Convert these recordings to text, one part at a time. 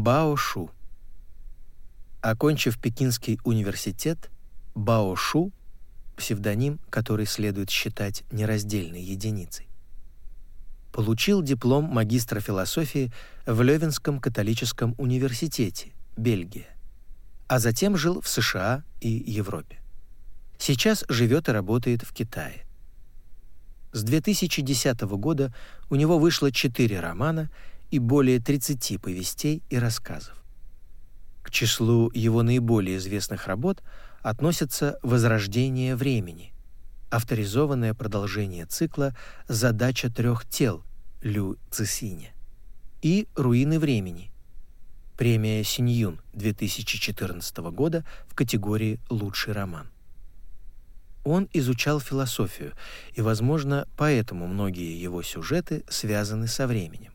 Бао Шу. Окончив Пекинский университет, Бао Шу — псевдоним, который следует считать нераздельной единицей, получил диплом магистра философии в Лёвенском католическом университете, Бельгия, а затем жил в США и Европе. Сейчас живет и работает в Китае. С 2010 года у него вышло четыре романа и более 30 повестей и рассказов. К числу его наиболее известных работ относятся «Возрождение времени», авторизованное продолжение цикла «Задача трех тел» Лю Цисиня и «Руины времени», премия Синьюн 2014 года в категории «Лучший роман». Он изучал философию, и, возможно, поэтому многие его сюжеты связаны со временем.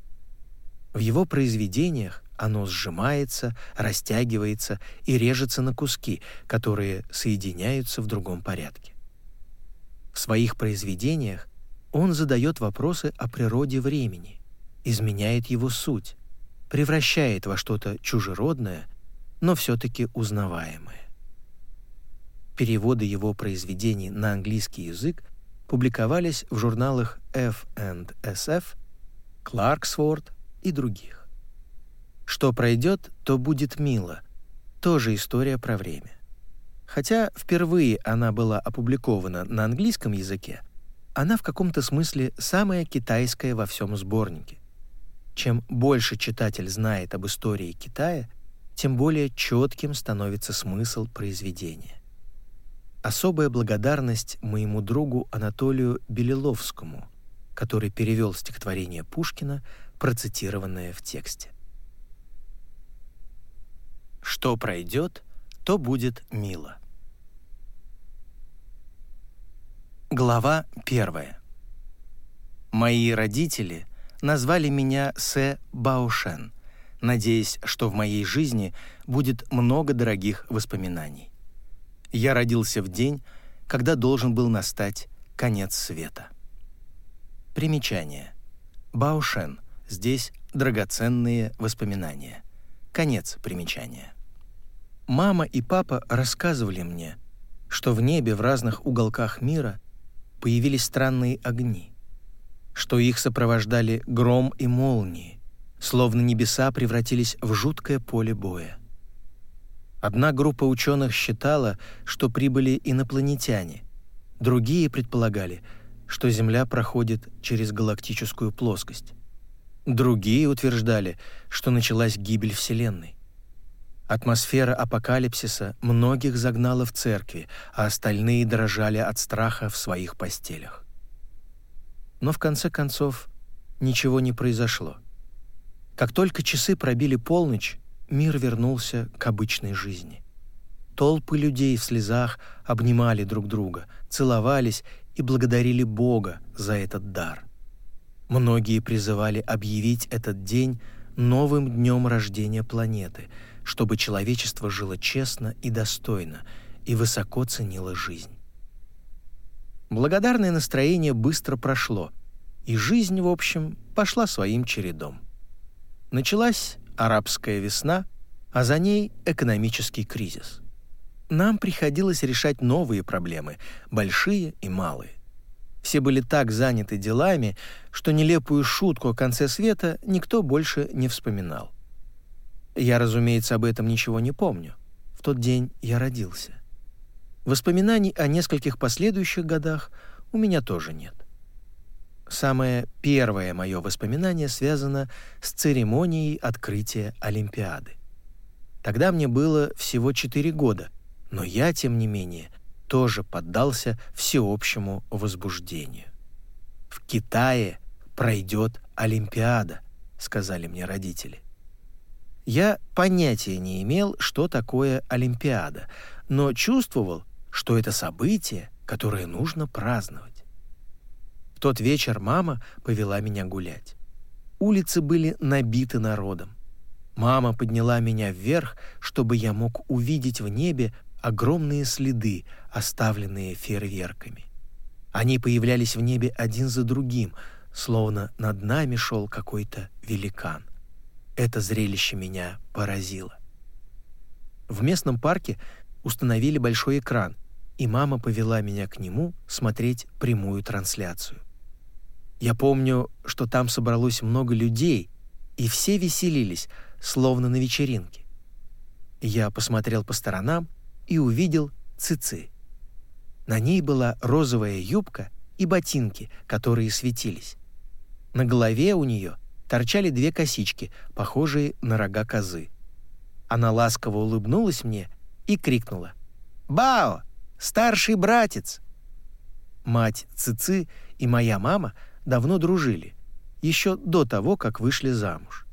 В его произведениях оно сжимается, растягивается и режется на куски, которые соединяются в другом порядке. В своих произведениях он задает вопросы о природе времени, изменяет его суть, превращает во что-то чужеродное, но все-таки узнаваемое. Переводы его произведений на английский язык публиковались в журналах F&SF, Clarksford и других. Что пройдет, то будет мило. Тоже история про время. Хотя впервые она была опубликована на английском языке, она в каком-то смысле самая китайская во всем сборнике. Чем больше читатель знает об истории Китая, тем более четким становится смысл произведения. Особая благодарность моему другу Анатолию Белиловскому, который перевел стихотворение Пушкина, процитированное в тексте. Что пройдет, то будет мило. Глава первая. Мои родители назвали меня Сэ Баошен, надеясь, что в моей жизни будет много дорогих воспоминаний. Я родился в день, когда должен был настать конец света. Примечание. Баошен. Здесь драгоценные воспоминания. Конец примечания. Мама и папа рассказывали мне, что в небе в разных уголках мира появились странные огни, что их сопровождали гром и молнии, словно небеса превратились в жуткое поле боя. Одна группа ученых считала, что прибыли инопланетяне, другие предполагали, что Земля проходит через галактическую плоскость. Другие утверждали, что началась гибель Вселенной. Атмосфера апокалипсиса многих загнала в церкви, а остальные дрожали от страха в своих постелях. Но в конце концов ничего не произошло. Как только часы пробили полночь, мир вернулся к обычной жизни. Толпы людей в слезах обнимали друг друга, целовались и благодарили Бога за этот дар. Многие призывали объявить этот день новым днем рождения планеты, чтобы человечество жило честно и достойно и высоко ценило жизнь. Благодарное настроение быстро прошло, и жизнь, в общем, пошла своим чередом. Началась арабская весна, а за ней экономический кризис. Нам приходилось решать новые проблемы, большие и малые. Все были так заняты делами, что нелепую шутку о конце света никто больше не вспоминал. Я, разумеется, об этом ничего не помню. В тот день я родился. Воспоминаний о нескольких последующих годах у меня тоже нет. Самое первое мое воспоминание связано с церемонией открытия Олимпиады. Тогда мне было всего 4 года, но я, тем не менее, тоже поддался всеобщему возбуждению. «В Китае пройдет Олимпиада», — сказали мне родители. Я понятия не имел, что такое Олимпиада, но чувствовал, что это событие, которое нужно праздновать. В тот вечер мама повела меня гулять. Улицы были набиты народом. Мама подняла меня вверх, чтобы я мог увидеть в небе огромные следы, оставленные фейерверками. Они появлялись в небе один за другим, словно над нами шел какой-то великан. это зрелище меня поразило. В местном парке установили большой экран, и мама повела меня к нему смотреть прямую трансляцию. Я помню, что там собралось много людей, и все веселились, словно на вечеринке. Я посмотрел по сторонам и увидел Цици. На ней была розовая юбка и ботинки, которые светились. На голове у нее торчали две косички, похожие на рога козы. Она ласково улыбнулась мне и крикнула. «Бао! Старший братец!» Мать Цици и моя мама давно дружили, еще до того, как вышли замуж.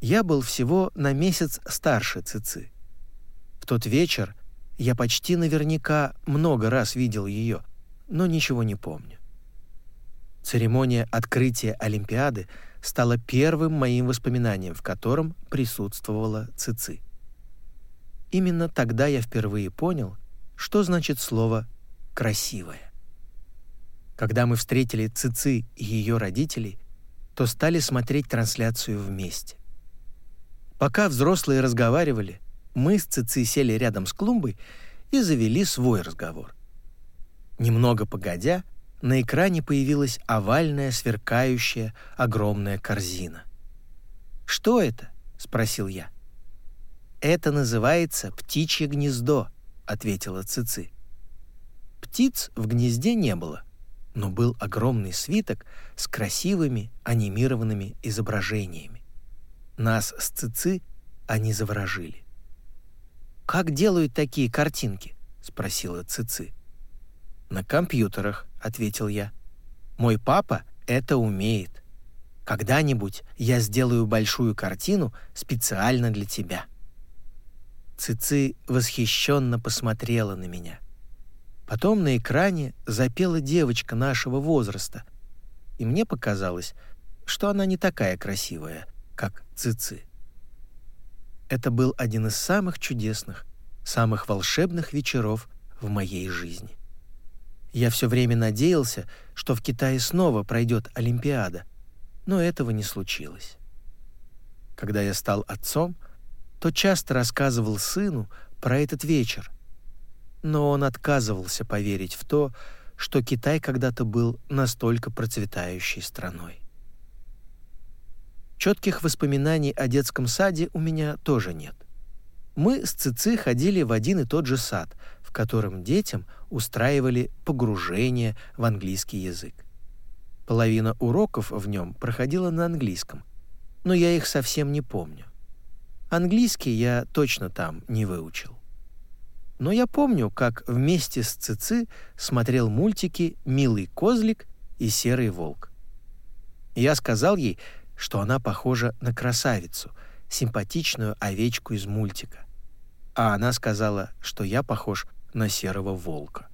Я был всего на месяц старше Цици. В тот вечер я почти наверняка много раз видел ее, но ничего не помню. Церемония открытия Олимпиады стала первым моим воспоминанием, в котором присутствовала Цици. Именно тогда я впервые понял, что значит слово «красивая». Когда мы встретили Цици и ее родителей, то стали смотреть трансляцию вместе. Пока взрослые разговаривали, мы с Цици сели рядом с клумбой и завели свой разговор. Немного погодя, на экране появилась овальная, сверкающая, огромная корзина. «Что это?» — спросил я. «Это называется птичье гнездо», — ответила Цици. Птиц в гнезде не было, но был огромный свиток с красивыми анимированными изображениями. Нас с Цици они заворожили. «Как делают такие картинки?» — спросила Цици. «На компьютерах», — ответил я. «Мой папа это умеет. Когда-нибудь я сделаю большую картину специально для тебя». Цици восхищенно посмотрела на меня. Потом на экране запела девочка нашего возраста, и мне показалось, что она не такая красивая, как Цици. Это был один из самых чудесных, самых волшебных вечеров в моей жизни. Я все время надеялся, что в Китае снова пройдет Олимпиада, но этого не случилось. Когда я стал отцом, то часто рассказывал сыну про этот вечер, но он отказывался поверить в то, что Китай когда-то был настолько процветающей страной. Четких воспоминаний о детском саде у меня тоже нет. Мы с Цици ходили в один и тот же сад, в котором детям устраивали погружение в английский язык. Половина уроков в нем проходила на английском, но я их совсем не помню. Английский я точно там не выучил. Но я помню, как вместе с Цици смотрел мультики «Милый козлик» и «Серый волк». Я сказал ей, что она похожа на красавицу, симпатичную овечку из мультика. А она сказала, что я похож на серого волка.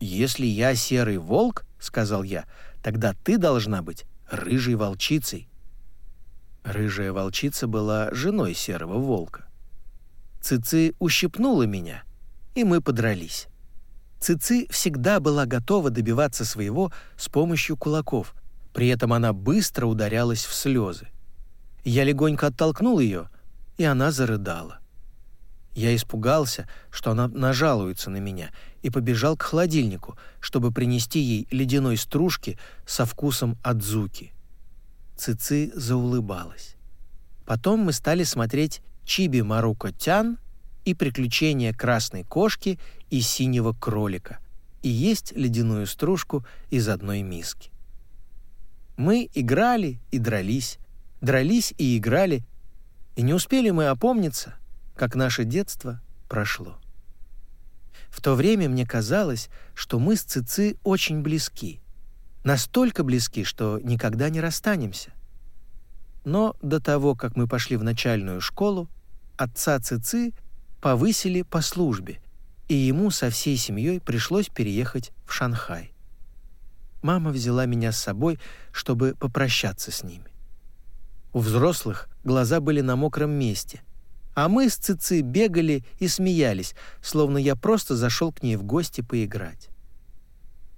«Если я серый волк, — сказал я, — тогда ты должна быть рыжей волчицей». Рыжая волчица была женой серого волка. Цици ущипнула меня, и мы подрались. Цици всегда была готова добиваться своего с помощью кулаков, при этом она быстро ударялась в слезы. Я легонько оттолкнул ее, и она зарыдала. Я испугался, что она нажалуется на меня, и побежал к холодильнику, чтобы принести ей ледяной стружки со вкусом адзуки. Цици заулыбалась. Потом мы стали смотреть Чиби Маруко Тян и приключения красной кошки и синего кролика и есть ледяную стружку из одной миски. Мы играли и дрались, дрались и играли, и не успели мы опомниться, как наше детство прошло. В то время мне казалось, что мы с Цици очень близки. Настолько близки, что никогда не расстанемся. Но до того, как мы пошли в начальную школу, отца Цици повысили по службе, и ему со всей семьей пришлось переехать в Шанхай. Мама взяла меня с собой, чтобы попрощаться с ними. У взрослых глаза были на мокром месте, а мы с Цици бегали и смеялись, словно я просто зашел к ней в гости поиграть.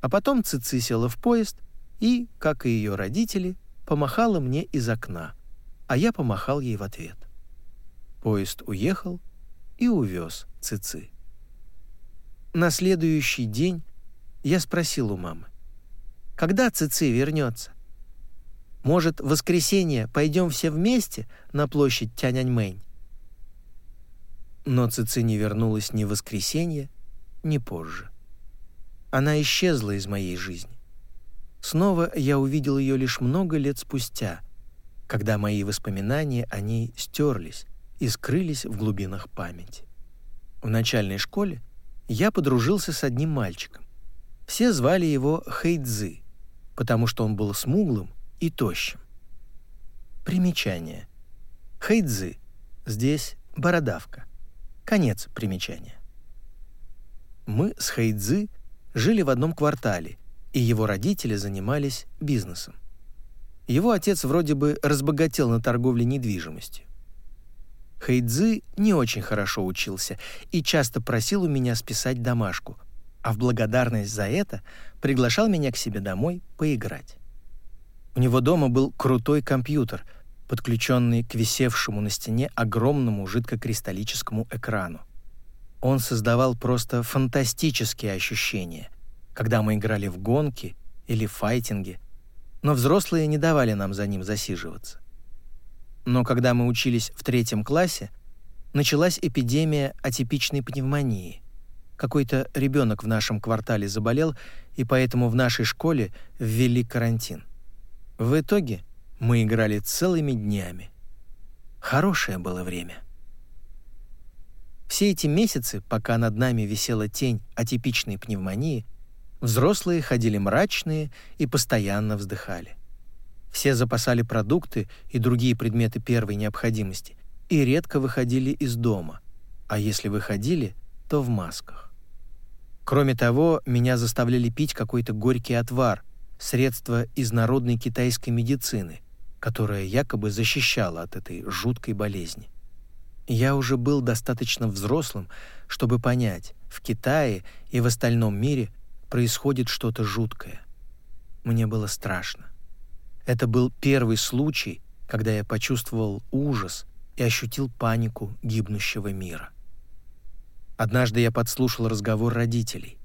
А потом Цици села в поезд и, как и ее родители, помахала мне из окна, а я помахал ей в ответ. Поезд уехал и увез Цицы. На следующий день я спросил у мамы, когда Цицы вернется? Может, в воскресенье пойдем все вместе на площадь Тяньаньмэнь? Но Цицы не вернулась ни в воскресенье, ни позже. Она исчезла из моей жизни. Снова я увидел ее лишь много лет спустя, когда мои воспоминания о ней стерлись и скрылись в глубинах памяти. В начальной школе я подружился с одним мальчиком. Все звали его Хэйдзы, потому что он был смуглым и тощим. Примечание. Хэйдзы. Здесь бородавка. Конец примечания. Мы с Хэйдзы жили в одном квартале, и его родители занимались бизнесом. Его отец вроде бы разбогател на торговле недвижимостью. Хэйдзы не очень хорошо учился и часто просил у меня списать домашку, а в благодарность за это приглашал меня к себе домой поиграть. У него дома был крутой компьютер, подключенный к висевшему на стене огромному жидкокристаллическому экрану. Он создавал просто фантастические ощущения, когда мы играли в гонки или файтинги, но взрослые не давали нам за ним засиживаться. Но когда мы учились в третьем классе, началась эпидемия атипичной пневмонии. Какой-то ребенок в нашем квартале заболел, и поэтому в нашей школе ввели карантин. В итоге мы играли целыми днями. Хорошее было время. Все эти месяцы, пока над нами висела тень атипичной пневмонии, взрослые ходили мрачные и постоянно вздыхали. Все запасали продукты и другие предметы первой необходимости и редко выходили из дома, а если выходили, то в масках. Кроме того, меня заставляли пить какой-то горький отвар, средство из народной китайской медицины, которое якобы защищало от этой жуткой болезни. Я уже был достаточно взрослым, чтобы понять, в Китае и в остальном мире происходит что-то жуткое. Мне было страшно. Это был первый случай, когда я почувствовал ужас и ощутил панику гибнущего мира. Однажды я подслушал разговор родителей.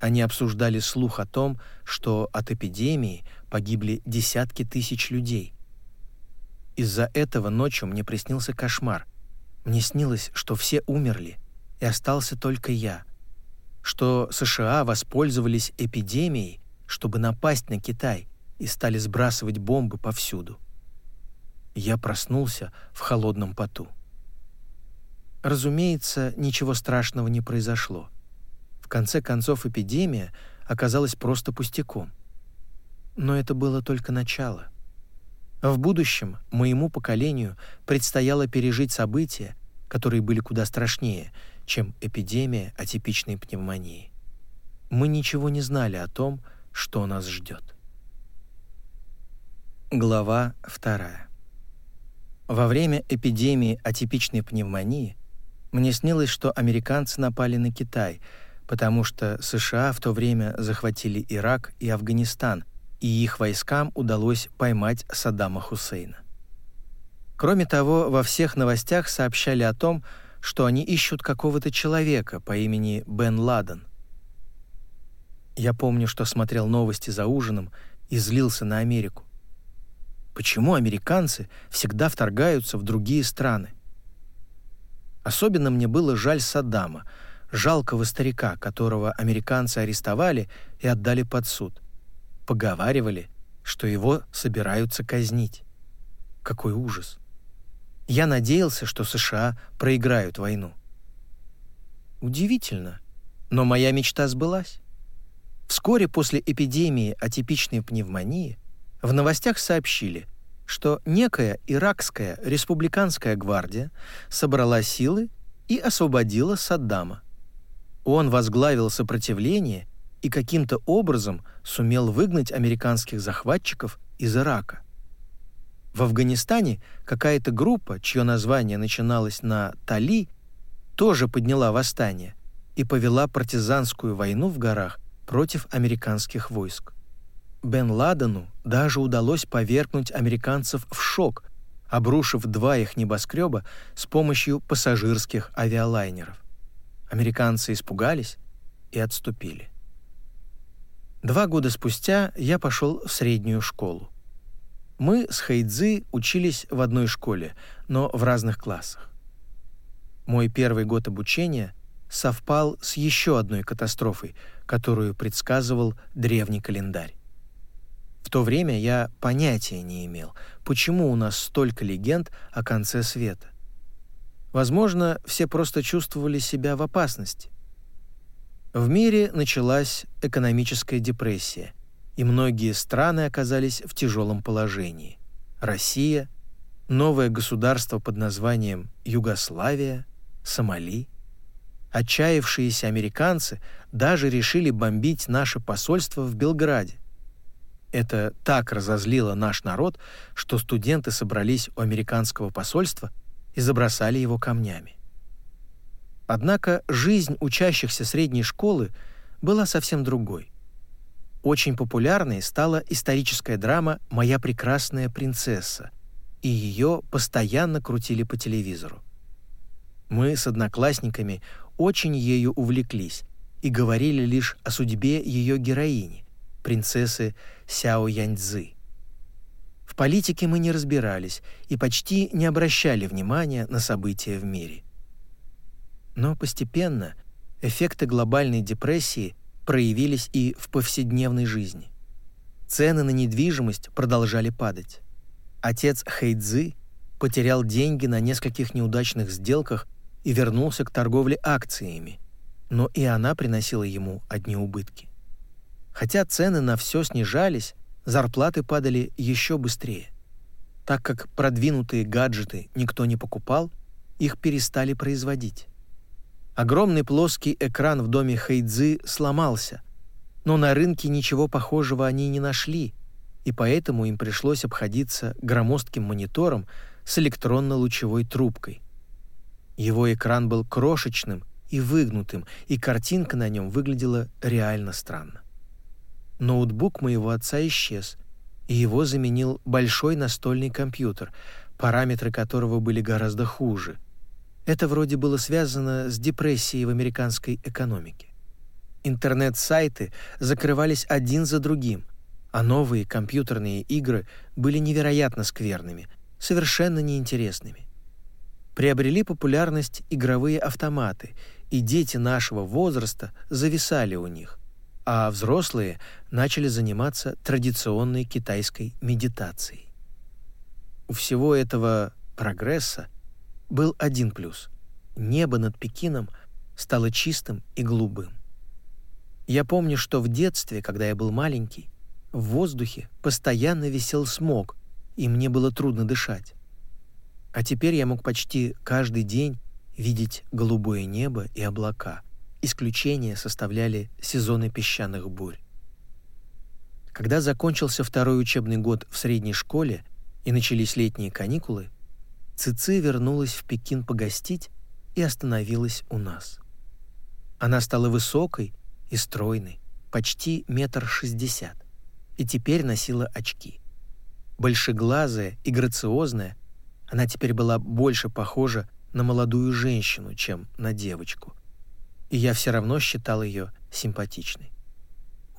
Они обсуждали слух о том, что от эпидемии погибли десятки тысяч людей. Из-за этого ночью мне приснился кошмар. Мне снилось, что все умерли, и остался только я. Что США воспользовались эпидемией, чтобы напасть на Китай, и стали сбрасывать бомбы повсюду. Я проснулся в холодном поту. Разумеется, ничего страшного не произошло конце концов, эпидемия оказалась просто пустяком. Но это было только начало. В будущем моему поколению предстояло пережить события, которые были куда страшнее, чем эпидемия атипичной пневмонии. Мы ничего не знали о том, что нас ждет. Глава вторая. Во время эпидемии атипичной пневмонии мне снилось, что американцы напали на Китай — потому что США в то время захватили Ирак и Афганистан, и их войскам удалось поймать Саддама Хусейна. Кроме того, во всех новостях сообщали о том, что они ищут какого-то человека по имени Бен Ладен. Я помню, что смотрел новости за ужином и злился на Америку. Почему американцы всегда вторгаются в другие страны? Особенно мне было жаль Саддама — жалкого старика, которого американцы арестовали и отдали под суд. Поговаривали, что его собираются казнить. Какой ужас! Я надеялся, что США проиграют войну. Удивительно, но моя мечта сбылась. Вскоре после эпидемии атипичной пневмонии в новостях сообщили, что некая иракская республиканская гвардия собрала силы и освободила Саддама. Он возглавил сопротивление и каким-то образом сумел выгнать американских захватчиков из Ирака. В Афганистане какая-то группа, чье название начиналось на «Тали», тоже подняла восстание и повела партизанскую войну в горах против американских войск. Бен Ладену даже удалось повергнуть американцев в шок, обрушив два их небоскреба с помощью пассажирских авиалайнеров. Американцы испугались и отступили. Два года спустя я пошел в среднюю школу. Мы с Хайдзи учились в одной школе, но в разных классах. Мой первый год обучения совпал с еще одной катастрофой, которую предсказывал древний календарь. В то время я понятия не имел, почему у нас столько легенд о конце света. Возможно, все просто чувствовали себя в опасности. В мире началась экономическая депрессия, и многие страны оказались в тяжелом положении. Россия, новое государство под названием Югославия, Сомали. Отчаявшиеся американцы даже решили бомбить наше посольство в Белграде. Это так разозлило наш народ, что студенты собрались у американского посольства и забросали его камнями. Однако жизнь учащихся средней школы была совсем другой. Очень популярной стала историческая драма «Моя прекрасная принцесса», и ее постоянно крутили по телевизору. Мы с одноклассниками очень ею увлеклись и говорили лишь о судьбе ее героини, принцессы Сяо Яньцзы. В политике мы не разбирались и почти не обращали внимания на события в мире. Но постепенно эффекты глобальной депрессии проявились и в повседневной жизни. Цены на недвижимость продолжали падать. Отец Хэйдзы потерял деньги на нескольких неудачных сделках и вернулся к торговле акциями, но и она приносила ему одни убытки. Хотя цены на все снижались, зарплаты падали еще быстрее. Так как продвинутые гаджеты никто не покупал, их перестали производить. Огромный плоский экран в доме Хэйдзы сломался, но на рынке ничего похожего они не нашли, и поэтому им пришлось обходиться громоздким монитором с электронно-лучевой трубкой. Его экран был крошечным и выгнутым, и картинка на нем выглядела реально странно. Ноутбук моего отца исчез, и его заменил большой настольный компьютер, параметры которого были гораздо хуже — это вроде было связано с депрессией в американской экономике. Интернет-сайты закрывались один за другим, а новые компьютерные игры были невероятно скверными, совершенно неинтересными. Приобрели популярность игровые автоматы, и дети нашего возраста зависали у них, а взрослые начали заниматься традиционной китайской медитацией. У всего этого прогресса – был один плюс. Небо над Пекином стало чистым и голубым. Я помню, что в детстве, когда я был маленький, в воздухе постоянно висел смог, и мне было трудно дышать. А теперь я мог почти каждый день видеть голубое небо и облака. Исключение составляли сезоны песчаных бурь. Когда закончился второй учебный год в средней школе и начались летние каникулы, Цици вернулась в Пекин погостить и остановилась у нас. Она стала высокой и стройной, почти метр шестьдесят, и теперь носила очки. Большеглазая и грациозная, она теперь была больше похожа на молодую женщину, чем на девочку. И я все равно считал ее симпатичной.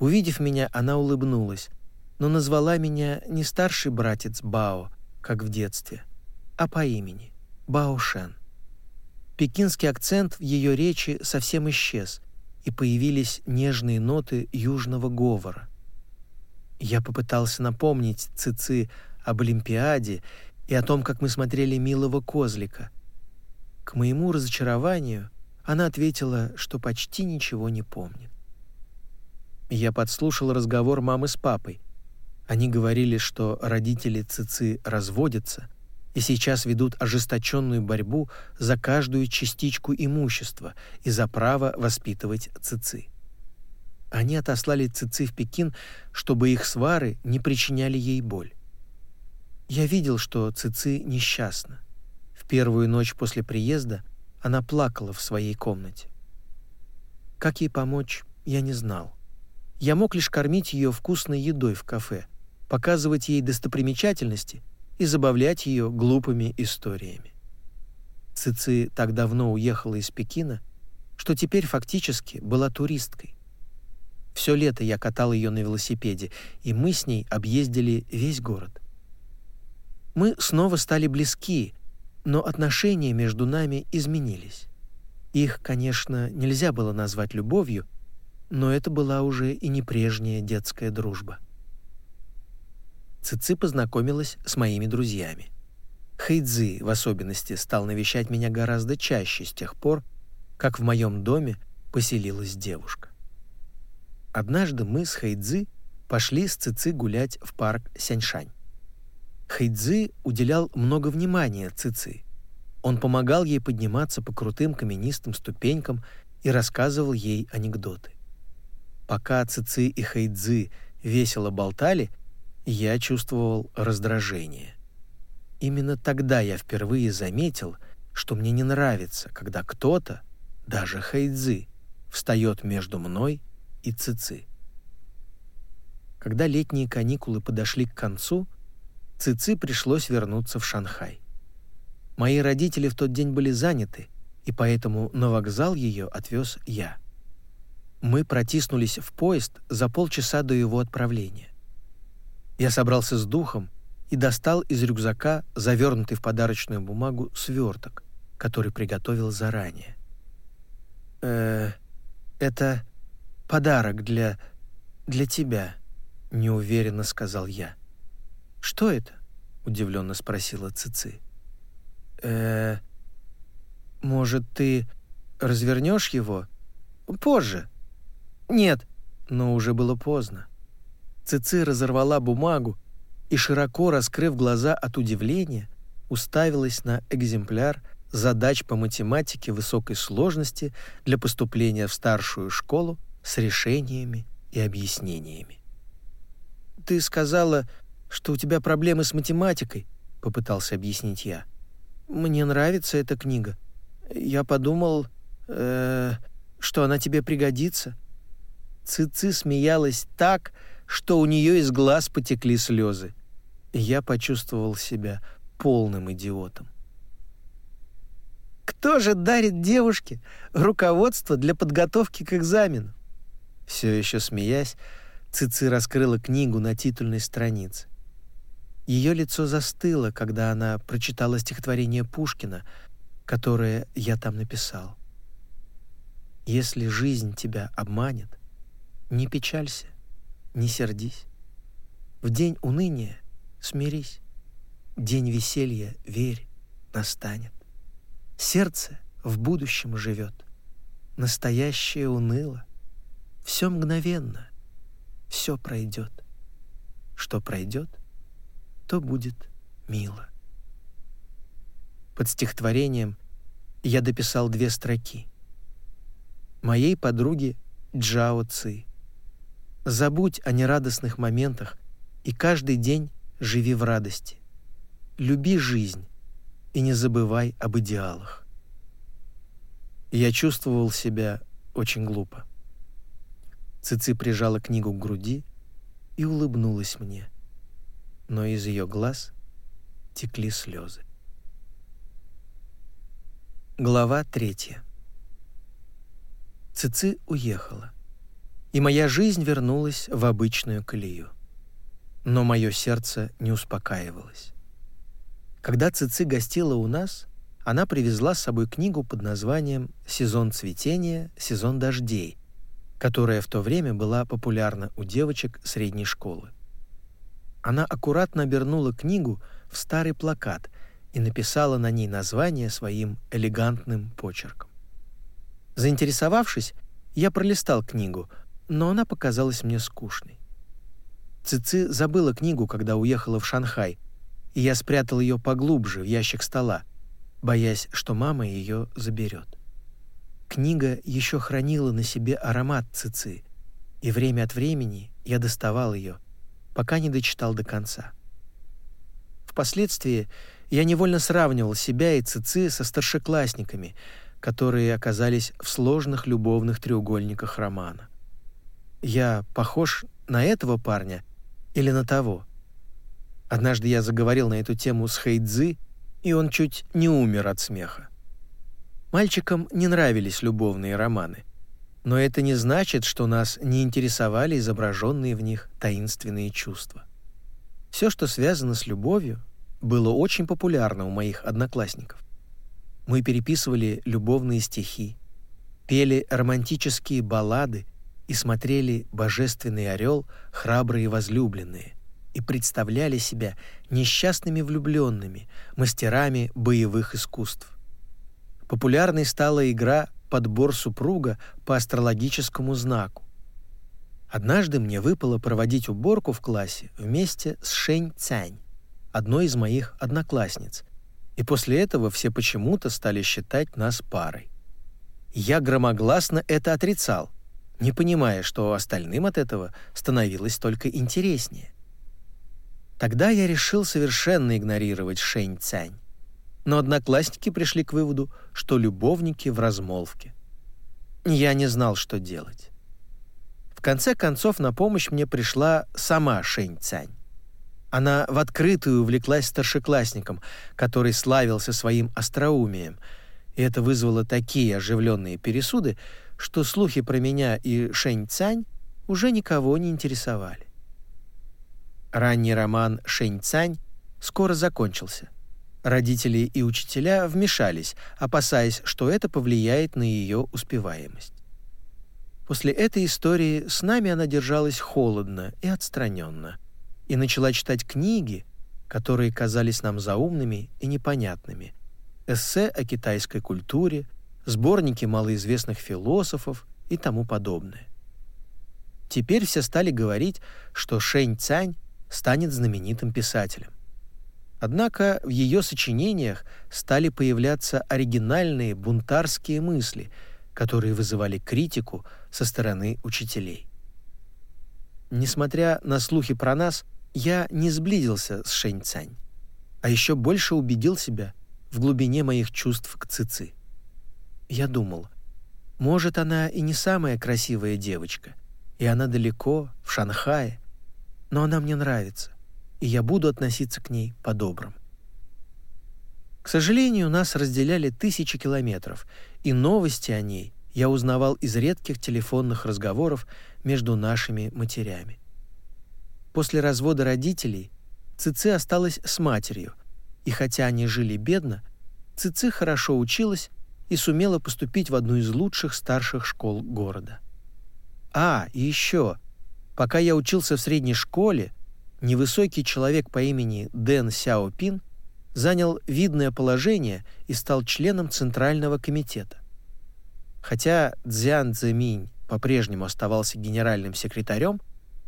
Увидев меня, она улыбнулась, но назвала меня не старший братец Бао, как в детстве, а по имени – Баошен. Пекинский акцент в ее речи совсем исчез, и появились нежные ноты южного говора. Я попытался напомнить Цици об Олимпиаде и о том, как мы смотрели «Милого козлика». К моему разочарованию она ответила, что почти ничего не помнит. Я подслушал разговор мамы с папой. Они говорили, что родители Цици разводятся — и сейчас ведут ожесточенную борьбу за каждую частичку имущества и за право воспитывать цици. Они отослали цици в Пекин, чтобы их свары не причиняли ей боль. Я видел, что цици несчастна. В первую ночь после приезда она плакала в своей комнате. Как ей помочь, я не знал. Я мог лишь кормить ее вкусной едой в кафе, показывать ей достопримечательности — и забавлять ее глупыми историями. Цици так давно уехала из Пекина, что теперь фактически была туристкой. Все лето я катал ее на велосипеде, и мы с ней объездили весь город. Мы снова стали близки, но отношения между нами изменились. Их, конечно, нельзя было назвать любовью, но это была уже и не прежняя детская дружба. Цици познакомилась с моими друзьями. Хэйдзи, в особенности, стал навещать меня гораздо чаще с тех пор, как в моем доме поселилась девушка. Однажды мы с Хэйдзи пошли с Цици гулять в парк Сяньшань. Хэйдзи уделял много внимания Цици. Он помогал ей подниматься по крутым каменистым ступенькам и рассказывал ей анекдоты. Пока Цици и Хэйдзи весело болтали, я чувствовал раздражение. Именно тогда я впервые заметил, что мне не нравится, когда кто-то, даже Хэйдзи, встает между мной и Цици. Когда летние каникулы подошли к концу, Цици пришлось вернуться в Шанхай. Мои родители в тот день были заняты, и поэтому на вокзал ее отвез я. Мы протиснулись в поезд за полчаса до его отправления. Я собрался с духом и достал из рюкзака завернутый в подарочную бумагу сверток, который приготовил заранее. «Э, это подарок для... для тебя», — неуверенно сказал я. «Что это?» — удивленно спросила Цици. э может, ты развернешь его? Позже. Нет, но уже было поздно. Цици разорвала бумагу и, широко раскрыв глаза от удивления, уставилась на экземпляр задач по математике высокой сложности для поступления в старшую школу с решениями и объяснениями. «Ты сказала, что у тебя проблемы с математикой», — попытался объяснить я. «Мне нравится эта книга. Я подумал, э, что она тебе пригодится». Цици смеялась так, что у нее из глаз потекли слезы. Я почувствовал себя полным идиотом. Кто же дарит девушке руководство для подготовки к экзамену? Все еще смеясь, Цици раскрыла книгу на титульной странице. Ее лицо застыло, когда она прочитала стихотворение Пушкина, которое я там написал. «Если жизнь тебя обманет, не печалься, не сердись. В день уныния смирись, день веселья, верь, настанет. Сердце в будущем живет, настоящее уныло. Все мгновенно, все пройдет. Что пройдет, то будет мило. Под стихотворением я дописал две строки. Моей подруге Джао Ци. Забудь о нерадостных моментах и каждый день живи в радости. Люби жизнь и не забывай об идеалах. Я чувствовал себя очень глупо. Цици прижала книгу к груди и улыбнулась мне, но из ее глаз текли слезы. Глава третья. Цици уехала, и моя жизнь вернулась в обычную колею. Но мое сердце не успокаивалось. Когда Цици гостила у нас, она привезла с собой книгу под названием «Сезон цветения, сезон дождей», которая в то время была популярна у девочек средней школы. Она аккуратно обернула книгу в старый плакат и написала на ней название своим элегантным почерком. Заинтересовавшись, я пролистал книгу, но она показалась мне скучной. Цици забыла книгу, когда уехала в Шанхай, и я спрятал ее поглубже в ящик стола, боясь, что мама ее заберет. Книга еще хранила на себе аромат цици, и время от времени я доставал ее, пока не дочитал до конца. Впоследствии я невольно сравнивал себя и цици со старшеклассниками, которые оказались в сложных любовных треугольниках романа. Я похож на этого парня или на того? Однажды я заговорил на эту тему с Хэйдзи, и он чуть не умер от смеха. Мальчикам не нравились любовные романы, но это не значит, что нас не интересовали изображенные в них таинственные чувства. Все, что связано с любовью, было очень популярно у моих одноклассников. Мы переписывали любовные стихи, пели романтические баллады и смотрели «Божественный орел. Храбрые возлюбленные» и представляли себя несчастными влюбленными, мастерами боевых искусств. Популярной стала игра «Подбор супруга по астрологическому знаку». Однажды мне выпало проводить уборку в классе вместе с Шэнь Цянь, одной из моих одноклассниц, и после этого все почему-то стали считать нас парой. Я громогласно это отрицал, не понимая, что остальным от этого становилось только интереснее. Тогда я решил совершенно игнорировать Шэнь Цянь но одноклассники пришли к выводу, что любовники в размолвке. Я не знал, что делать. В конце концов на помощь мне пришла сама Шэнь Цянь. Она в открытую увлеклась старшеклассником, который славился своим остроумием, и это вызвало такие оживленные пересуды, что слухи про меня и Шэнь Цянь уже никого не интересовали. Ранний роман Шэнь Цянь скоро закончился — Родители и учителя вмешались, опасаясь, что это повлияет на ее успеваемость. После этой истории с нами она держалась холодно и отстраненно и начала читать книги, которые казались нам заумными и непонятными, эссе о китайской культуре, сборники малоизвестных философов и тому подобное. Теперь все стали говорить, что Шэнь Цянь станет знаменитым писателем. Однако в ее сочинениях стали появляться оригинальные бунтарские мысли, которые вызывали критику со стороны учителей. Несмотря на слухи про нас, я не сблизился с Шэнь Цань, а еще больше убедил себя в глубине моих чувств к Цици. Я думал, может, она и не самая красивая девочка, и она далеко, в Шанхае, но она мне нравится и я буду относиться к ней по-доброму. К сожалению, нас разделяли тысячи километров, и новости о ней я узнавал из редких телефонных разговоров между нашими матерями. После развода родителей Цици осталась с матерью, и хотя они жили бедно, Цици хорошо училась и сумела поступить в одну из лучших старших школ города. А, и еще, пока я учился в средней школе, невысокий человек по имени Дэн Сяопин занял видное положение и стал членом Центрального комитета. Хотя Цзян Цзэминь по-прежнему оставался генеральным секретарем,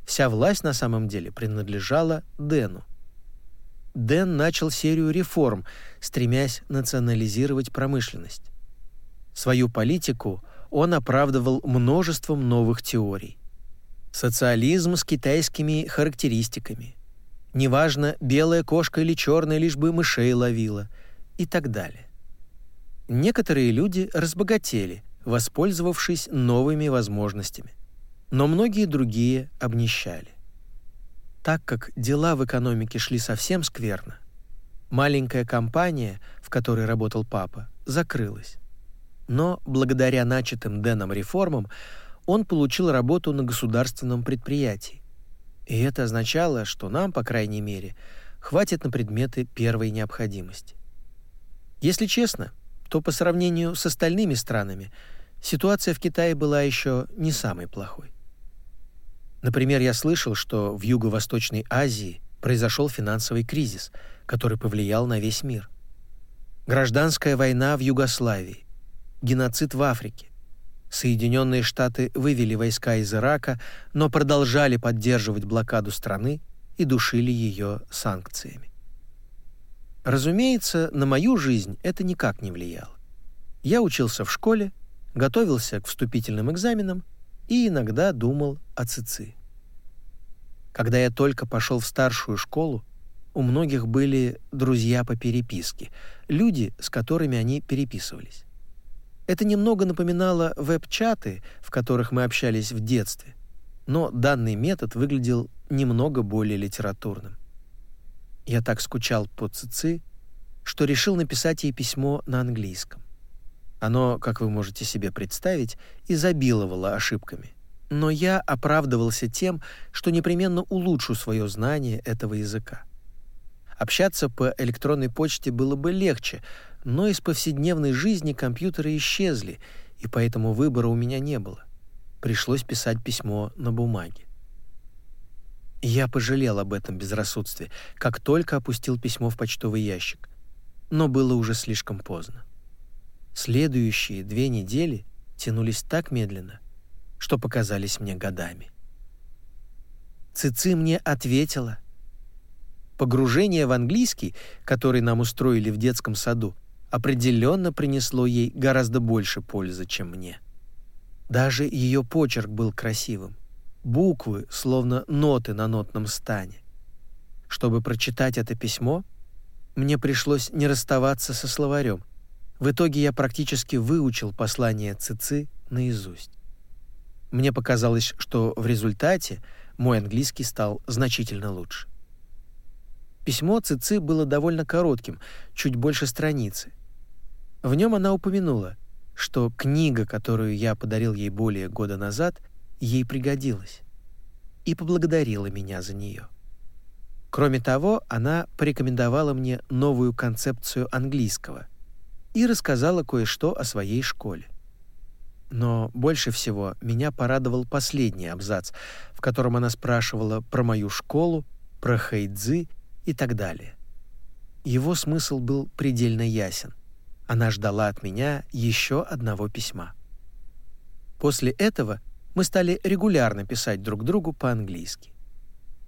вся власть на самом деле принадлежала Дэну. Дэн начал серию реформ, стремясь национализировать промышленность. Свою политику он оправдывал множеством новых теорий социализм с китайскими характеристиками. Неважно, белая кошка или черная, лишь бы мышей ловила и так далее. Некоторые люди разбогатели, воспользовавшись новыми возможностями, но многие другие обнищали. Так как дела в экономике шли совсем скверно, маленькая компания, в которой работал папа, закрылась. Но благодаря начатым Дэном реформам он получил работу на государственном предприятии. И это означало, что нам, по крайней мере, хватит на предметы первой необходимости. Если честно, то по сравнению с остальными странами ситуация в Китае была еще не самой плохой. Например, я слышал, что в Юго-Восточной Азии произошел финансовый кризис, который повлиял на весь мир. Гражданская война в Югославии, геноцид в Африке, Соединенные Штаты вывели войска из Ирака, но продолжали поддерживать блокаду страны и душили ее санкциями. Разумеется, на мою жизнь это никак не влияло. Я учился в школе, готовился к вступительным экзаменам и иногда думал о ЦИЦИ. Когда я только пошел в старшую школу, у многих были друзья по переписке, люди, с которыми они переписывались. Это немного напоминало веб-чаты, в которых мы общались в детстве, но данный метод выглядел немного более литературным. Я так скучал по Цици, что решил написать ей письмо на английском. Оно, как вы можете себе представить, изобиловало ошибками. Но я оправдывался тем, что непременно улучшу свое знание этого языка. Общаться по электронной почте было бы легче, но из повседневной жизни компьютеры исчезли, и поэтому выбора у меня не было. Пришлось писать письмо на бумаге. Я пожалел об этом безрассудстве, как только опустил письмо в почтовый ящик. Но было уже слишком поздно. Следующие две недели тянулись так медленно, что показались мне годами. Цици мне ответила. Погружение в английский, который нам устроили в детском саду, определенно принесло ей гораздо больше пользы, чем мне. Даже ее почерк был красивым. Буквы, словно ноты на нотном стане. Чтобы прочитать это письмо, мне пришлось не расставаться со словарем. В итоге я практически выучил послание Цици наизусть. Мне показалось, что в результате мой английский стал значительно лучше. Письмо Цици было довольно коротким, чуть больше страницы. В нем она упомянула, что книга, которую я подарил ей более года назад, ей пригодилась, и поблагодарила меня за нее. Кроме того, она порекомендовала мне новую концепцию английского и рассказала кое-что о своей школе. Но больше всего меня порадовал последний абзац, в котором она спрашивала про мою школу, про хэйдзы и так далее. Его смысл был предельно ясен. Она ждала от меня еще одного письма. После этого мы стали регулярно писать друг другу по-английски.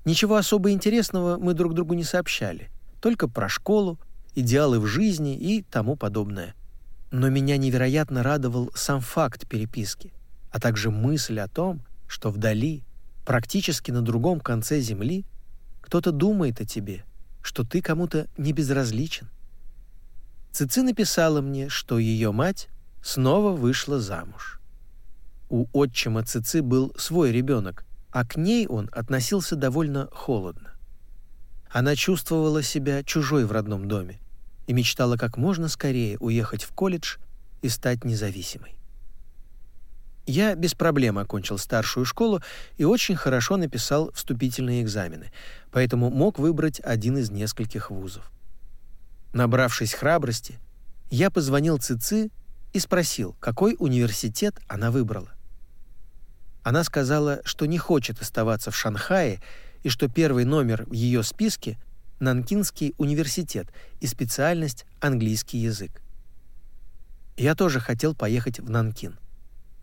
Ничего особо интересного мы друг другу не сообщали, только про школу, идеалы в жизни и тому подобное. Но меня невероятно радовал сам факт переписки, а также мысль о том, что вдали, практически на другом конце земли, кто-то думает о тебе, что ты кому-то не безразличен. Цици написала мне, что ее мать снова вышла замуж. У отчима Цици был свой ребенок, а к ней он относился довольно холодно. Она чувствовала себя чужой в родном доме и мечтала как можно скорее уехать в колледж и стать независимой. Я без проблем окончил старшую школу и очень хорошо написал вступительные экзамены, поэтому мог выбрать один из нескольких вузов. Набравшись храбрости, я позвонил Цици и спросил, какой университет она выбрала. Она сказала, что не хочет оставаться в Шанхае и что первый номер в ее списке — Нанкинский университет и специальность английский язык. Я тоже хотел поехать в Нанкин.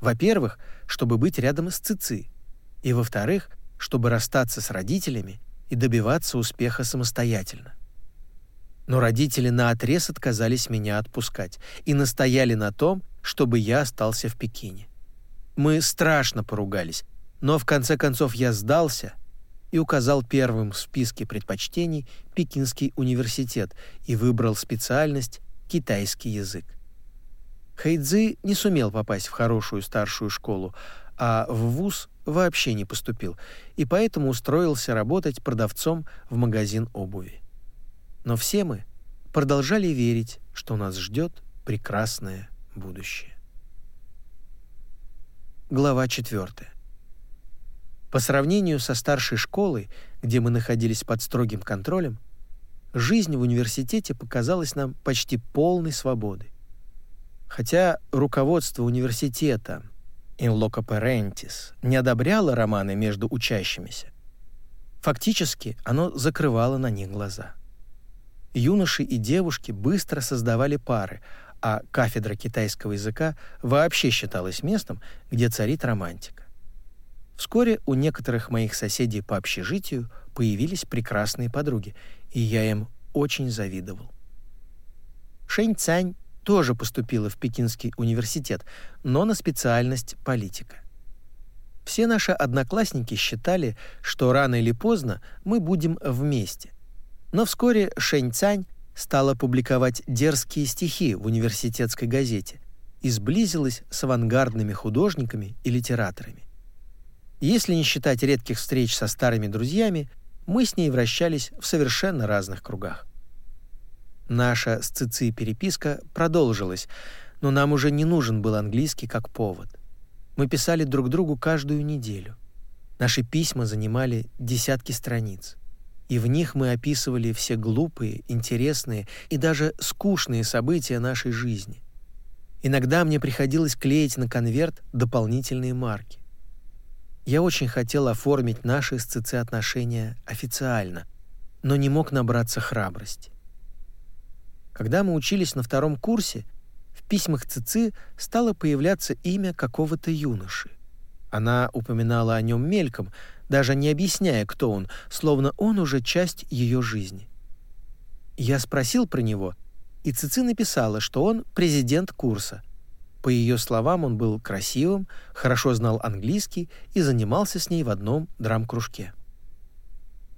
Во-первых, чтобы быть рядом с Цици, и во-вторых, чтобы расстаться с родителями и добиваться успеха самостоятельно. Но родители наотрез отказались меня отпускать и настояли на том, чтобы я остался в Пекине. Мы страшно поругались, но в конце концов я сдался и указал первым в списке предпочтений Пекинский университет и выбрал специальность китайский язык. Хэйдзи не сумел попасть в хорошую старшую школу, а в вуз вообще не поступил, и поэтому устроился работать продавцом в магазин обуви. Но все мы продолжали верить, что нас ждет прекрасное будущее. Глава 4. По сравнению со старшей школой, где мы находились под строгим контролем, жизнь в университете показалась нам почти полной свободой. Хотя руководство университета in loco parentis не одобряло романы между учащимися, фактически оно закрывало на них глаза юноши и девушки быстро создавали пары, а кафедра китайского языка вообще считалась местом, где царит романтика. Вскоре у некоторых моих соседей по общежитию появились прекрасные подруги, и я им очень завидовал. Шэнь Цань тоже поступила в Пекинский университет, но на специальность политика. Все наши одноклассники считали, что рано или поздно мы будем вместе, но вскоре Шэнь Цань стала публиковать дерзкие стихи в университетской газете и сблизилась с авангардными художниками и литераторами. Если не считать редких встреч со старыми друзьями, мы с ней вращались в совершенно разных кругах. Наша с Цици переписка продолжилась, но нам уже не нужен был английский как повод. Мы писали друг другу каждую неделю. Наши письма занимали десятки страниц, и в них мы описывали все глупые, интересные и даже скучные события нашей жизни. Иногда мне приходилось клеить на конверт дополнительные марки. Я очень хотел оформить наши с ЦЦ отношения официально, но не мог набраться храбрости. Когда мы учились на втором курсе, в письмах Цици стало появляться имя какого-то юноши. Она упоминала о нем мельком, даже не объясняя, кто он, словно он уже часть ее жизни. Я спросил про него, и Цици написала, что он президент курса — по ее словам, он был красивым, хорошо знал английский и занимался с ней в одном драм-кружке.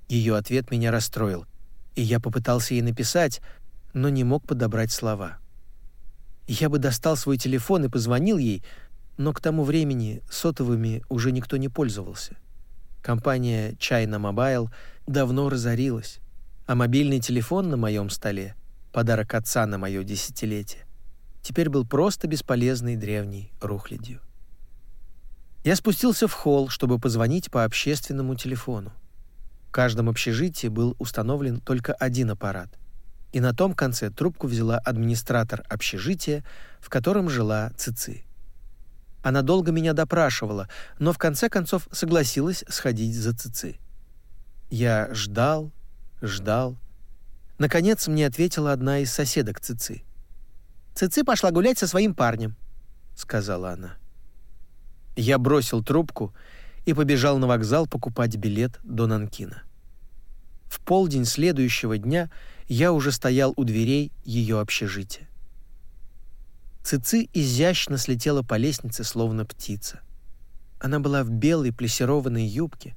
Ее ответ меня расстроил, и я попытался ей написать, но не мог подобрать слова. Я бы достал свой телефон и позвонил ей, но к тому времени сотовыми уже никто не пользовался. Компания China Mobile давно разорилась, а мобильный телефон на моем столе — подарок отца на мое десятилетие теперь был просто бесполезной древней рухлядью. Я спустился в холл, чтобы позвонить по общественному телефону. В каждом общежитии был установлен только один аппарат, и на том конце трубку взяла администратор общежития, в котором жила Цици. Она долго меня допрашивала, но в конце концов согласилась сходить за Цици. Я ждал, ждал. Наконец мне ответила одна из соседок Цици. Цици пошла гулять со своим парнем», — сказала она. Я бросил трубку и побежал на вокзал покупать билет до Нанкина. В полдень следующего дня я уже стоял у дверей ее общежития. Цици изящно слетела по лестнице, словно птица. Она была в белой плессированной юбке,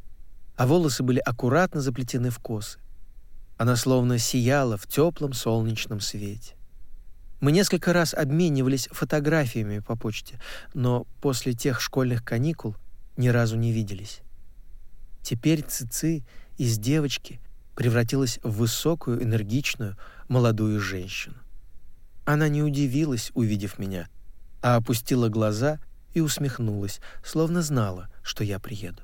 а волосы были аккуратно заплетены в косы. Она словно сияла в теплом солнечном свете. Мы несколько раз обменивались фотографиями по почте, но после тех школьных каникул ни разу не виделись. Теперь Цици из девочки превратилась в высокую, энергичную, молодую женщину. Она не удивилась, увидев меня, а опустила глаза и усмехнулась, словно знала, что я приеду.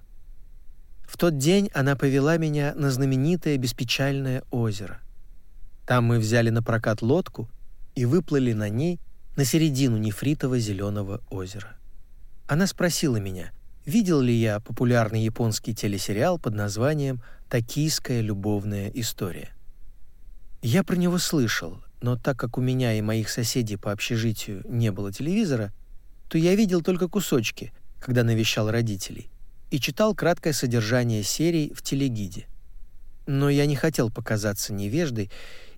В тот день она повела меня на знаменитое беспечальное озеро. Там мы взяли на прокат лодку и выплыли на ней на середину нефритово-зеленого озера. Она спросила меня, видел ли я популярный японский телесериал под названием «Токийская любовная история». Я про него слышал, но так как у меня и моих соседей по общежитию не было телевизора, то я видел только кусочки, когда навещал родителей, и читал краткое содержание серий в телегиде. Но я не хотел показаться невеждой,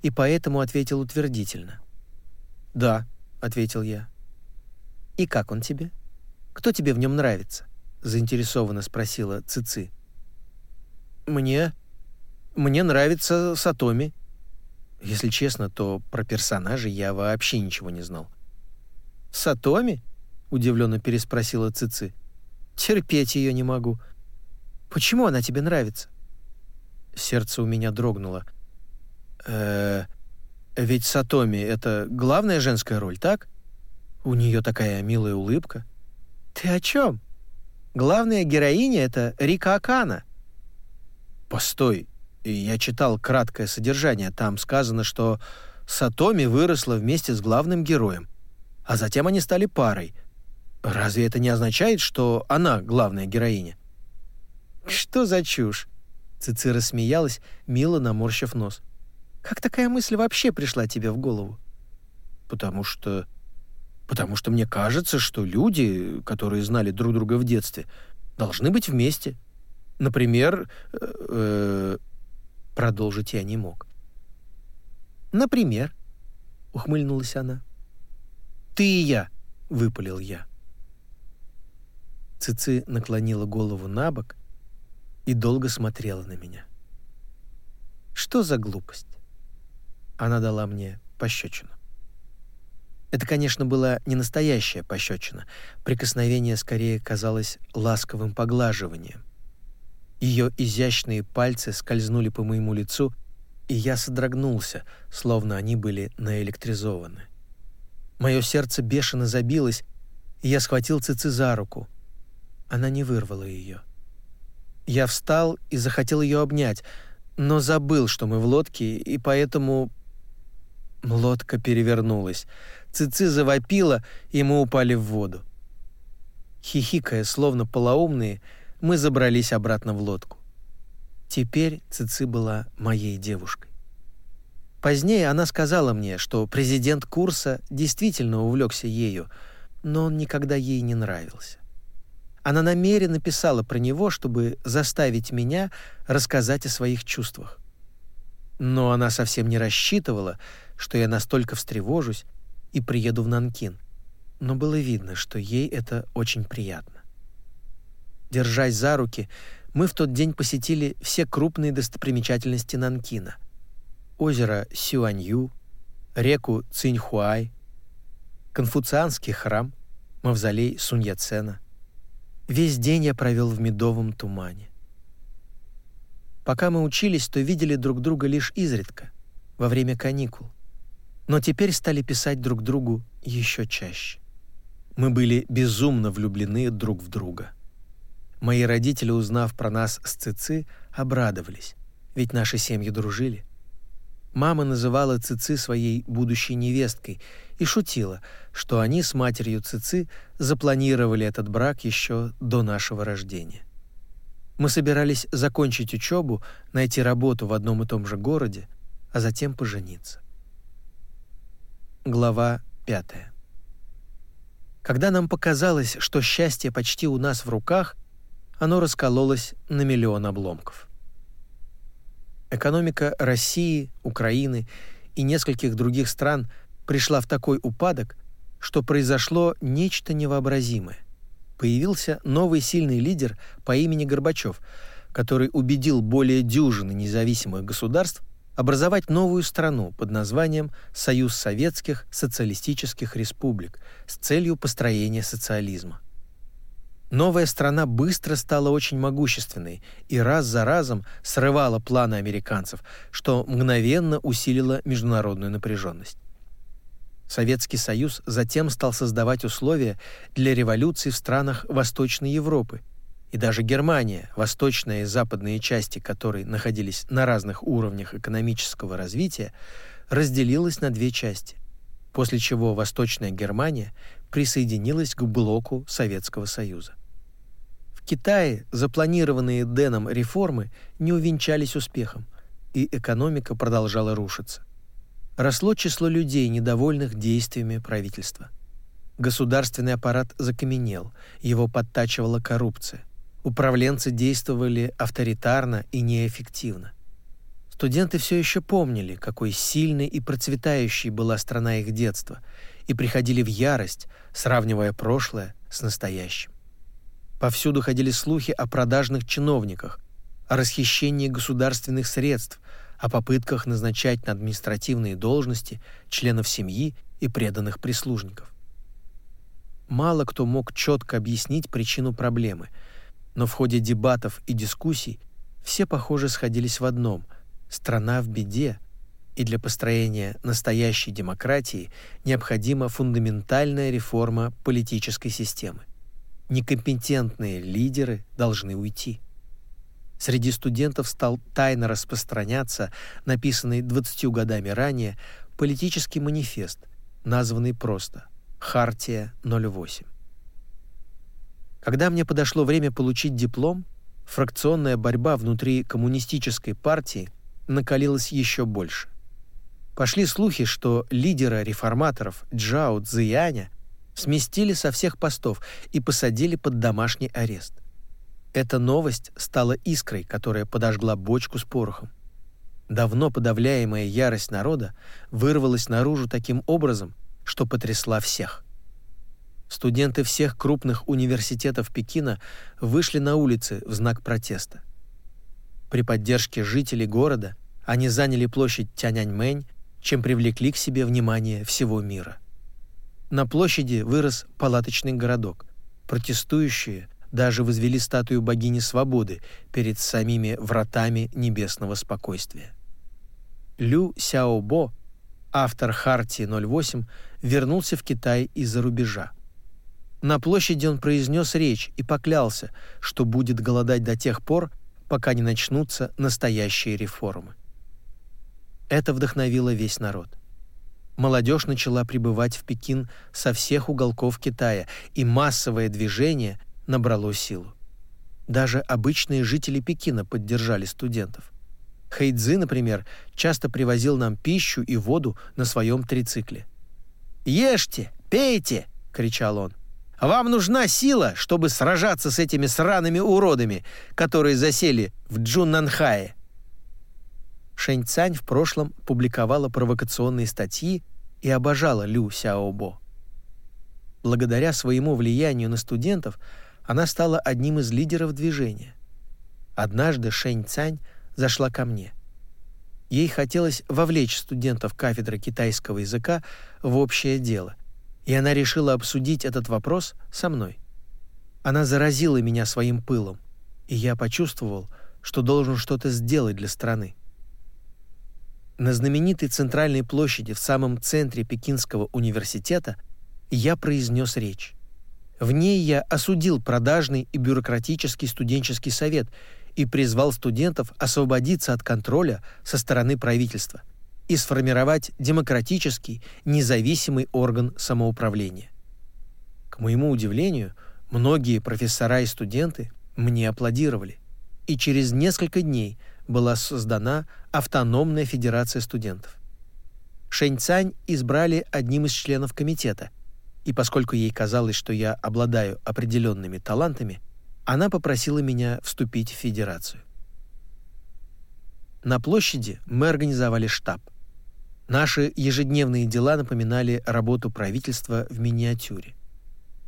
и поэтому ответил утвердительно. «Да», — ответил я. «И как он тебе? Кто тебе в нем нравится?» — заинтересованно спросила Цици. «Мне... мне нравится Сатоми». Если честно, то про персонажей я вообще ничего не знал. «Сатоми?» — удивленно переспросила Цици. «Терпеть ее не могу. Почему она тебе нравится?» Сердце у меня дрогнуло. «Э, ведь Сатоми — это главная женская роль, так? У нее такая милая улыбка. Ты о чем? Главная героиня — это Рика Акана. Постой, я читал краткое содержание. Там сказано, что Сатоми выросла вместе с главным героем, а затем они стали парой. Разве это не означает, что она главная героиня? Что за чушь? Цици рассмеялась, мило наморщив нос. Как такая мысль вообще пришла тебе в голову? Потому что... Потому что мне кажется, что люди, которые знали друг друга в детстве, должны быть вместе. Например, э, э, продолжить я не мог. Например, ухмыльнулась она. Ты и я, выпалил я. Цици наклонила голову на бок и долго смотрела на меня. Что за глупость? она дала мне пощечину. Это, конечно, была не настоящая пощечина. Прикосновение скорее казалось ласковым поглаживанием. Ее изящные пальцы скользнули по моему лицу, и я содрогнулся, словно они были наэлектризованы. Мое сердце бешено забилось, и я схватил Цици за руку. Она не вырвала ее. Я встал и захотел ее обнять, но забыл, что мы в лодке, и поэтому... Лодка перевернулась. Цици завопила, и мы упали в воду. Хихикая, словно полоумные, мы забрались обратно в лодку. Теперь Цици была моей девушкой. Позднее она сказала мне, что президент курса действительно увлекся ею, но он никогда ей не нравился. Она намеренно писала про него, чтобы заставить меня рассказать о своих чувствах. Но она совсем не рассчитывала, что я настолько встревожусь и приеду в Нанкин. Но было видно, что ей это очень приятно. Держась за руки, мы в тот день посетили все крупные достопримечательности Нанкина. Озеро Сюанью, реку Циньхуай, Конфуцианский храм, мавзолей Суньяцена. Весь день я провел в медовом тумане. Пока мы учились, то видели друг друга лишь изредка, во время каникул. Но теперь стали писать друг другу еще чаще. Мы были безумно влюблены друг в друга. Мои родители, узнав про нас с Цици, обрадовались, ведь наши семьи дружили. Мама называла Цици своей будущей невесткой и шутила, что они с матерью Цици запланировали этот брак еще до нашего рождения. Мы собирались закончить учебу, найти работу в одном и том же городе, а затем пожениться. Глава 5. Когда нам показалось, что счастье почти у нас в руках, оно раскололось на миллион обломков. Экономика России, Украины и нескольких других стран пришла в такой упадок, что произошло нечто невообразимое. Появился новый сильный лидер по имени Горбачев, который убедил более дюжины независимых государств образовать новую страну под названием Союз Советских Социалистических Республик с целью построения социализма. Новая страна быстро стала очень могущественной и раз за разом срывала планы американцев, что мгновенно усилило международную напряженность. Советский Союз затем стал создавать условия для революции в странах Восточной Европы, и даже Германия, восточная и западные части которой находились на разных уровнях экономического развития, разделилась на две части, после чего Восточная Германия присоединилась к блоку Советского Союза. В Китае запланированные Дэном реформы не увенчались успехом, и экономика продолжала рушиться росло число людей, недовольных действиями правительства. Государственный аппарат закаменел, его подтачивала коррупция. Управленцы действовали авторитарно и неэффективно. Студенты все еще помнили, какой сильной и процветающей была страна их детства, и приходили в ярость, сравнивая прошлое с настоящим. Повсюду ходили слухи о продажных чиновниках, о расхищении государственных средств, о попытках назначать на административные должности членов семьи и преданных прислужников. Мало кто мог четко объяснить причину проблемы, но в ходе дебатов и дискуссий все, похоже, сходились в одном – страна в беде, и для построения настоящей демократии необходима фундаментальная реформа политической системы. Некомпетентные лидеры должны уйти. Среди студентов стал тайно распространяться написанный 20 годами ранее политический манифест, названный просто «Хартия 08». Когда мне подошло время получить диплом, фракционная борьба внутри коммунистической партии накалилась еще больше. Пошли слухи, что лидера реформаторов Джао Цзияня сместили со всех постов и посадили под домашний арест. Эта новость стала искрой, которая подожгла бочку с порохом. Давно подавляемая ярость народа вырвалась наружу таким образом, что потрясла всех. Студенты всех крупных университетов Пекина вышли на улицы в знак протеста. При поддержке жителей города они заняли площадь Тяньаньмэнь, чем привлекли к себе внимание всего мира. На площади вырос палаточный городок. Протестующие даже возвели статую богини свободы перед самими вратами небесного спокойствия. Лю Сяобо, автор Хартии 08, вернулся в Китай из-за рубежа. На площади он произнес речь и поклялся, что будет голодать до тех пор, пока не начнутся настоящие реформы. Это вдохновило весь народ. Молодежь начала прибывать в Пекин со всех уголков Китая, и массовое движение набрало силу. Даже обычные жители Пекина поддержали студентов. Хэйдзи, например, часто привозил нам пищу и воду на своем трицикле. «Ешьте, пейте!» — кричал он. «Вам нужна сила, чтобы сражаться с этими сраными уродами, которые засели в Джуннанхае». Шэнь Цань в прошлом публиковала провокационные статьи и обожала Лю Сяобо. Благодаря своему влиянию на студентов она стала одним из лидеров движения. Однажды Шэнь Цань зашла ко мне. Ей хотелось вовлечь студентов кафедры китайского языка в общее дело, и она решила обсудить этот вопрос со мной. Она заразила меня своим пылом, и я почувствовал, что должен что-то сделать для страны. На знаменитой центральной площади в самом центре Пекинского университета я произнес речь. В ней я осудил продажный и бюрократический студенческий совет и призвал студентов освободиться от контроля со стороны правительства и сформировать демократический, независимый орган самоуправления. К моему удивлению, многие профессора и студенты мне аплодировали, и через несколько дней была создана автономная федерация студентов. Шэньцань избрали одним из членов комитета, и поскольку ей казалось, что я обладаю определенными талантами, она попросила меня вступить в федерацию. На площади мы организовали штаб. Наши ежедневные дела напоминали работу правительства в миниатюре.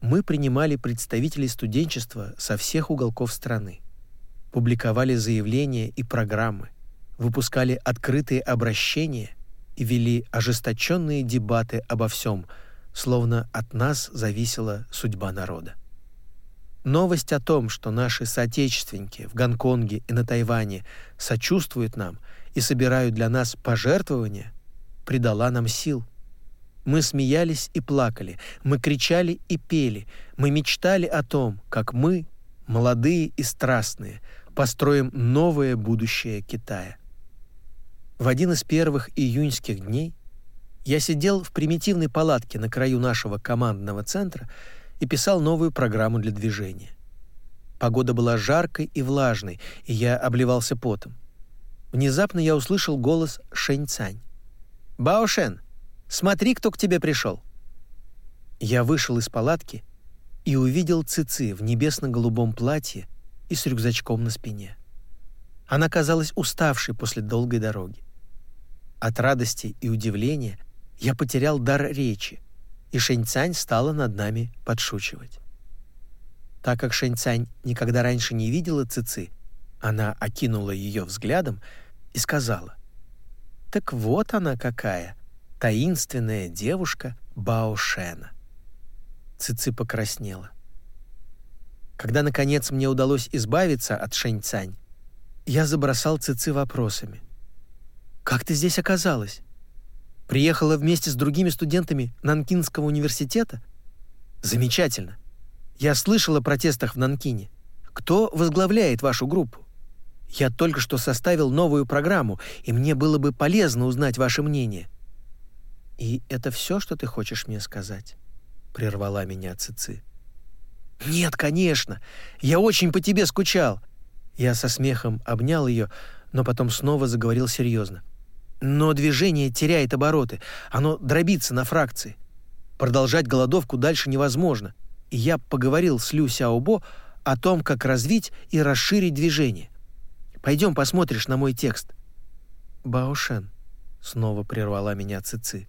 Мы принимали представителей студенчества со всех уголков страны, публиковали заявления и программы, выпускали открытые обращения и вели ожесточенные дебаты обо всем, словно от нас зависела судьба народа. Новость о том, что наши соотечественники в Гонконге и на Тайване сочувствуют нам и собирают для нас пожертвования, придала нам сил. Мы смеялись и плакали, мы кричали и пели, мы мечтали о том, как мы, молодые и страстные, построим новое будущее Китая. В один из первых июньских дней я сидел в примитивной палатке на краю нашего командного центра и писал новую программу для движения. Погода была жаркой и влажной, и я обливался потом. Внезапно я услышал голос Шэнь Цань. «Баошен, смотри, кто к тебе пришел!» Я вышел из палатки и увидел Цици в небесно-голубом платье и с рюкзачком на спине. Она казалась уставшей после долгой дороги. От радости и удивления я потерял дар речи, и Шэньцань стала над нами подшучивать. Так как Шэньцань никогда раньше не видела Цици, она окинула ее взглядом и сказала, «Так вот она какая, таинственная девушка Бао Шена». Цици покраснела. Когда, наконец, мне удалось избавиться от Шэньцань, я забросал Цици вопросами. «Как ты здесь оказалась? Приехала вместе с другими студентами Нанкинского университета? Замечательно. Я слышала о протестах в Нанкине. Кто возглавляет вашу группу? Я только что составил новую программу, и мне было бы полезно узнать ваше мнение. И это все, что ты хочешь мне сказать? прервала меня Цици. Нет, конечно. Я очень по тебе скучал. Я со смехом обнял ее, но потом снова заговорил серьезно. Но движение теряет обороты, оно дробится на фракции. Продолжать голодовку дальше невозможно. И я поговорил с Лю Сяобо о том, как развить и расширить движение. Пойдем посмотришь на мой текст. Баошен, снова прервала меня Цици.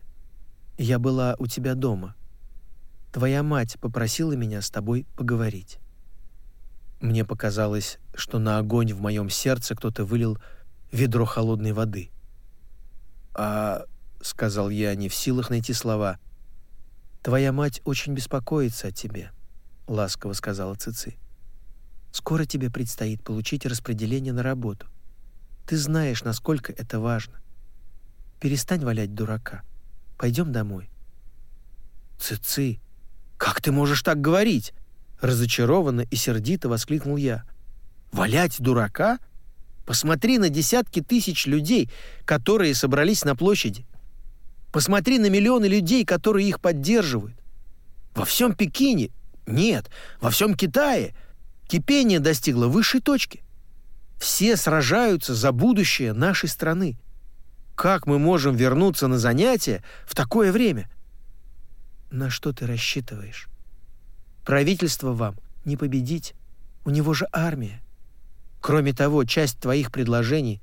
Я была у тебя дома. Твоя мать попросила меня с тобой поговорить. Мне показалось, что на огонь в моем сердце кто-то вылил ведро холодной воды. «А...» — сказал я, не в силах найти слова. «Твоя мать очень беспокоится о тебе», — ласково сказала Цици. Скоро тебе предстоит получить распределение на работу. Ты знаешь, насколько это важно. Перестань валять дурака. Пойдем домой». «Цици, как ты можешь так говорить?» Разочарованно и сердито воскликнул я. «Валять дурака? Посмотри на десятки тысяч людей, которые собрались на площади. Посмотри на миллионы людей, которые их поддерживают. Во всем Пекине, нет, во всем Китае кипение достигло высшей точки. Все сражаются за будущее нашей страны. Как мы можем вернуться на занятия в такое время? На что ты рассчитываешь? Правительство вам не победить. У него же армия. Кроме того, часть твоих предложений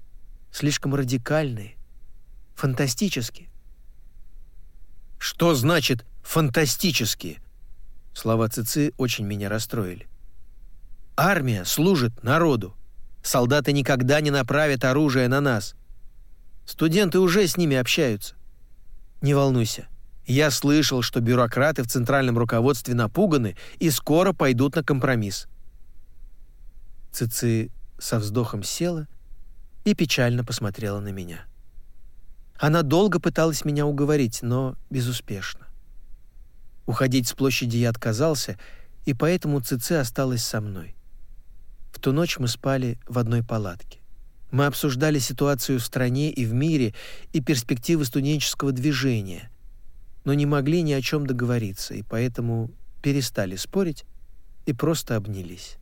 слишком радикальные, фантастические. Что значит «фантастические»? Слова Цици очень меня расстроили. Армия служит народу. Солдаты никогда не направят оружие на нас. Студенты уже с ними общаются. Не волнуйся. Я слышал, что бюрократы в центральном руководстве напуганы и скоро пойдут на компромисс. Цици со вздохом села и печально посмотрела на меня. Она долго пыталась меня уговорить, но безуспешно. Уходить с площади я отказался, и поэтому Цици осталась со мной. В ту ночь мы спали в одной палатке. Мы обсуждали ситуацию в стране и в мире и перспективы студенческого движения, но не могли ни о чем договориться, и поэтому перестали спорить и просто обнялись.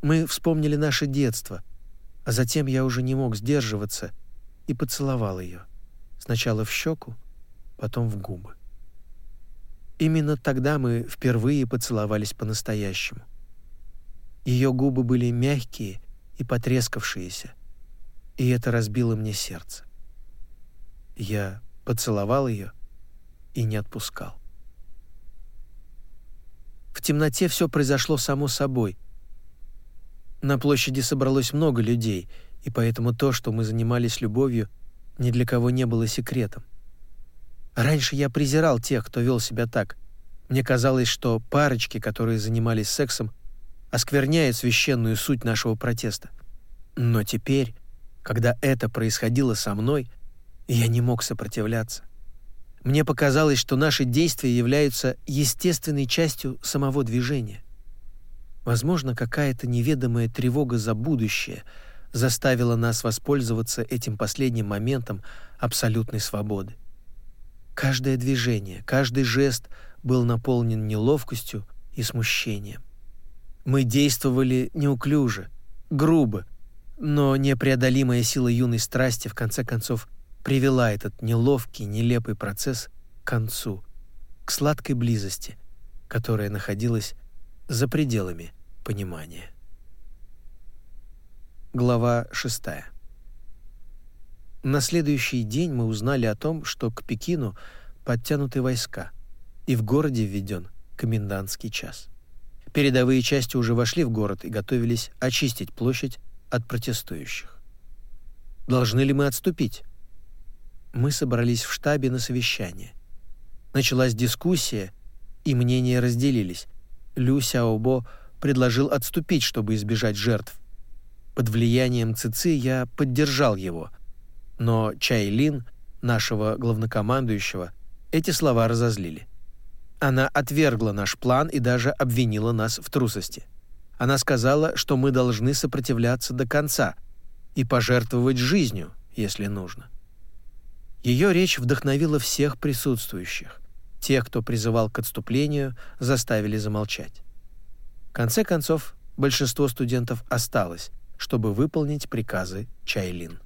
Мы вспомнили наше детство, а затем я уже не мог сдерживаться и поцеловал ее. Сначала в щеку, потом в губы. Именно тогда мы впервые поцеловались по-настоящему. Ее губы были мягкие и потрескавшиеся, и это разбило мне сердце. Я поцеловал ее и не отпускал. В темноте все произошло само собой. На площади собралось много людей, и поэтому то, что мы занимались любовью, ни для кого не было секретом. Раньше я презирал тех, кто вел себя так. Мне казалось, что парочки, которые занимались сексом, оскверняет священную суть нашего протеста. Но теперь, когда это происходило со мной, я не мог сопротивляться. Мне показалось, что наши действия являются естественной частью самого движения. Возможно, какая-то неведомая тревога за будущее заставила нас воспользоваться этим последним моментом абсолютной свободы. Каждое движение, каждый жест был наполнен неловкостью и смущением. Мы действовали неуклюже, грубо, но непреодолимая сила юной страсти в конце концов привела этот неловкий, нелепый процесс к концу, к сладкой близости, которая находилась за пределами понимания. Глава 6. На следующий день мы узнали о том, что к Пекину подтянуты войска, и в городе введен комендантский час. Передовые части уже вошли в город и готовились очистить площадь от протестующих. Должны ли мы отступить? Мы собрались в штабе на совещание. Началась дискуссия, и мнения разделились. Лю Сяобо предложил отступить, чтобы избежать жертв. Под влиянием Цици я поддержал его, но Чайлин, нашего главнокомандующего, эти слова разозлили. Она отвергла наш план и даже обвинила нас в трусости. Она сказала, что мы должны сопротивляться до конца и пожертвовать жизнью, если нужно. Ее речь вдохновила всех присутствующих. Тех, кто призывал к отступлению, заставили замолчать. В конце концов, большинство студентов осталось, чтобы выполнить приказы Чайлин.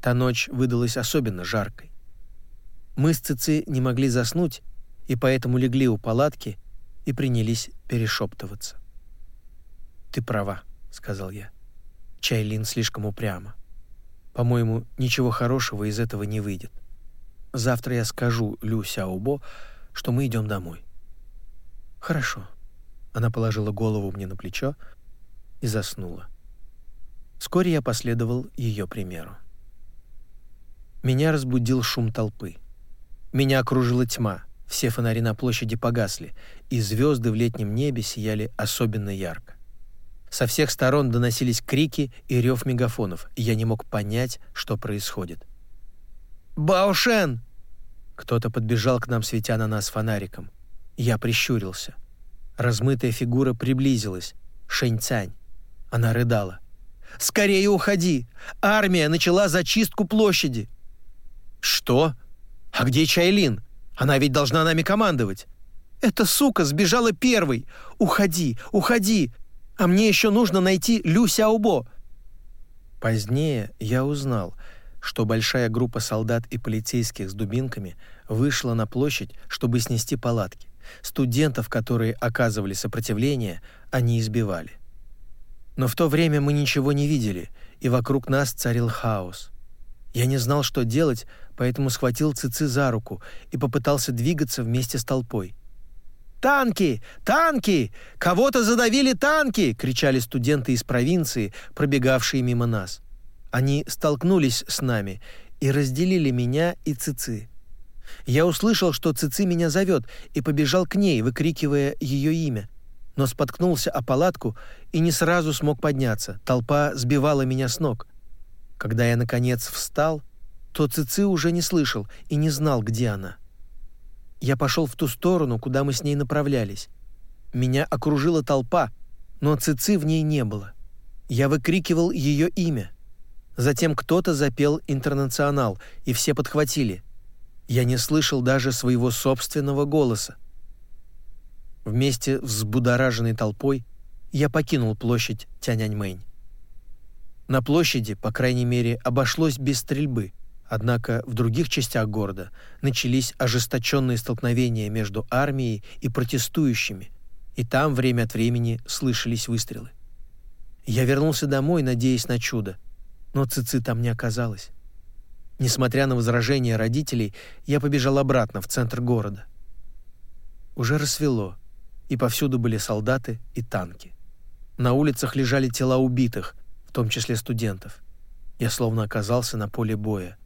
Та ночь выдалась особенно жаркой. Мы с Цици не могли заснуть, и поэтому легли у палатки и принялись перешептываться. «Ты права», — сказал я. Чайлин слишком упряма. По-моему, ничего хорошего из этого не выйдет. Завтра я скажу Лю Сяобо, что мы идем домой. Хорошо. Она положила голову мне на плечо и заснула. Вскоре я последовал ее примеру. Меня разбудил шум толпы. Меня окружила тьма, Все фонари на площади погасли, и звезды в летнем небе сияли особенно ярко. Со всех сторон доносились крики и рев мегафонов, я не мог понять, что происходит. «Баошен!» Кто-то подбежал к нам, светя на нас фонариком. Я прищурился. Размытая фигура приблизилась. Шэнь-Цань. Она рыдала. «Скорее уходи! Армия начала зачистку площади!» «Что? А где Чайлин? Она ведь должна нами командовать!» «Эта сука сбежала первой! Уходи, уходи! А мне еще нужно найти Лю Сяобо!» Позднее я узнал, что большая группа солдат и полицейских с дубинками вышла на площадь, чтобы снести палатки. Студентов, которые оказывали сопротивление, они избивали. Но в то время мы ничего не видели, и вокруг нас царил хаос. Я не знал, что делать, поэтому схватил Цици за руку и попытался двигаться вместе с толпой. «Танки! Танки! Кого-то задавили танки!» — кричали студенты из провинции, пробегавшие мимо нас. Они столкнулись с нами и разделили меня и Цици. Я услышал, что Цици меня зовет, и побежал к ней, выкрикивая ее имя. Но споткнулся о палатку и не сразу смог подняться. Толпа сбивала меня с ног. Когда я, наконец, встал, то Цици уже не слышал и не знал, где она. Я пошел в ту сторону, куда мы с ней направлялись. Меня окружила толпа, но Цици в ней не было. Я выкрикивал ее имя. Затем кто-то запел «Интернационал», и все подхватили. Я не слышал даже своего собственного голоса. Вместе с взбудораженной толпой я покинул площадь Тяньаньмэнь. На площади, по крайней мере, обошлось без стрельбы, однако в других частях города начались ожесточенные столкновения между армией и протестующими, и там время от времени слышались выстрелы. Я вернулся домой, надеясь на чудо, но Цици там не оказалось. Несмотря на возражения родителей, я побежал обратно в центр города. Уже рассвело, и повсюду были солдаты и танки. На улицах лежали тела убитых, в том числе студентов. Я словно оказался на поле боя.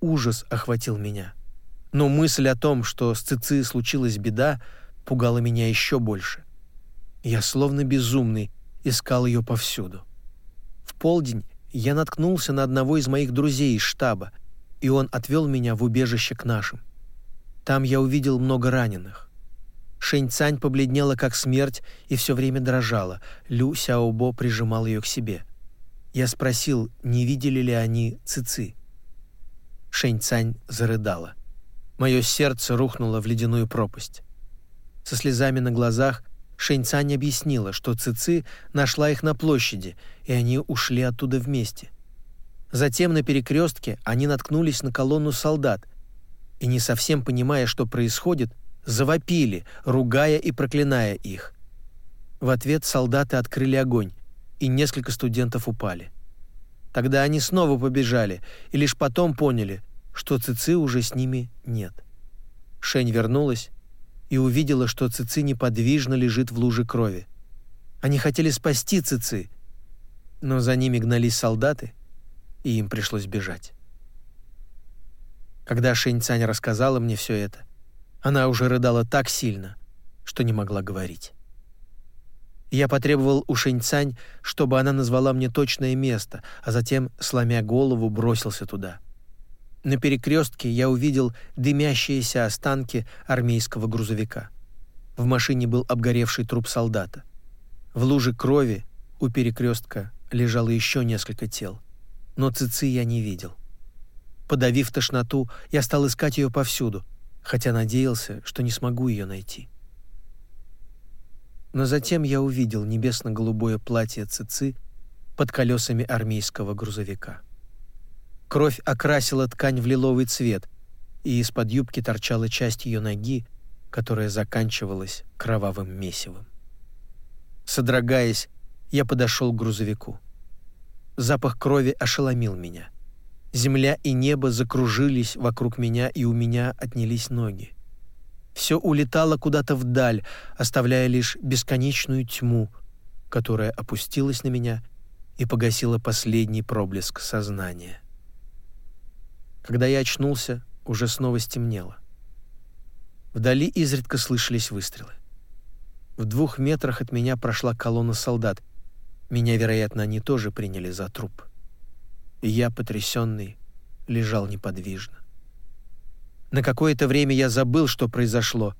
Ужас охватил меня. Но мысль о том, что с Цици случилась беда, пугала меня еще больше. Я словно безумный искал ее повсюду. В полдень я наткнулся на одного из моих друзей из штаба, и он отвел меня в убежище к нашим. Там я увидел много раненых. Шэнь Цань побледнела как смерть и все время дрожала. Лю Сяобо прижимал ее к себе. Я спросил, не видели ли они Цици. Шэнь Цань зарыдала. Мое сердце рухнуло в ледяную пропасть. Со слезами на глазах Шэньцань объяснила, что Цици нашла их на площади, и они ушли оттуда вместе. Затем на перекрестке они наткнулись на колонну солдат и, не совсем понимая, что происходит, завопили, ругая и проклиная их. В ответ солдаты открыли огонь, и несколько студентов упали. Тогда они снова побежали и лишь потом поняли, что Цици уже с ними нет. Шень вернулась и увидела, что Цици неподвижно лежит в луже крови. Они хотели спасти Цици, но за ними гнались солдаты, и им пришлось бежать. Когда Шэнь Цань рассказала мне все это, она уже рыдала так сильно, что не могла говорить. Я потребовал у Шэнь Цань, чтобы она назвала мне точное место, а затем, сломя голову, бросился туда — на перекрестке я увидел дымящиеся останки армейского грузовика. В машине был обгоревший труп солдата. В луже крови у перекрестка лежало еще несколько тел, но Цици я не видел. Подавив тошноту, я стал искать ее повсюду, хотя надеялся, что не смогу ее найти. Но затем я увидел небесно-голубое платье Цици под колесами армейского грузовика. Кровь окрасила ткань в лиловый цвет, и из-под юбки торчала часть ее ноги, которая заканчивалась кровавым месивом. Содрогаясь, я подошел к грузовику. Запах крови ошеломил меня. Земля и небо закружились вокруг меня, и у меня отнялись ноги. Все улетало куда-то вдаль, оставляя лишь бесконечную тьму, которая опустилась на меня и погасила последний проблеск сознания. Когда я очнулся, уже снова стемнело. Вдали изредка слышались выстрелы. В двух метрах от меня прошла колонна солдат. Меня, вероятно, они тоже приняли за труп. И я, потрясенный, лежал неподвижно. На какое-то время я забыл, что произошло,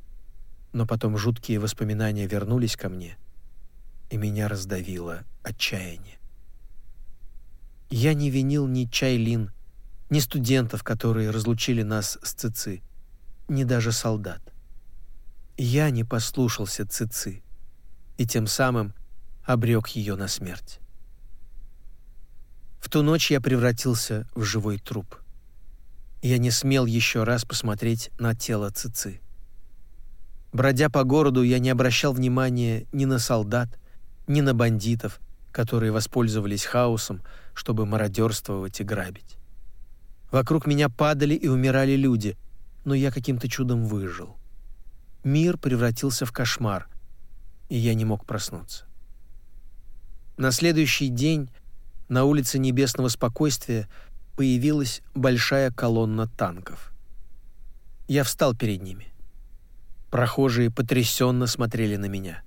но потом жуткие воспоминания вернулись ко мне, и меня раздавило отчаяние. Я не винил ни Чайлин, ни студентов, которые разлучили нас с Цици, ни даже солдат. Я не послушался Цици и тем самым обрек ее на смерть. В ту ночь я превратился в живой труп. Я не смел еще раз посмотреть на тело Цици. Бродя по городу, я не обращал внимания ни на солдат, ни на бандитов, которые воспользовались хаосом, чтобы мародерствовать и грабить. Вокруг меня падали и умирали люди, но я каким-то чудом выжил. Мир превратился в кошмар, и я не мог проснуться. На следующий день на улице Небесного Спокойствия появилась большая колонна танков. Я встал перед ними. Прохожие потрясенно смотрели на меня.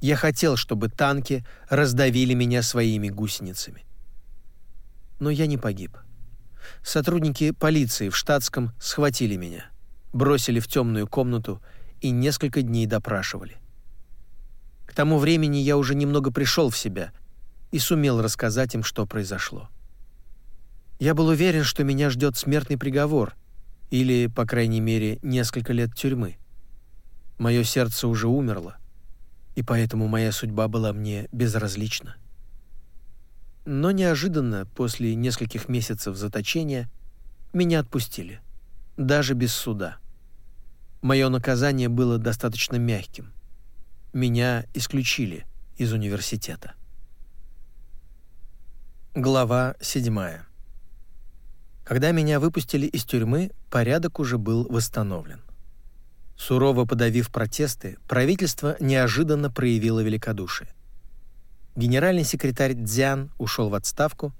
Я хотел, чтобы танки раздавили меня своими гусеницами. Но я не погиб. Сотрудники полиции в штатском схватили меня, бросили в темную комнату и несколько дней допрашивали. К тому времени я уже немного пришел в себя и сумел рассказать им, что произошло. Я был уверен, что меня ждет смертный приговор или, по крайней мере, несколько лет тюрьмы. Мое сердце уже умерло, и поэтому моя судьба была мне безразлична. Но неожиданно, после нескольких месяцев заточения, меня отпустили, даже без суда. Мое наказание было достаточно мягким. Меня исключили из университета. Глава 7. Когда меня выпустили из тюрьмы, порядок уже был восстановлен. Сурово подавив протесты, правительство неожиданно проявило великодушие генеральный секретарь Цзян ушел в отставку,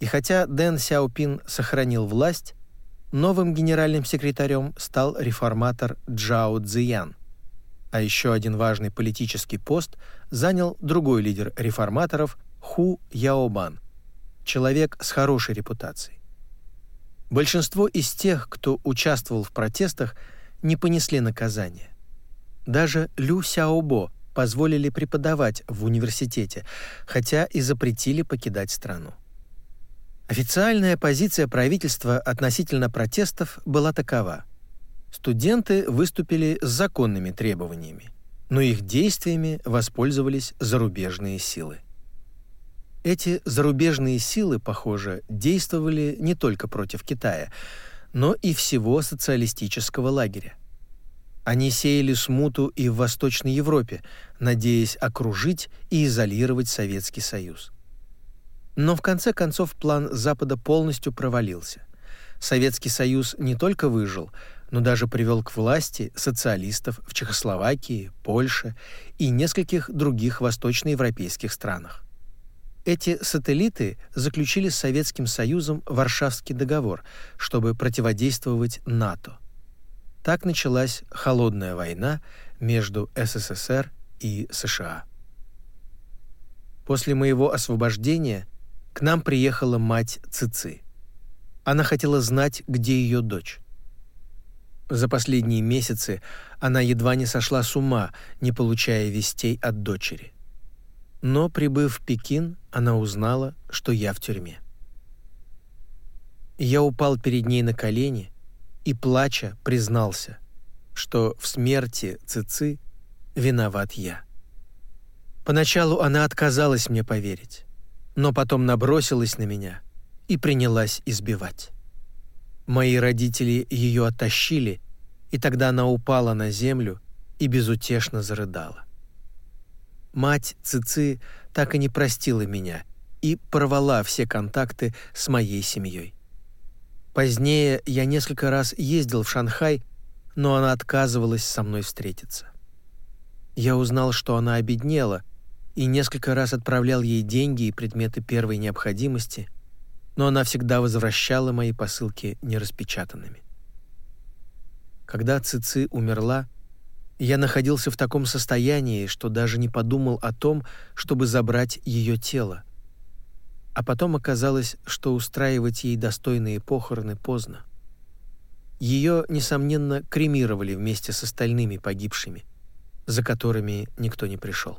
и хотя Дэн Сяопин сохранил власть, новым генеральным секретарем стал реформатор Джао Цзиян. А еще один важный политический пост занял другой лидер реформаторов Ху Яобан, человек с хорошей репутацией. Большинство из тех, кто участвовал в протестах, не понесли наказания. Даже Лю Сяобо позволили преподавать в университете, хотя и запретили покидать страну. Официальная позиция правительства относительно протестов была такова. Студенты выступили с законными требованиями, но их действиями воспользовались зарубежные силы. Эти зарубежные силы, похоже, действовали не только против Китая, но и всего социалистического лагеря. Они сеяли смуту и в Восточной Европе, надеясь окружить и изолировать Советский Союз. Но в конце концов план Запада полностью провалился. Советский Союз не только выжил, но даже привел к власти социалистов в Чехословакии, Польше и нескольких других восточноевропейских странах. Эти сателлиты заключили с Советским Союзом Варшавский договор, чтобы противодействовать НАТО. Так началась холодная война между СССР и США. После моего освобождения к нам приехала мать Цици. Она хотела знать, где ее дочь. За последние месяцы она едва не сошла с ума, не получая вестей от дочери. Но, прибыв в Пекин, она узнала, что я в тюрьме. Я упал перед ней на колени и, плача, признался, что в смерти Цици виноват я. Поначалу она отказалась мне поверить, но потом набросилась на меня и принялась избивать. Мои родители ее оттащили, и тогда она упала на землю и безутешно зарыдала. Мать Цици так и не простила меня и порвала все контакты с моей семьей. Позднее я несколько раз ездил в Шанхай, но она отказывалась со мной встретиться. Я узнал, что она обеднела, и несколько раз отправлял ей деньги и предметы первой необходимости, но она всегда возвращала мои посылки нераспечатанными. Когда Цици умерла, я находился в таком состоянии, что даже не подумал о том, чтобы забрать ее тело. А потом оказалось, что устраивать ей достойные похороны поздно. Ее, несомненно, кремировали вместе с остальными погибшими, за которыми никто не пришел.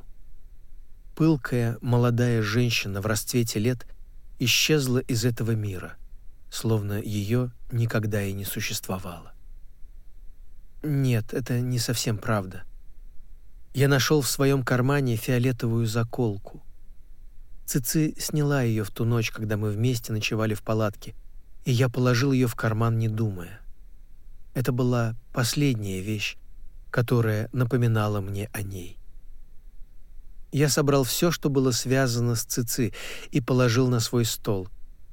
Пылкая молодая женщина в расцвете лет исчезла из этого мира, словно ее никогда и не существовало. Нет, это не совсем правда. Я нашел в своем кармане фиолетовую заколку. Цици сняла ее в ту ночь, когда мы вместе ночевали в палатке, и я положил ее в карман, не думая. Это была последняя вещь, которая напоминала мне о ней. Я собрал все, что было связано с Цици, и положил на свой стол.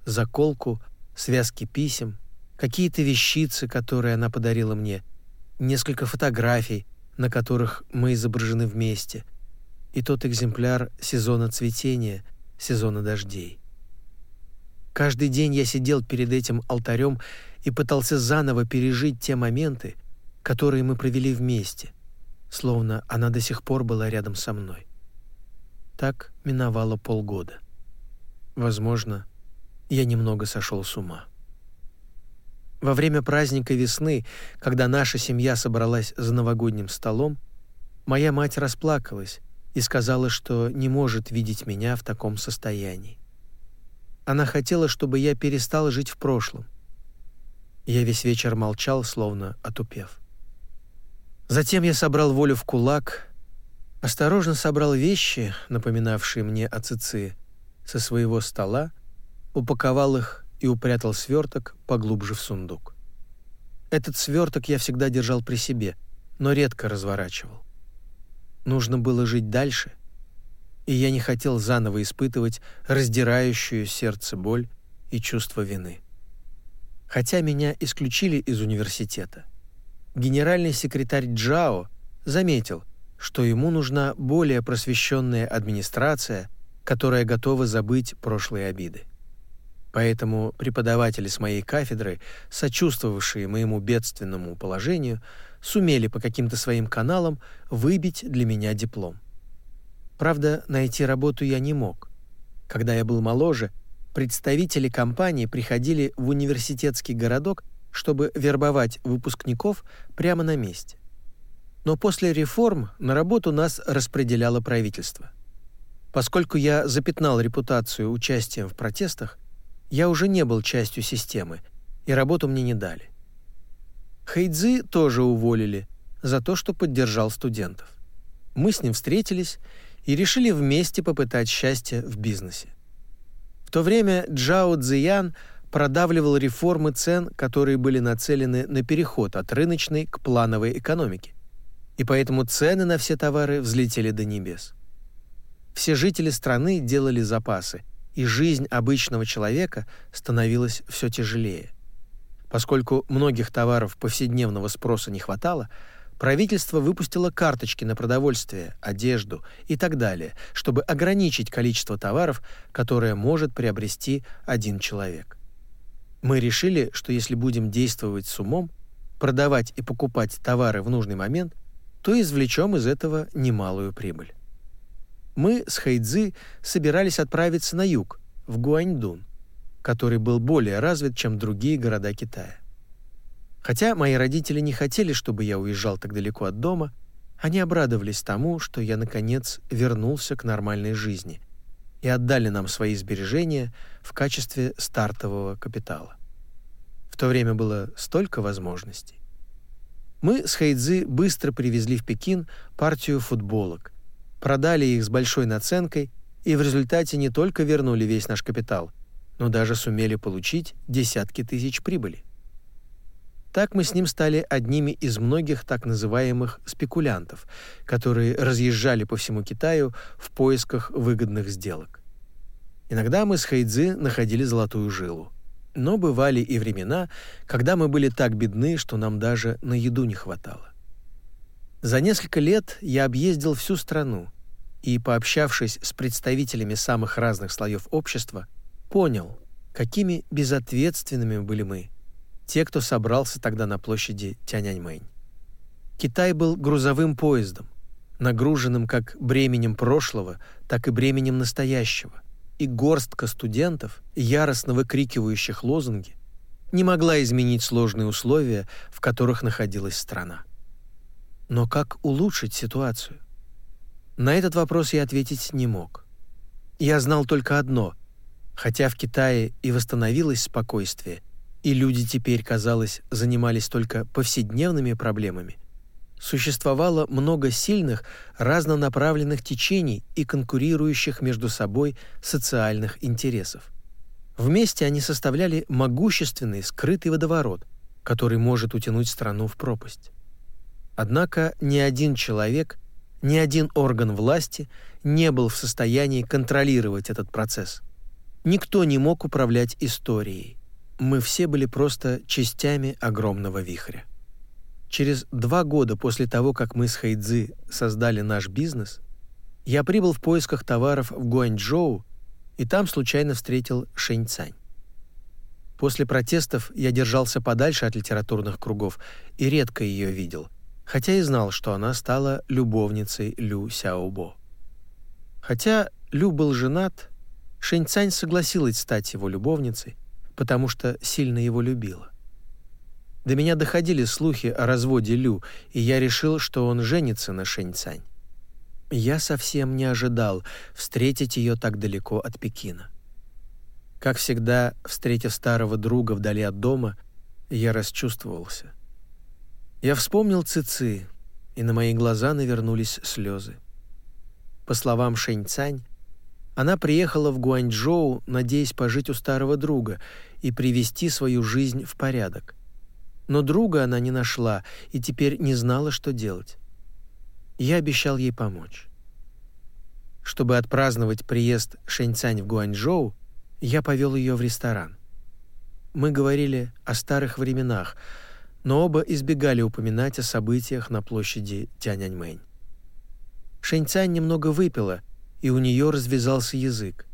Заколку, связки писем, какие-то вещицы, которые она подарила мне — несколько фотографий, на которых мы изображены вместе, и тот экземпляр сезона цветения, сезона дождей. Каждый день я сидел перед этим алтарем и пытался заново пережить те моменты, которые мы провели вместе, словно она до сих пор была рядом со мной. Так миновало полгода. Возможно, я немного сошел с ума. Во время праздника весны, когда наша семья собралась за новогодним столом, моя мать расплакалась и сказала, что не может видеть меня в таком состоянии. Она хотела, чтобы я перестал жить в прошлом. Я весь вечер молчал, словно отупев. Затем я собрал волю в кулак, осторожно собрал вещи, напоминавшие мне о Цици, со своего стола, упаковал их и упрятал сверток поглубже в сундук. Этот сверток я всегда держал при себе, но редко разворачивал. Нужно было жить дальше, и я не хотел заново испытывать раздирающую сердце боль и чувство вины. Хотя меня исключили из университета, генеральный секретарь Джао заметил, что ему нужна более просвещенная администрация, которая готова забыть прошлые обиды. Поэтому преподаватели с моей кафедры, сочувствовавшие моему бедственному положению, сумели по каким-то своим каналам выбить для меня диплом. Правда, найти работу я не мог. Когда я был моложе, представители компании приходили в университетский городок, чтобы вербовать выпускников прямо на месте. Но после реформ на работу нас распределяло правительство. Поскольку я запятнал репутацию участием в протестах, я уже не был частью системы, и работу мне не дали. Хэйдзи тоже уволили за то, что поддержал студентов. Мы с ним встретились и решили вместе попытать счастье в бизнесе. В то время Джао Цзиян продавливал реформы цен, которые были нацелены на переход от рыночной к плановой экономике. И поэтому цены на все товары взлетели до небес. Все жители страны делали запасы – и жизнь обычного человека становилась все тяжелее. Поскольку многих товаров повседневного спроса не хватало, правительство выпустило карточки на продовольствие, одежду и так далее, чтобы ограничить количество товаров, которое может приобрести один человек. Мы решили, что если будем действовать с умом, продавать и покупать товары в нужный момент, то извлечем из этого немалую прибыль мы с Хайдзи собирались отправиться на юг, в Гуаньдун, который был более развит, чем другие города Китая. Хотя мои родители не хотели, чтобы я уезжал так далеко от дома, они обрадовались тому, что я, наконец, вернулся к нормальной жизни и отдали нам свои сбережения в качестве стартового капитала. В то время было столько возможностей. Мы с Хайдзи быстро привезли в Пекин партию футболок – продали их с большой наценкой и в результате не только вернули весь наш капитал, но даже сумели получить десятки тысяч прибыли. Так мы с ним стали одними из многих так называемых спекулянтов, которые разъезжали по всему Китаю в поисках выгодных сделок. Иногда мы с Хайдзи находили золотую жилу. Но бывали и времена, когда мы были так бедны, что нам даже на еду не хватало. За несколько лет я объездил всю страну и, пообщавшись с представителями самых разных слоев общества, понял, какими безответственными были мы те, кто собрался тогда на площади Тяньаньмэнь. Китай был грузовым поездом, нагруженным как бременем прошлого, так и бременем настоящего, и горстка студентов, яростно выкрикивающих лозунги, не могла изменить сложные условия, в которых находилась страна. Но как улучшить ситуацию? На этот вопрос я ответить не мог. Я знал только одно. Хотя в Китае и восстановилось спокойствие, и люди теперь, казалось, занимались только повседневными проблемами, существовало много сильных разнонаправленных течений и конкурирующих между собой социальных интересов. Вместе они составляли могущественный скрытый водоворот, который может утянуть страну в пропасть. Однако ни один человек, ни один орган власти не был в состоянии контролировать этот процесс. Никто не мог управлять историей. Мы все были просто частями огромного вихря. Через два года после того, как мы с Хайдзи создали наш бизнес, я прибыл в поисках товаров в Гуанчжоу и там случайно встретил Шэньцань. После протестов я держался подальше от литературных кругов и редко ее видел, хотя и знал, что она стала любовницей Лю Сяобо. Хотя Лю был женат, Шэньцань согласилась стать его любовницей, потому что сильно его любила. До меня доходили слухи о разводе Лю, и я решил, что он женится на Шэньцань. Я совсем не ожидал встретить ее так далеко от Пекина. Как всегда, встретив старого друга вдали от дома, я расчувствовался. Я вспомнил Цици, и на мои глаза навернулись слезы. По словам Шэньцань, она приехала в Гуанчжоу, надеясь пожить у старого друга и привести свою жизнь в порядок. Но друга она не нашла и теперь не знала, что делать. Я обещал ей помочь. Чтобы отпраздновать приезд Шэньцань в Гуанчжоу, я повел ее в ресторан. Мы говорили о старых временах, но оба избегали упоминать о событиях на площади Тяньаньмэнь. Шэньцань немного выпила, и у нее развязался язык.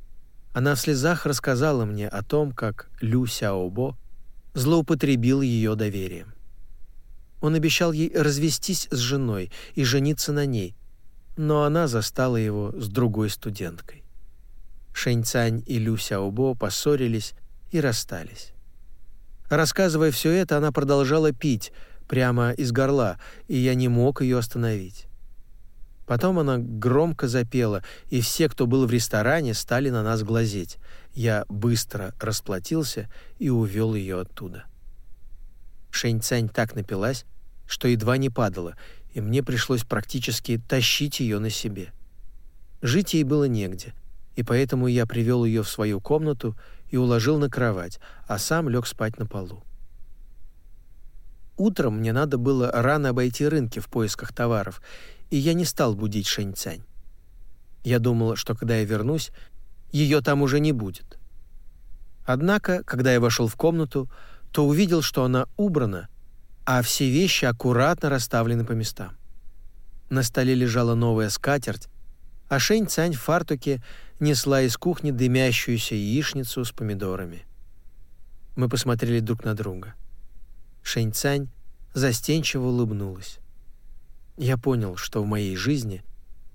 Она в слезах рассказала мне о том, как Лю Сяобо злоупотребил ее доверием. Он обещал ей развестись с женой и жениться на ней, но она застала его с другой студенткой. Шэньцань и Лю Сяобо поссорились и расстались. Рассказывая все это, она продолжала пить прямо из горла, и я не мог ее остановить. Потом она громко запела, и все, кто был в ресторане, стали на нас глазеть. Я быстро расплатился и увел ее оттуда. Шэньцань так напилась, что едва не падала, и мне пришлось практически тащить ее на себе. Жить ей было негде, и поэтому я привел ее в свою комнату и уложил на кровать, а сам лег спать на полу. Утром мне надо было рано обойти рынки в поисках товаров, и я не стал будить Шэньцань. Я думал, что когда я вернусь, ее там уже не будет. Однако, когда я вошел в комнату, то увидел, что она убрана, а все вещи аккуратно расставлены по местам. На столе лежала новая скатерть, а Шэнь Цань в фартуке несла из кухни дымящуюся яичницу с помидорами. Мы посмотрели друг на друга. Шэнь Цань застенчиво улыбнулась я понял, что в моей жизни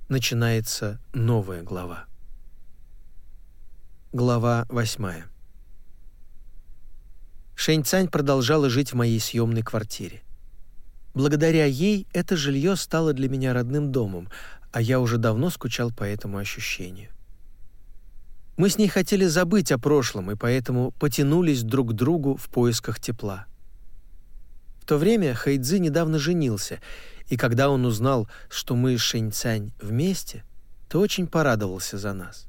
начинается новая глава. Глава восьмая. Шэньцань продолжала жить в моей съемной квартире. Благодаря ей это жилье стало для меня родным домом, а я уже давно скучал по этому ощущению. Мы с ней хотели забыть о прошлом и поэтому потянулись друг к другу в поисках тепла. В то время Хайдзи недавно женился, и когда он узнал, что мы с Шэньцань вместе, то очень порадовался за нас.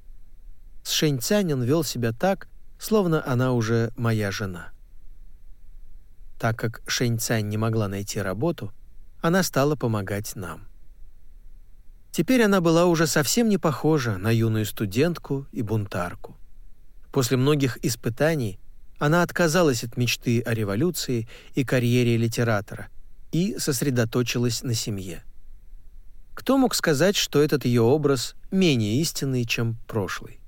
С Шэньцань он вел себя так, словно она уже моя жена. Так как Шэньцань не могла найти работу, она стала помогать нам. Теперь она была уже совсем не похожа на юную студентку и бунтарку. После многих испытаний она отказалась от мечты о революции и карьере литератора – и сосредоточилась на семье. Кто мог сказать, что этот ее образ менее истинный, чем прошлый?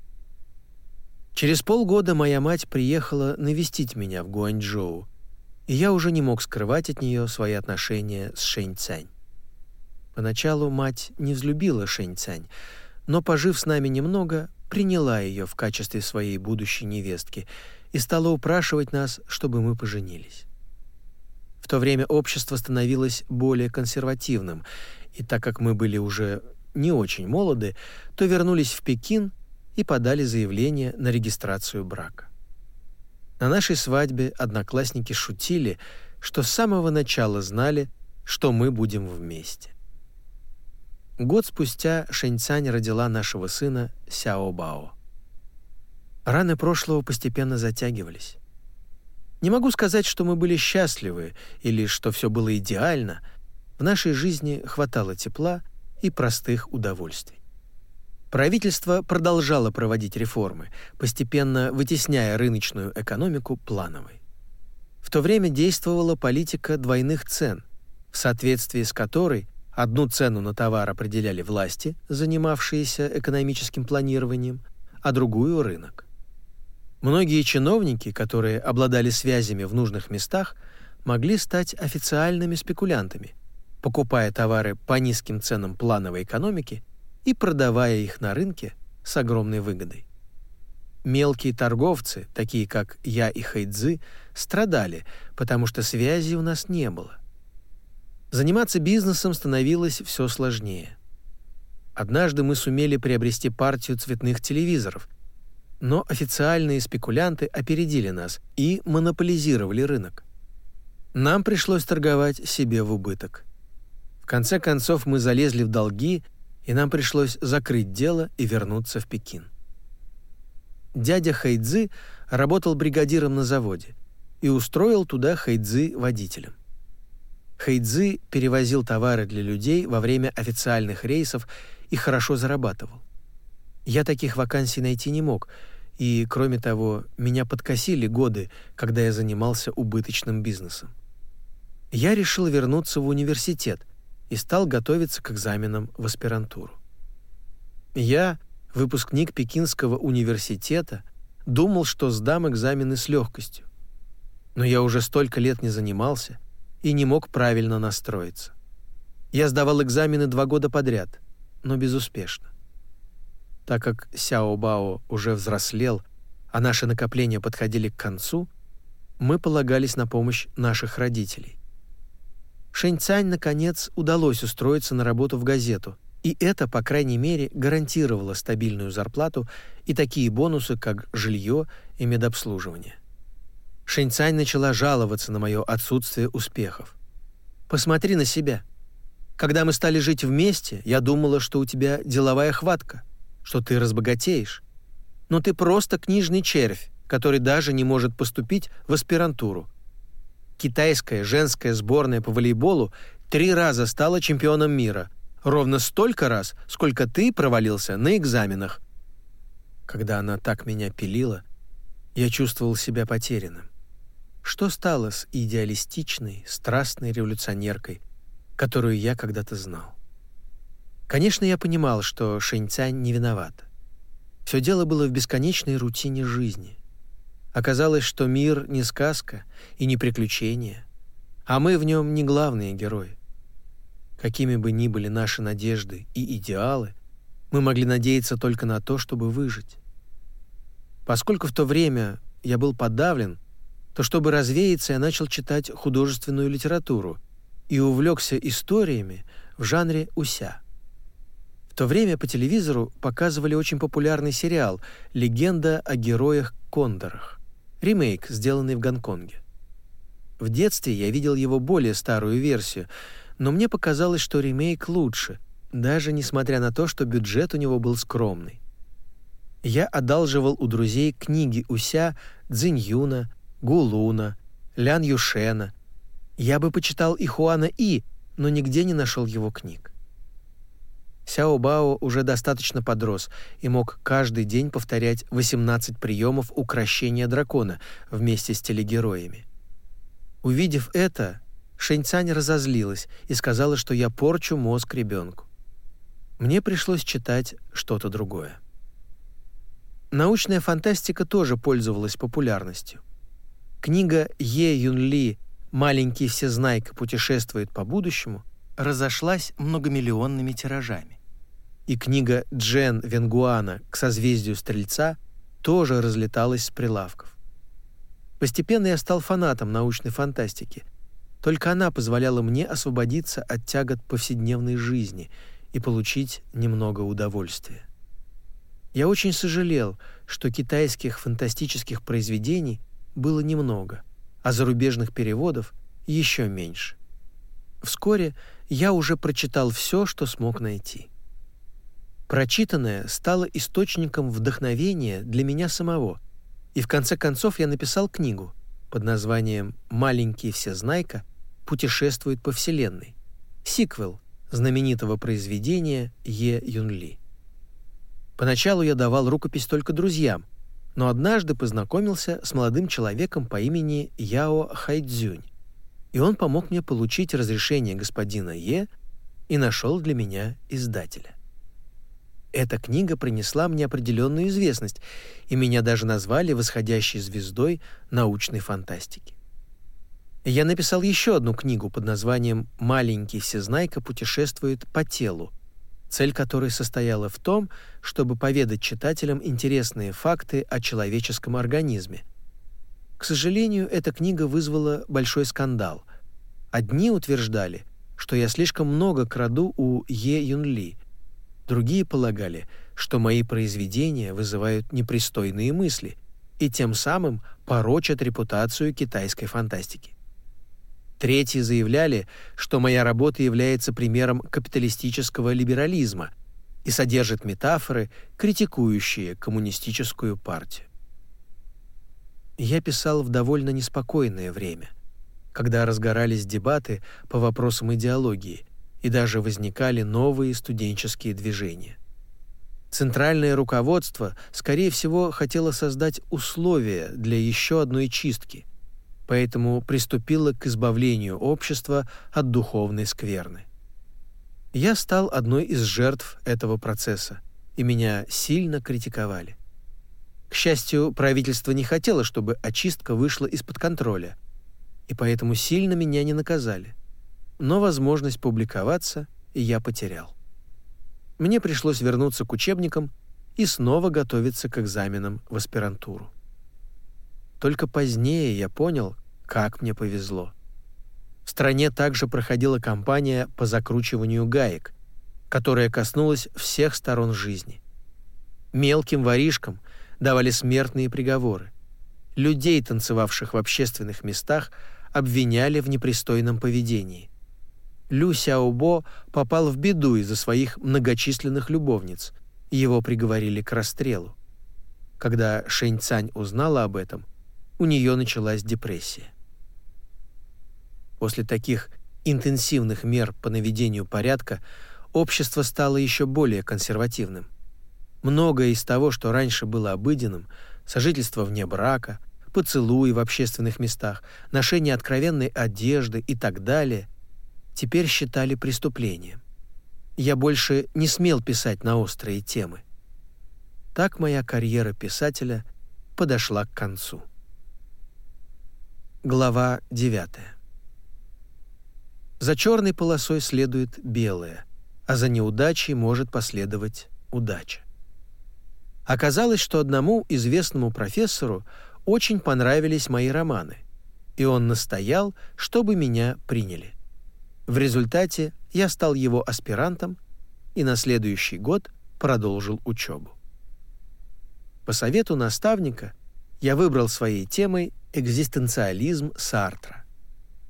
Через полгода моя мать приехала навестить меня в Гуанчжоу, и я уже не мог скрывать от нее свои отношения с Шэнь Цянь. Поначалу мать не взлюбила Шэнь Цянь, но, пожив с нами немного, приняла ее в качестве своей будущей невестки и стала упрашивать нас, чтобы мы поженились. В то время общество становилось более консервативным, и так как мы были уже не очень молоды, то вернулись в Пекин и подали заявление на регистрацию брака. На нашей свадьбе одноклассники шутили, что с самого начала знали, что мы будем вместе. Год спустя Шэньцань родила нашего сына Сяо Бао. Раны прошлого постепенно затягивались. Не могу сказать, что мы были счастливы или что все было идеально. В нашей жизни хватало тепла и простых удовольствий. Правительство продолжало проводить реформы, постепенно вытесняя рыночную экономику плановой. В то время действовала политика двойных цен, в соответствии с которой одну цену на товар определяли власти, занимавшиеся экономическим планированием, а другую – рынок. Многие чиновники, которые обладали связями в нужных местах, могли стать официальными спекулянтами, покупая товары по низким ценам плановой экономики и продавая их на рынке с огромной выгодой. Мелкие торговцы, такие как я и Хайдзы, страдали, потому что связи у нас не было. Заниматься бизнесом становилось все сложнее. Однажды мы сумели приобрести партию цветных телевизоров, но официальные спекулянты опередили нас и монополизировали рынок. Нам пришлось торговать себе в убыток. В конце концов мы залезли в долги и нам пришлось закрыть дело и вернуться в Пекин. Дядя Хайдзы работал бригадиром на заводе и устроил туда Хайдзы водителем. Хайдзы перевозил товары для людей во время официальных рейсов и хорошо зарабатывал. Я таких вакансий найти не мог, и, кроме того, меня подкосили годы, когда я занимался убыточным бизнесом. Я решил вернуться в университет, и стал готовиться к экзаменам в аспирантуру. Я, выпускник Пекинского университета, думал, что сдам экзамены с легкостью. Но я уже столько лет не занимался и не мог правильно настроиться. Я сдавал экзамены два года подряд, но безуспешно. Так как Сяо Бао уже взрослел, а наши накопления подходили к концу, мы полагались на помощь наших родителей. Шэньцань, наконец, удалось устроиться на работу в газету, и это, по крайней мере, гарантировало стабильную зарплату и такие бонусы, как жилье и медобслуживание. Шэньцань начала жаловаться на мое отсутствие успехов. «Посмотри на себя. Когда мы стали жить вместе, я думала, что у тебя деловая хватка, что ты разбогатеешь. Но ты просто книжный червь, который даже не может поступить в аспирантуру, китайская женская сборная по волейболу три раза стала чемпионом мира, ровно столько раз, сколько ты провалился на экзаменах. Когда она так меня пилила, я чувствовал себя потерянным. Что стало с идеалистичной, страстной революционеркой, которую я когда-то знал? Конечно, я понимал, что Шэньцань не виновата. Все дело было в бесконечной рутине жизни. Оказалось, что мир не сказка и не приключение, а мы в нем не главные герои. Какими бы ни были наши надежды и идеалы, мы могли надеяться только на то, чтобы выжить. Поскольку в то время я был подавлен, то чтобы развеяться, я начал читать художественную литературу и увлекся историями в жанре уся. В то время по телевизору показывали очень популярный сериал «Легенда о героях-кондорах» ремейк, сделанный в Гонконге. В детстве я видел его более старую версию, но мне показалось, что ремейк лучше, даже несмотря на то, что бюджет у него был скромный. Я одалживал у друзей книги Уся, Цзиньюна, Гулуна, Лян Юшена. Я бы почитал и Хуана И, но нигде не нашел его книг. Сяо Бао уже достаточно подрос и мог каждый день повторять 18 приемов укрощения дракона вместе с телегероями. Увидев это, Шэньцань разозлилась и сказала, что я порчу мозг ребенку. Мне пришлось читать что-то другое. Научная фантастика тоже пользовалась популярностью. Книга Е Юн Ли «Маленький всезнайка путешествует по будущему» разошлась многомиллионными тиражами. И книга Джен Венгуана «К созвездию Стрельца» тоже разлеталась с прилавков. Постепенно я стал фанатом научной фантастики. Только она позволяла мне освободиться от тягот повседневной жизни и получить немного удовольствия. Я очень сожалел, что китайских фантастических произведений было немного, а зарубежных переводов еще меньше. Вскоре я уже прочитал все, что смог найти. Прочитанное стало источником вдохновения для меня самого, и в конце концов я написал книгу под названием «Маленький всезнайка путешествует по Вселенной», сиквел знаменитого произведения Е. Юнли. Поначалу я давал рукопись только друзьям, но однажды познакомился с молодым человеком по имени Яо Хайдзюнь, и он помог мне получить разрешение господина Е и нашел для меня издателя. Эта книга принесла мне определенную известность, и меня даже назвали восходящей звездой научной фантастики. Я написал еще одну книгу под названием «Маленький всезнайка путешествует по телу», цель которой состояла в том, чтобы поведать читателям интересные факты о человеческом организме. К сожалению, эта книга вызвала большой скандал. Одни утверждали, что я слишком много краду у Е Юнли, другие полагали, что мои произведения вызывают непристойные мысли и тем самым порочат репутацию китайской фантастики. Третьи заявляли, что моя работа является примером капиталистического либерализма и содержит метафоры, критикующие коммунистическую партию. Я писал в довольно неспокойное время, когда разгорались дебаты по вопросам идеологии и даже возникали новые студенческие движения. Центральное руководство, скорее всего, хотело создать условия для еще одной чистки – поэтому приступила к избавлению общества от духовной скверны. Я стал одной из жертв этого процесса, и меня сильно критиковали. К счастью, правительство не хотело, чтобы очистка вышла из-под контроля, и поэтому сильно меня не наказали. Но возможность публиковаться я потерял. Мне пришлось вернуться к учебникам и снова готовиться к экзаменам в аспирантуру. Только позднее я понял, как мне повезло. В стране также проходила кампания по закручиванию гаек, которая коснулась всех сторон жизни. Мелким воришкам давали смертные приговоры. Людей, танцевавших в общественных местах, обвиняли в непристойном поведении. Лю Сяобо попал в беду из-за своих многочисленных любовниц, его приговорили к расстрелу. Когда Шэнь Цань узнала об этом, у нее началась депрессия. После таких интенсивных мер по наведению порядка общество стало еще более консервативным. Многое из того, что раньше было обыденным, сожительство вне брака, поцелуи в общественных местах, ношение откровенной одежды и так далее, теперь считали преступлением. Я больше не смел писать на острые темы. Так моя карьера писателя подошла к концу. Глава девятая. За черной полосой следует белое, а за неудачей может последовать удача. Оказалось, что одному известному профессору очень понравились мои романы, и он настоял, чтобы меня приняли. В результате я стал его аспирантом и на следующий год продолжил учебу. По совету наставника я выбрал своей темой экзистенциализм Сартра.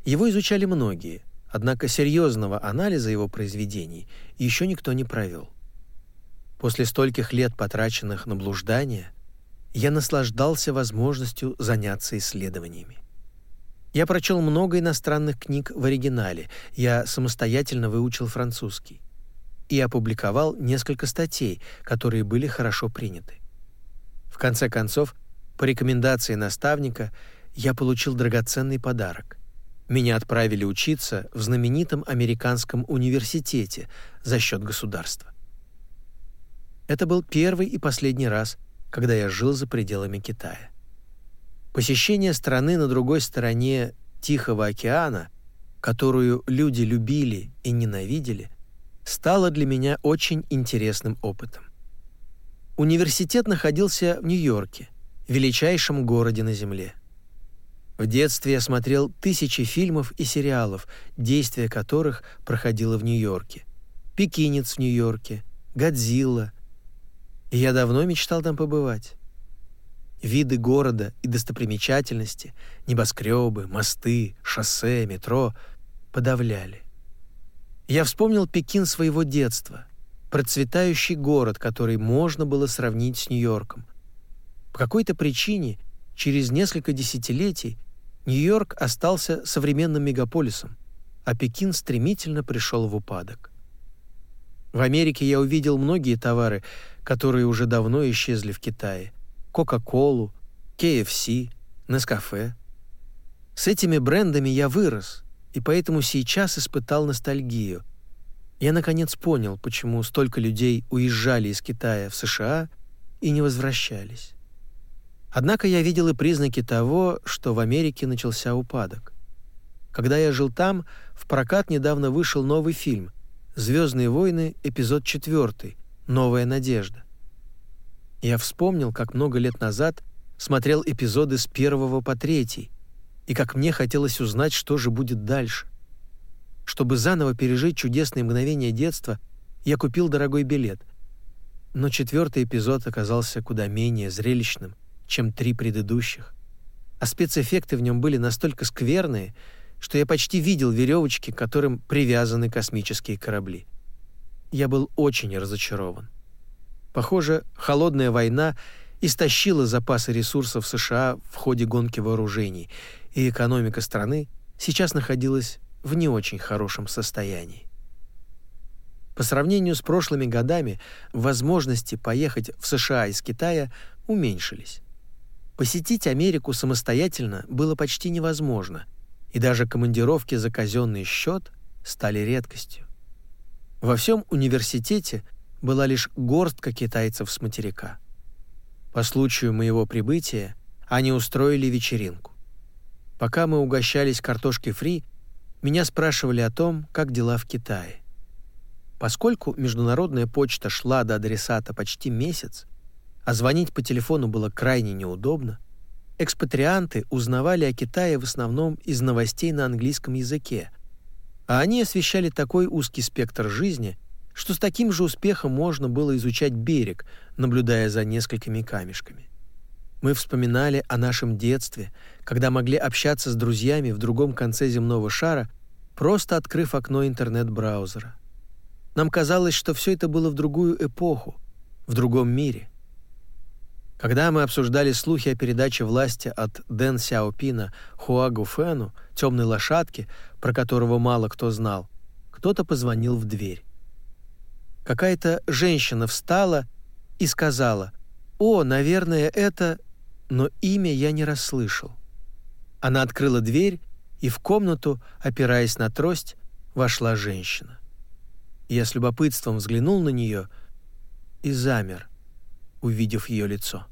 Его изучали многие, Однако серьезного анализа его произведений еще никто не провел. После стольких лет, потраченных на блуждание, я наслаждался возможностью заняться исследованиями. Я прочел много иностранных книг в оригинале, я самостоятельно выучил французский и опубликовал несколько статей, которые были хорошо приняты. В конце концов, по рекомендации наставника, я получил драгоценный подарок меня отправили учиться в знаменитом американском университете за счет государства. Это был первый и последний раз, когда я жил за пределами Китая. Посещение страны на другой стороне Тихого океана, которую люди любили и ненавидели, стало для меня очень интересным опытом. Университет находился в Нью-Йорке, величайшем городе на Земле. В детстве я смотрел тысячи фильмов и сериалов, действие которых проходило в Нью-Йорке. «Пекинец» в Нью-Йорке, «Годзилла». И я давно мечтал там побывать. Виды города и достопримечательности, небоскребы, мосты, шоссе, метро подавляли. Я вспомнил Пекин своего детства, процветающий город, который можно было сравнить с Нью-Йорком. По какой-то причине через несколько десятилетий Нью-Йорк остался современным мегаполисом, а Пекин стремительно пришел в упадок. В Америке я увидел многие товары, которые уже давно исчезли в Китае. Кока-колу, KFC, Нескафе. С этими брендами я вырос, и поэтому сейчас испытал ностальгию. Я наконец понял, почему столько людей уезжали из Китая в США и не возвращались. Однако я видел и признаки того, что в Америке начался упадок. Когда я жил там, в прокат недавно вышел новый фильм «Звездные войны. Эпизод 4. Новая надежда». Я вспомнил, как много лет назад смотрел эпизоды с первого по третий, и как мне хотелось узнать, что же будет дальше. Чтобы заново пережить чудесные мгновения детства, я купил дорогой билет. Но четвертый эпизод оказался куда менее зрелищным чем три предыдущих. А спецэффекты в нем были настолько скверные, что я почти видел веревочки, к которым привязаны космические корабли. Я был очень разочарован. Похоже, холодная война истощила запасы ресурсов США в ходе гонки вооружений, и экономика страны сейчас находилась в не очень хорошем состоянии. По сравнению с прошлыми годами возможности поехать в США из Китая уменьшились. Посетить Америку самостоятельно было почти невозможно, и даже командировки за казенный счет стали редкостью. Во всем университете была лишь горстка китайцев с материка. По случаю моего прибытия они устроили вечеринку. Пока мы угощались картошкой фри, меня спрашивали о том, как дела в Китае. Поскольку международная почта шла до адресата почти месяц, а звонить по телефону было крайне неудобно, экспатрианты узнавали о Китае в основном из новостей на английском языке, а они освещали такой узкий спектр жизни, что с таким же успехом можно было изучать берег, наблюдая за несколькими камешками. Мы вспоминали о нашем детстве, когда могли общаться с друзьями в другом конце земного шара, просто открыв окно интернет-браузера. Нам казалось, что все это было в другую эпоху, в другом мире. Когда мы обсуждали слухи о передаче власти от Дэн Сяопина Хуагу Фэну, темной лошадке, про которого мало кто знал, кто-то позвонил в дверь. Какая-то женщина встала и сказала «О, наверное, это...» Но имя я не расслышал. Она открыла дверь, и в комнату, опираясь на трость, вошла женщина. Я с любопытством взглянул на нее и замер, увидев ее лицо.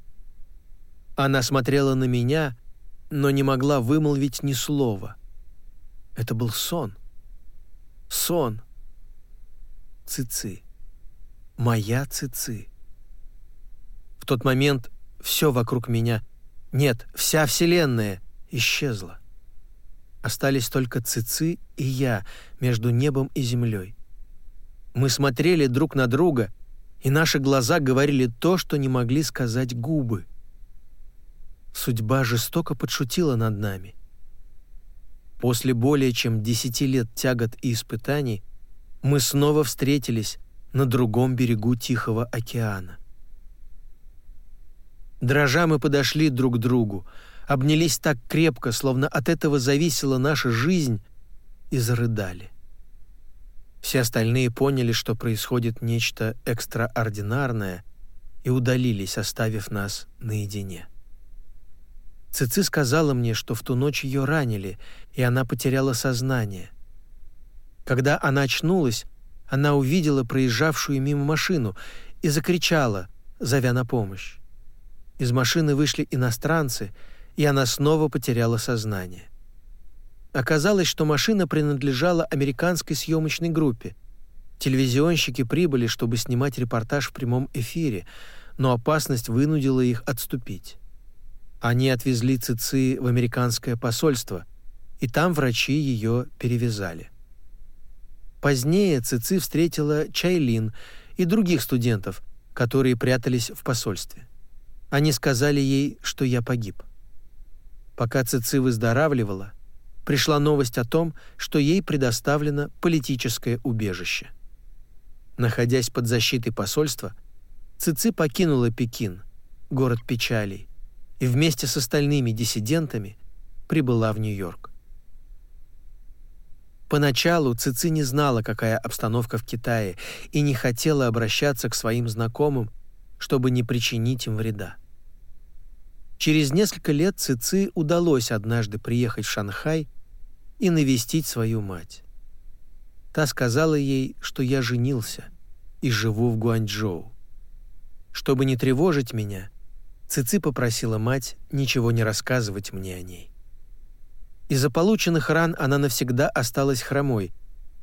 Она смотрела на меня, но не могла вымолвить ни слова. Это был сон. Сон. Цици. Моя цици. В тот момент все вокруг меня, нет, вся Вселенная исчезла. Остались только цици и я между небом и землей. Мы смотрели друг на друга, и наши глаза говорили то, что не могли сказать губы. Судьба жестоко подшутила над нами. После более чем десяти лет тягот и испытаний мы снова встретились на другом берегу Тихого океана. Дрожа мы подошли друг к другу, обнялись так крепко, словно от этого зависела наша жизнь, и зарыдали. Все остальные поняли, что происходит нечто экстраординарное, и удалились, оставив нас наедине. Цици сказала мне, что в ту ночь ее ранили, и она потеряла сознание. Когда она очнулась, она увидела проезжавшую мимо машину и закричала, зовя на помощь. Из машины вышли иностранцы, и она снова потеряла сознание. Оказалось, что машина принадлежала американской съемочной группе. Телевизионщики прибыли, чтобы снимать репортаж в прямом эфире, но опасность вынудила их отступить. Они отвезли Цици в американское посольство, и там врачи ее перевязали. Позднее Цици встретила Чайлин и других студентов, которые прятались в посольстве. Они сказали ей, что я погиб. Пока Цици выздоравливала, пришла новость о том, что ей предоставлено политическое убежище. Находясь под защитой посольства, Цици покинула Пекин, город печалей, и вместе с остальными диссидентами прибыла в Нью-Йорк. Поначалу Цици не знала, какая обстановка в Китае, и не хотела обращаться к своим знакомым, чтобы не причинить им вреда. Через несколько лет Цици удалось однажды приехать в Шанхай и навестить свою мать. Та сказала ей, что я женился и живу в Гуанчжоу. Чтобы не тревожить меня, Цици попросила мать ничего не рассказывать мне о ней. Из-за полученных ран она навсегда осталась хромой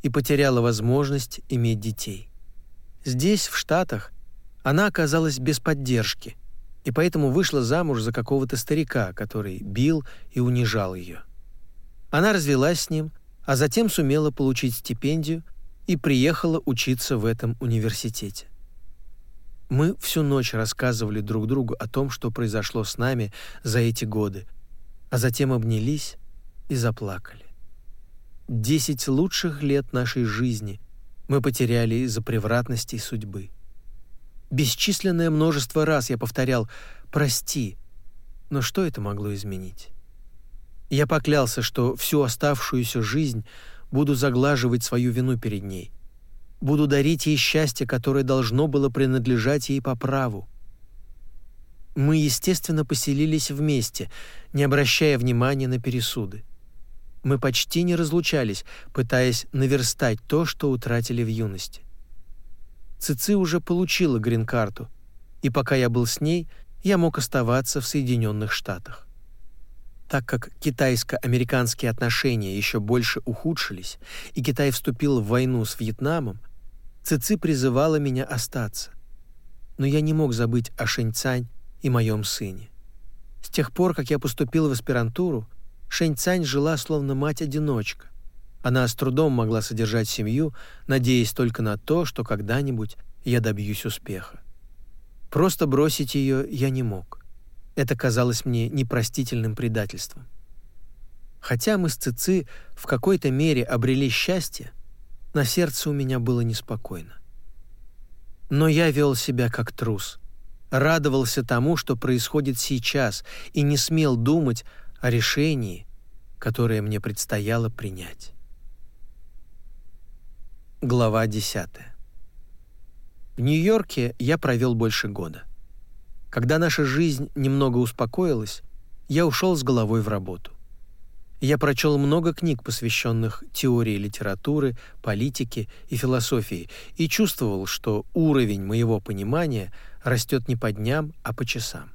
и потеряла возможность иметь детей. Здесь, в Штатах, она оказалась без поддержки – и поэтому вышла замуж за какого-то старика, который бил и унижал ее. Она развелась с ним, а затем сумела получить стипендию и приехала учиться в этом университете. Мы всю ночь рассказывали друг другу о том, что произошло с нами за эти годы, а затем обнялись и заплакали. Десять лучших лет нашей жизни мы потеряли из-за превратностей судьбы. Бесчисленное множество раз я повторял «прости», но что это могло изменить? Я поклялся, что всю оставшуюся жизнь буду заглаживать свою вину перед ней, буду дарить ей счастье, которое должно было принадлежать ей по праву. Мы, естественно, поселились вместе, не обращая внимания на пересуды. Мы почти не разлучались, пытаясь наверстать то, что утратили в юности. Цици уже получила грин-карту, и пока я был с ней, я мог оставаться в Соединенных Штатах. Так как китайско-американские отношения еще больше ухудшились, и Китай вступил в войну с Вьетнамом, Цици призывала меня остаться. Но я не мог забыть о Шэньцань и моем сыне. С тех пор, как я поступил в аспирантуру, Шэньцань жила словно мать-одиночка, она с трудом могла содержать семью, надеясь только на то, что когда-нибудь я добьюсь успеха. Просто бросить ее я не мог. Это казалось мне непростительным предательством. Хотя мы с Цици в какой-то мере обрели счастье, на сердце у меня было неспокойно. Но я вел себя как трус, радовался тому, что происходит сейчас, и не смел думать о решении, которое мне предстояло принять. Глава 10. В Нью-Йорке я провел больше года. Когда наша жизнь немного успокоилась, я ушел с головой в работу. Я прочел много книг, посвященных теории литературы, политике и философии, и чувствовал, что уровень моего понимания растет не по дням, а по часам.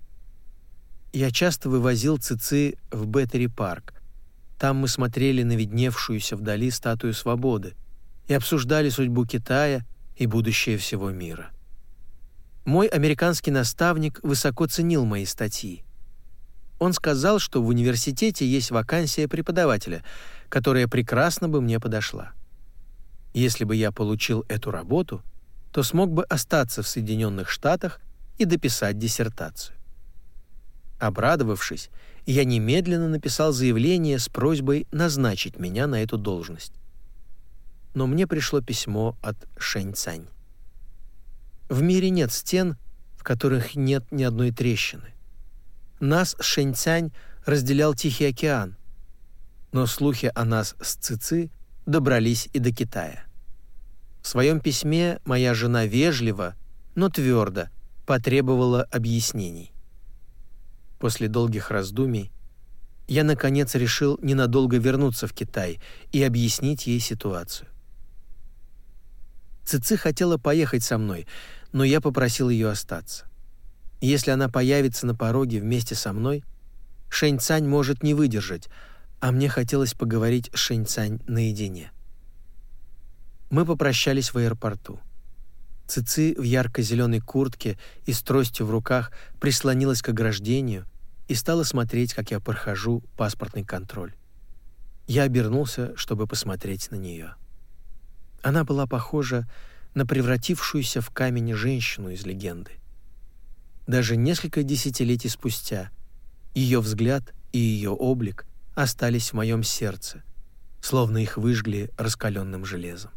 Я часто вывозил Цици в Беттери-парк. Там мы смотрели на видневшуюся вдали статую свободы, и обсуждали судьбу Китая и будущее всего мира. Мой американский наставник высоко ценил мои статьи. Он сказал, что в университете есть вакансия преподавателя, которая прекрасно бы мне подошла. Если бы я получил эту работу, то смог бы остаться в Соединенных Штатах и дописать диссертацию. Обрадовавшись, я немедленно написал заявление с просьбой назначить меня на эту должность но мне пришло письмо от Шэньцань. В мире нет стен, в которых нет ни одной трещины. Нас с Шэньцань разделял Тихий океан, но слухи о нас с Цици добрались и до Китая. В своем письме моя жена вежливо, но твердо потребовала объяснений. После долгих раздумий я наконец решил ненадолго вернуться в Китай и объяснить ей ситуацию. Цици хотела поехать со мной, но я попросил ее остаться. Если она появится на пороге вместе со мной, Шэнь Цань может не выдержать, а мне хотелось поговорить с Шэньцань наедине. Мы попрощались в аэропорту. Цици в ярко-зеленой куртке и с тростью в руках прислонилась к ограждению и стала смотреть, как я прохожу паспортный контроль. Я обернулся, чтобы посмотреть на нее. Она была похожа на превратившуюся в камень женщину из легенды. Даже несколько десятилетий спустя ее взгляд и ее облик остались в моем сердце, словно их выжгли раскаленным железом.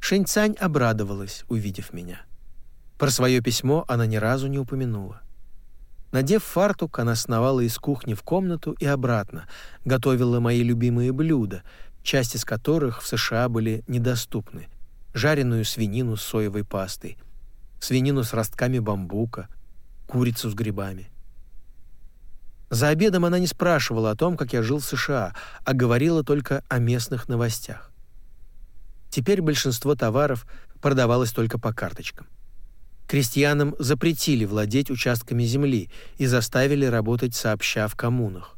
Шэньцань обрадовалась, увидев меня. Про свое письмо она ни разу не упомянула. Надев фартук, она сновала из кухни в комнату и обратно, готовила мои любимые блюда, части из которых в США были недоступны. Жареную свинину с соевой пастой, свинину с ростками бамбука, курицу с грибами. За обедом она не спрашивала о том, как я жил в США, а говорила только о местных новостях. Теперь большинство товаров продавалось только по карточкам. Крестьянам запретили владеть участками земли и заставили работать сообща в коммунах.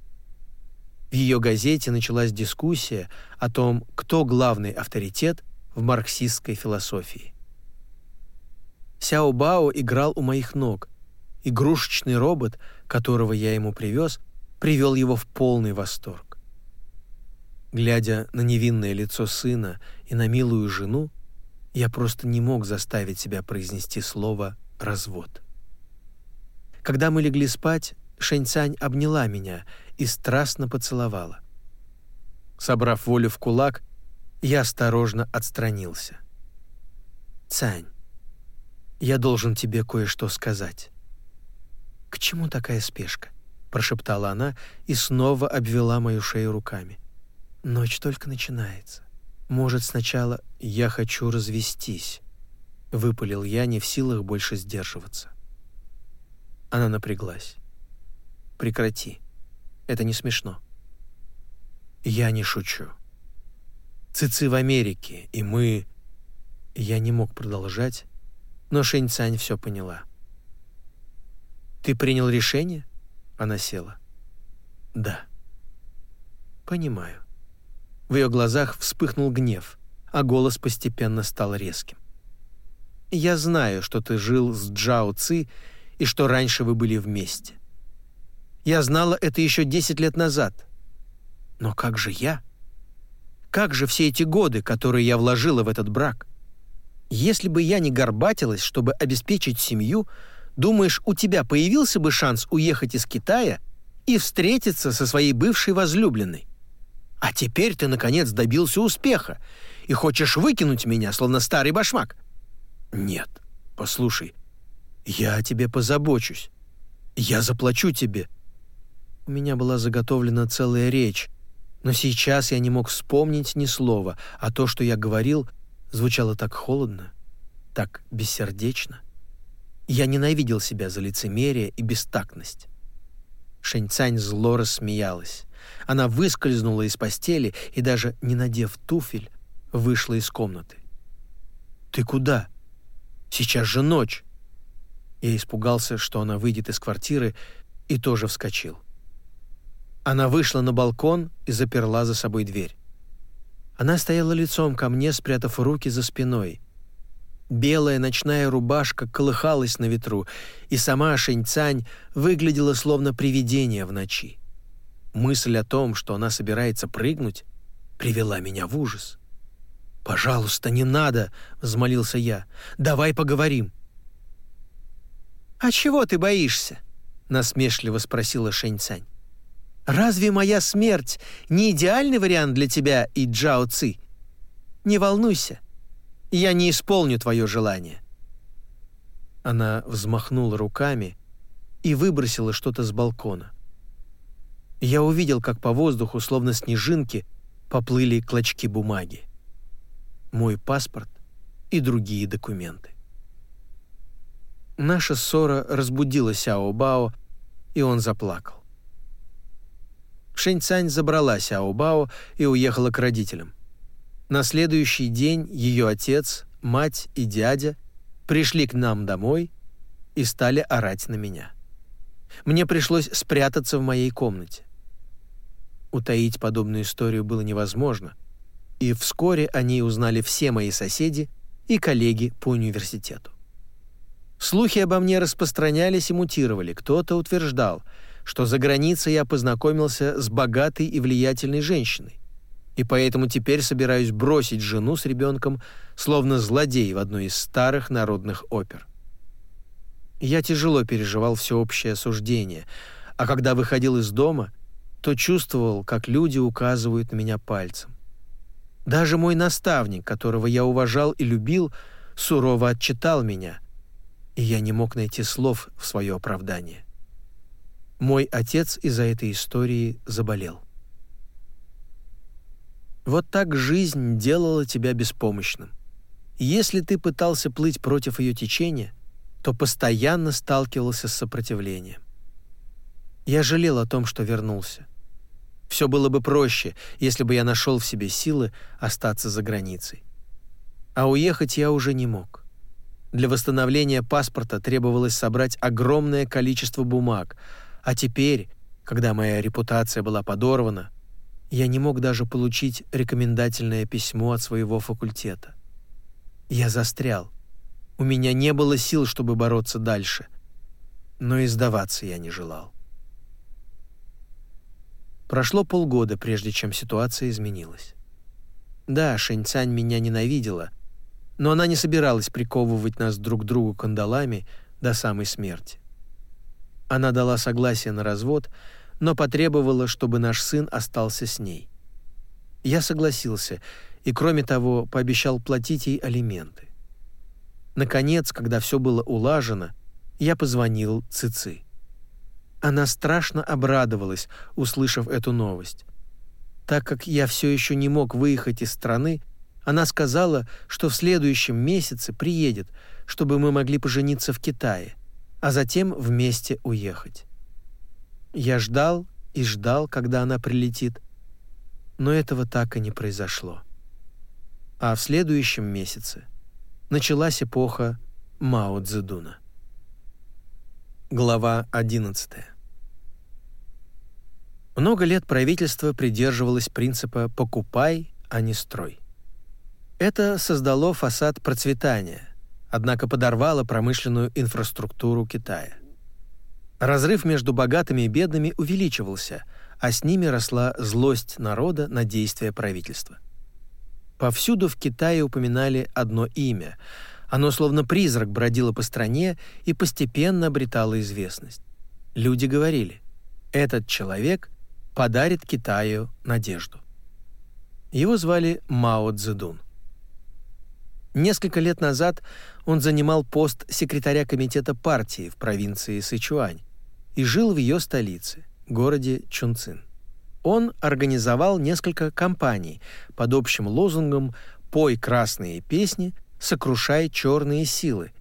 В ее газете началась дискуссия о том, кто главный авторитет в марксистской философии. Сяо Бао играл у моих ног. Игрушечный робот, которого я ему привез, привел его в полный восторг. Глядя на невинное лицо сына и на милую жену, я просто не мог заставить себя произнести слово «развод». Когда мы легли спать, Шэньцань обняла меня и страстно поцеловала. Собрав волю в кулак, я осторожно отстранился. «Цань, я должен тебе кое-что сказать». «К чему такая спешка?» — прошептала она и снова обвела мою шею руками. Ночь только начинается. Может, сначала я хочу развестись, выпалил я, не в силах больше сдерживаться. Она напряглась. Прекрати. Это не смешно. Я не шучу. Цици в Америке, и мы Я не мог продолжать, но Шэньцань все поняла. Ты принял решение? Она села. Да. Понимаю. В ее глазах вспыхнул гнев, а голос постепенно стал резким. «Я знаю, что ты жил с Джао Ци и что раньше вы были вместе. Я знала это еще десять лет назад. Но как же я? Как же все эти годы, которые я вложила в этот брак? Если бы я не горбатилась, чтобы обеспечить семью, думаешь, у тебя появился бы шанс уехать из Китая и встретиться со своей бывшей возлюбленной? А теперь ты, наконец, добился успеха и хочешь выкинуть меня, словно старый башмак. Нет, послушай, я о тебе позабочусь. Я заплачу тебе. У меня была заготовлена целая речь, но сейчас я не мог вспомнить ни слова, а то, что я говорил, звучало так холодно, так бессердечно. Я ненавидел себя за лицемерие и бестактность. Шэньцань зло рассмеялась. Она выскользнула из постели и, даже не надев туфель, вышла из комнаты. «Ты куда? Сейчас же ночь!» Я испугался, что она выйдет из квартиры, и тоже вскочил. Она вышла на балкон и заперла за собой дверь. Она стояла лицом ко мне, спрятав руки за спиной. Белая ночная рубашка колыхалась на ветру, и сама Шэньцань выглядела словно привидение в ночи. Мысль о том, что она собирается прыгнуть, привела меня в ужас. «Пожалуйста, не надо!» — взмолился я. «Давай поговорим». «А чего ты боишься?» — насмешливо спросила Шэньцань. «Разве моя смерть не идеальный вариант для тебя и Джао Ци? Не волнуйся, я не исполню твое желание». Она взмахнула руками и выбросила что-то с балкона. Я увидел, как по воздуху, словно снежинки, поплыли клочки бумаги. Мой паспорт и другие документы. Наша ссора разбудила Сяо Бао, и он заплакал. Шэньцань забрала Сяо Бао и уехала к родителям. На следующий день ее отец, мать и дядя пришли к нам домой и стали орать на меня. Мне пришлось спрятаться в моей комнате. Утаить подобную историю было невозможно, и вскоре о ней узнали все мои соседи и коллеги по университету. Слухи обо мне распространялись и мутировали. Кто-то утверждал, что за границей я познакомился с богатой и влиятельной женщиной, и поэтому теперь собираюсь бросить жену с ребенком, словно злодей в одной из старых народных опер. Я тяжело переживал всеобщее осуждение, а когда выходил из дома, то чувствовал, как люди указывают на меня пальцем. Даже мой наставник, которого я уважал и любил, сурово отчитал меня, и я не мог найти слов в свое оправдание. Мой отец из-за этой истории заболел. Вот так жизнь делала тебя беспомощным. Если ты пытался плыть против ее течения, то постоянно сталкивался с сопротивлением. Я жалел о том, что вернулся. Все было бы проще, если бы я нашел в себе силы остаться за границей. А уехать я уже не мог. Для восстановления паспорта требовалось собрать огромное количество бумаг, а теперь, когда моя репутация была подорвана, я не мог даже получить рекомендательное письмо от своего факультета. Я застрял. У меня не было сил, чтобы бороться дальше. Но и сдаваться я не желал. Прошло полгода, прежде чем ситуация изменилась. Да, Шэньцань меня ненавидела, но она не собиралась приковывать нас друг к другу кандалами до самой смерти. Она дала согласие на развод, но потребовала, чтобы наш сын остался с ней. Я согласился и, кроме того, пообещал платить ей алименты. Наконец, когда все было улажено, я позвонил Цици. Она страшно обрадовалась, услышав эту новость. Так как я все еще не мог выехать из страны, она сказала, что в следующем месяце приедет, чтобы мы могли пожениться в Китае, а затем вместе уехать. Я ждал и ждал, когда она прилетит, но этого так и не произошло. А в следующем месяце началась эпоха Мао Цзэдуна. Глава 11. Много лет правительство придерживалось принципа «покупай, а не строй». Это создало фасад процветания, однако подорвало промышленную инфраструктуру Китая. Разрыв между богатыми и бедными увеличивался, а с ними росла злость народа на действия правительства. Повсюду в Китае упоминали одно имя. Оно словно призрак бродило по стране и постепенно обретало известность. Люди говорили, этот человек подарит Китаю надежду. Его звали Мао Цзэдун. Несколько лет назад он занимал пост секретаря комитета партии в провинции Сычуань, и жил в ее столице, городе Чунцин. Он организовал несколько кампаний под общим лозунгом «Пой красные песни, сокрушай черные силы»,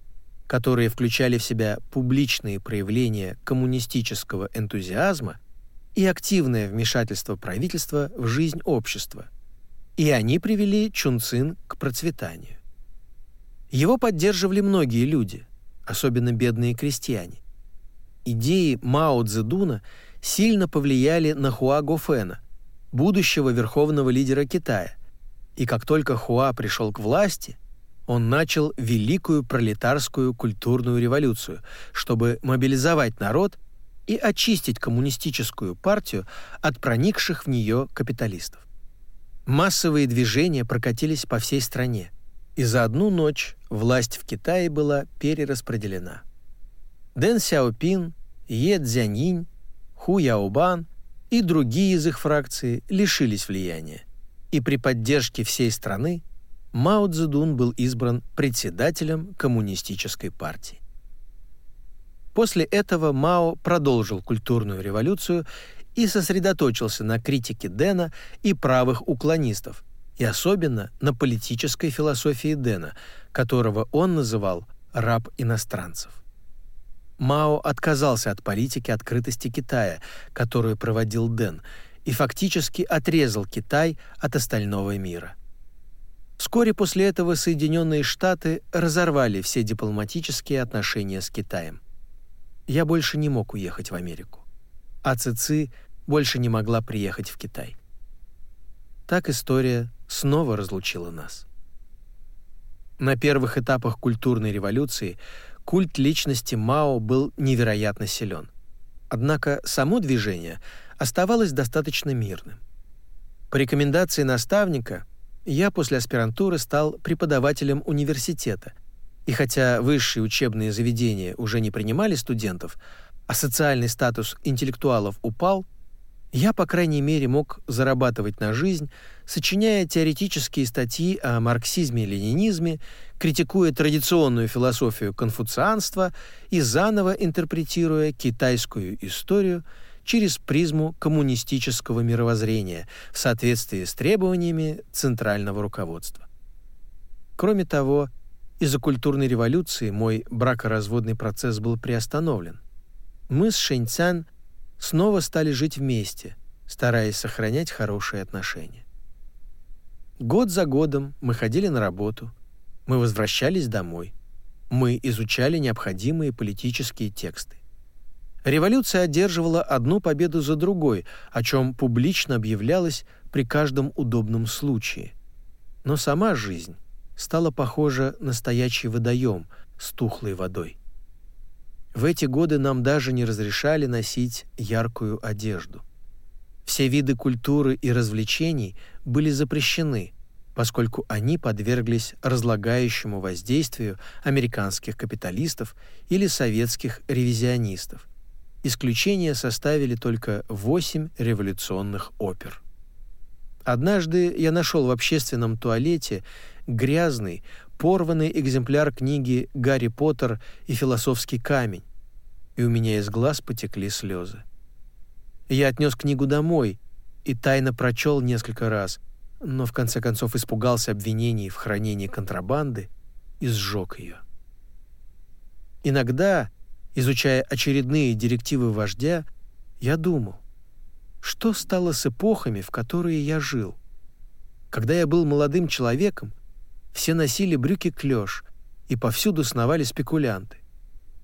которые включали в себя публичные проявления коммунистического энтузиазма и активное вмешательство правительства в жизнь общества. И они привели Чунцин к процветанию. Его поддерживали многие люди, особенно бедные крестьяне идеи Мао Цзэдуна сильно повлияли на Хуа Гофена, будущего верховного лидера Китая. И как только Хуа пришел к власти, он начал великую пролетарскую культурную революцию, чтобы мобилизовать народ и очистить коммунистическую партию от проникших в нее капиталистов. Массовые движения прокатились по всей стране, и за одну ночь власть в Китае была перераспределена. Дэн Сяопин, Е Цзяньинь, Ху Яобан и другие из их фракции лишились влияния, и при поддержке всей страны Мао Цзэдун был избран председателем коммунистической партии. После этого Мао продолжил культурную революцию и сосредоточился на критике Дэна и правых уклонистов, и особенно на политической философии Дэна, которого он называл «раб иностранцев». Мао отказался от политики открытости Китая, которую проводил Дэн, и фактически отрезал Китай от остального мира. Вскоре после этого Соединенные Штаты разорвали все дипломатические отношения с Китаем. Я больше не мог уехать в Америку. А Цици больше не могла приехать в Китай. Так история снова разлучила нас. На первых этапах культурной революции культ личности Мао был невероятно силен. Однако само движение оставалось достаточно мирным. По рекомендации наставника я после аспирантуры стал преподавателем университета, и хотя высшие учебные заведения уже не принимали студентов, а социальный статус интеллектуалов упал, я, по крайней мере, мог зарабатывать на жизнь, сочиняя теоретические статьи о марксизме и ленинизме, критикуя традиционную философию конфуцианства и заново интерпретируя китайскую историю через призму коммунистического мировоззрения в соответствии с требованиями центрального руководства. Кроме того, из-за культурной революции мой бракоразводный процесс был приостановлен. Мы с Шэньцян снова стали жить вместе, стараясь сохранять хорошие отношения. Год за годом мы ходили на работу, мы возвращались домой, мы изучали необходимые политические тексты. Революция одерживала одну победу за другой, о чем публично объявлялось при каждом удобном случае. Но сама жизнь стала похожа на стоячий водоем с тухлой водой. В эти годы нам даже не разрешали носить яркую одежду. Все виды культуры и развлечений были запрещены, поскольку они подверглись разлагающему воздействию американских капиталистов или советских ревизионистов. Исключение составили только восемь революционных опер. Однажды я нашел в общественном туалете грязный, порванный экземпляр книги «Гарри Поттер и философский камень», и у меня из глаз потекли слезы. Я отнес книгу домой и тайно прочел несколько раз, но в конце концов испугался обвинений в хранении контрабанды и сжег ее. Иногда, изучая очередные директивы вождя, я думал, что стало с эпохами, в которые я жил. Когда я был молодым человеком, все носили брюки-клёш, и повсюду сновали спекулянты.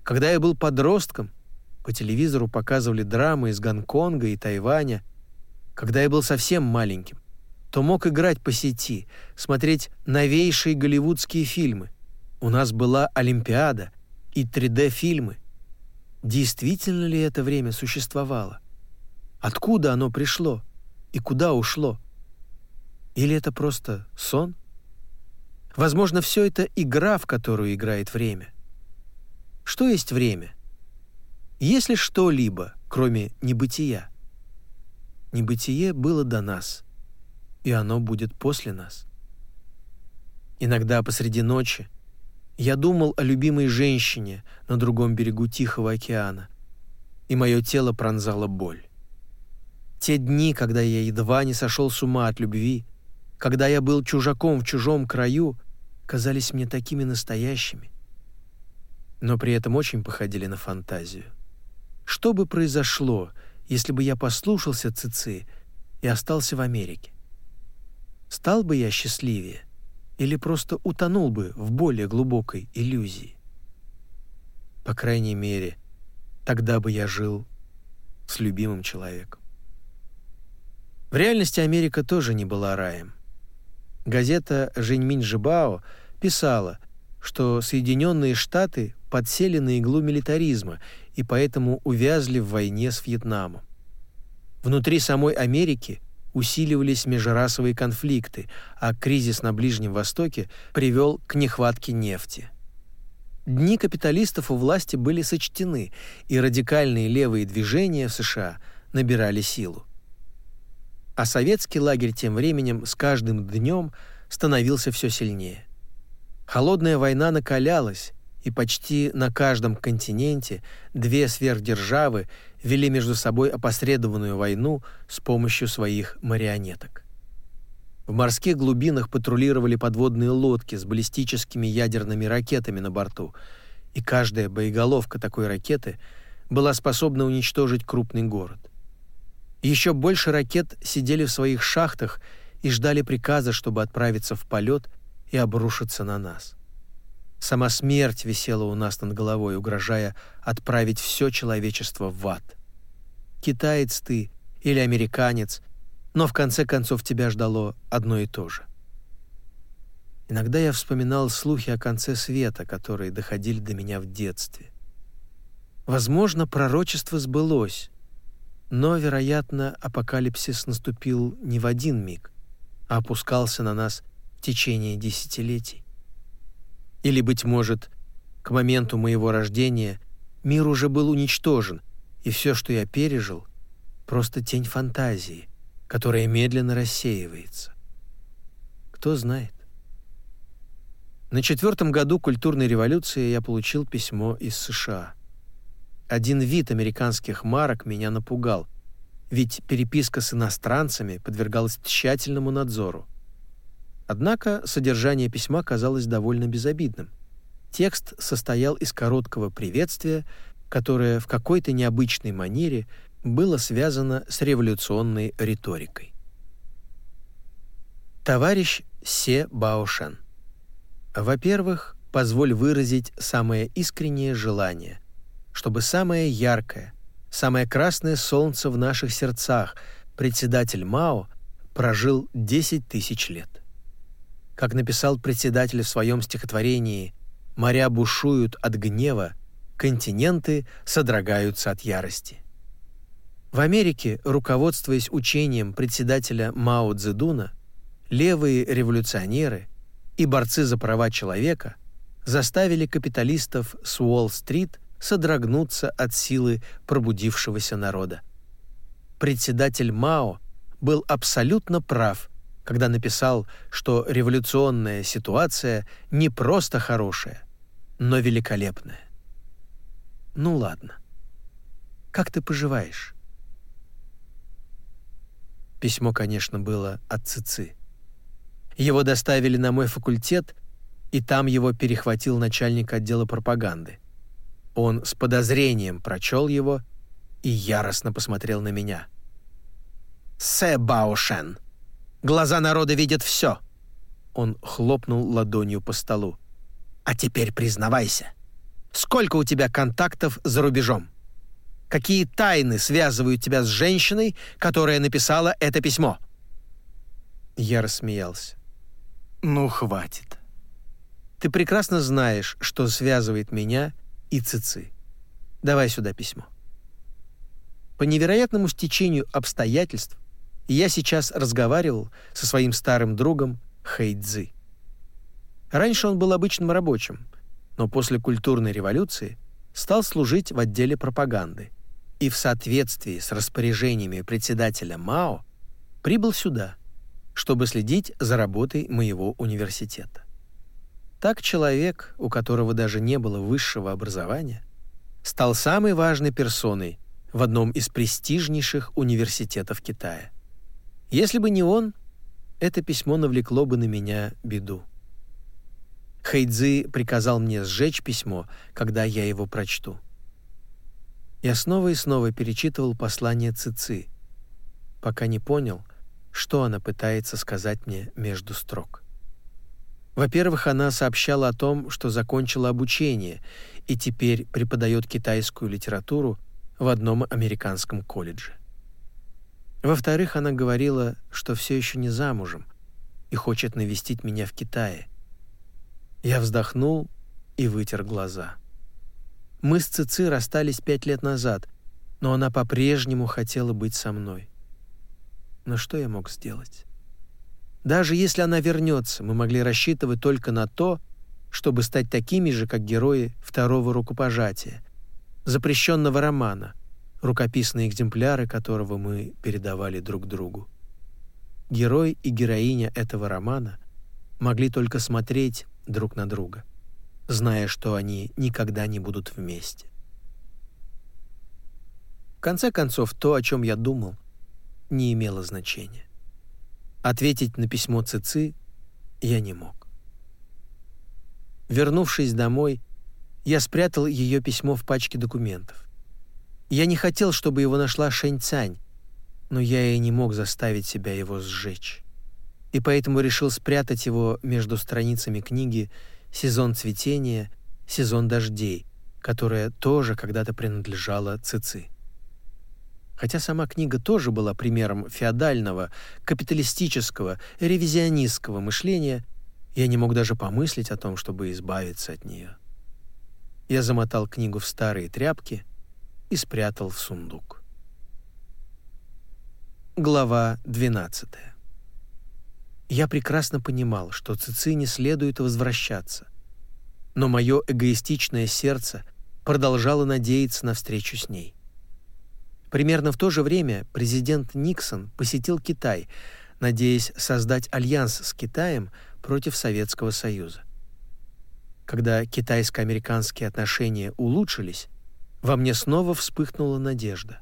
Когда я был подростком, по телевизору показывали драмы из Гонконга и Тайваня. Когда я был совсем маленьким, то мог играть по сети, смотреть новейшие голливудские фильмы. У нас была Олимпиада и 3D-фильмы. Действительно ли это время существовало? Откуда оно пришло и куда ушло? Или это просто сон? Возможно, все это игра, в которую играет время. Что есть время? Есть ли что-либо, кроме небытия? Небытие было до нас, и оно будет после нас. Иногда посреди ночи я думал о любимой женщине на другом берегу Тихого океана, и мое тело пронзало боль. Те дни, когда я едва не сошел с ума от любви, когда я был чужаком в чужом краю, казались мне такими настоящими, но при этом очень походили на фантазию. Что бы произошло, если бы я послушался Цици и остался в Америке? Стал бы я счастливее или просто утонул бы в более глубокой иллюзии? По крайней мере, тогда бы я жил с любимым человеком. В реальности Америка тоже не была раем. Газета «Женьминь Жибао» писала, что Соединенные Штаты подсели на иглу милитаризма и поэтому увязли в войне с Вьетнамом. Внутри самой Америки усиливались межрасовые конфликты, а кризис на Ближнем Востоке привел к нехватке нефти. Дни капиталистов у власти были сочтены, и радикальные левые движения в США набирали силу. А советский лагерь тем временем с каждым днем – становился все сильнее. Холодная война накалялась, и почти на каждом континенте две сверхдержавы вели между собой опосредованную войну с помощью своих марионеток. В морских глубинах патрулировали подводные лодки с баллистическими ядерными ракетами на борту, и каждая боеголовка такой ракеты была способна уничтожить крупный город. Еще больше ракет сидели в своих шахтах и ждали приказа, чтобы отправиться в полет и обрушиться на нас. Сама смерть висела у нас над головой, угрожая отправить все человечество в ад. Китаец ты или американец, но в конце концов тебя ждало одно и то же. Иногда я вспоминал слухи о конце света, которые доходили до меня в детстве. Возможно, пророчество сбылось, но, вероятно, апокалипсис наступил не в один миг, а опускался на нас в течение десятилетий. Или, быть может, к моменту моего рождения мир уже был уничтожен, и все, что я пережил, просто тень фантазии, которая медленно рассеивается. Кто знает. На четвертом году культурной революции я получил письмо из США. Один вид американских марок меня напугал, ведь переписка с иностранцами подвергалась тщательному надзору. Однако содержание письма казалось довольно безобидным. Текст состоял из короткого приветствия, которое в какой-то необычной манере было связано с революционной риторикой. Товарищ Се Баошен. Во-первых, позволь выразить самое искреннее желание, чтобы самое яркое, самое красное солнце в наших сердцах, председатель Мао, прожил 10 тысяч лет. Как написал председатель в своем стихотворении «Моря бушуют от гнева, континенты содрогаются от ярости». В Америке, руководствуясь учением председателя Мао Цзэдуна, левые революционеры и борцы за права человека заставили капиталистов с Уолл-стрит содрогнуться от силы пробудившегося народа. Председатель Мао был абсолютно прав, когда написал, что революционная ситуация не просто хорошая, но великолепная. Ну ладно. Как ты поживаешь? Письмо, конечно, было от Цици. Его доставили на мой факультет, и там его перехватил начальник отдела пропаганды. Он с подозрением прочел его и яростно посмотрел на меня. «Сэ Баошен! Глаза народа видят все!» Он хлопнул ладонью по столу. «А теперь признавайся, сколько у тебя контактов за рубежом? Какие тайны связывают тебя с женщиной, которая написала это письмо?» Я рассмеялся. «Ну, хватит. Ты прекрасно знаешь, что связывает меня и Цици. Давай сюда письмо. По невероятному стечению обстоятельств я сейчас разговаривал со своим старым другом Хэйдзи. Раньше он был обычным рабочим, но после культурной революции стал служить в отделе пропаганды и в соответствии с распоряжениями председателя Мао прибыл сюда, чтобы следить за работой моего университета. Так человек, у которого даже не было высшего образования, стал самой важной персоной в одном из престижнейших университетов Китая. Если бы не он, это письмо навлекло бы на меня беду. Хэйдзи приказал мне сжечь письмо, когда я его прочту. Я снова и снова перечитывал послание Цици, пока не понял, что она пытается сказать мне между строк. Во-первых, она сообщала о том, что закончила обучение и теперь преподает китайскую литературу в одном американском колледже. Во-вторых, она говорила, что все еще не замужем и хочет навестить меня в Китае. Я вздохнул и вытер глаза. Мы с Цици расстались пять лет назад, но она по-прежнему хотела быть со мной. Но что я мог сделать? Даже если она вернется, мы могли рассчитывать только на то, чтобы стать такими же, как герои второго рукопожатия, запрещенного романа, рукописные экземпляры которого мы передавали друг другу. Герой и героиня этого романа могли только смотреть друг на друга, зная, что они никогда не будут вместе. В конце концов, то, о чем я думал, не имело значения. Ответить на письмо Цици я не мог. Вернувшись домой, я спрятал ее письмо в пачке документов. Я не хотел, чтобы его нашла Шэнь Цань, но я и не мог заставить себя его сжечь. И поэтому решил спрятать его между страницами книги «Сезон цветения», «Сезон дождей», которая тоже когда-то принадлежала Цици. Хотя сама книга тоже была примером феодального, капиталистического, ревизионистского мышления, я не мог даже помыслить о том, чтобы избавиться от нее. Я замотал книгу в старые тряпки и спрятал в сундук. Глава 12. Я прекрасно понимал, что Цицине следует возвращаться, но мое эгоистичное сердце продолжало надеяться на встречу с ней. Примерно в то же время президент Никсон посетил Китай, надеясь создать альянс с Китаем против Советского Союза. Когда китайско-американские отношения улучшились, во мне снова вспыхнула надежда.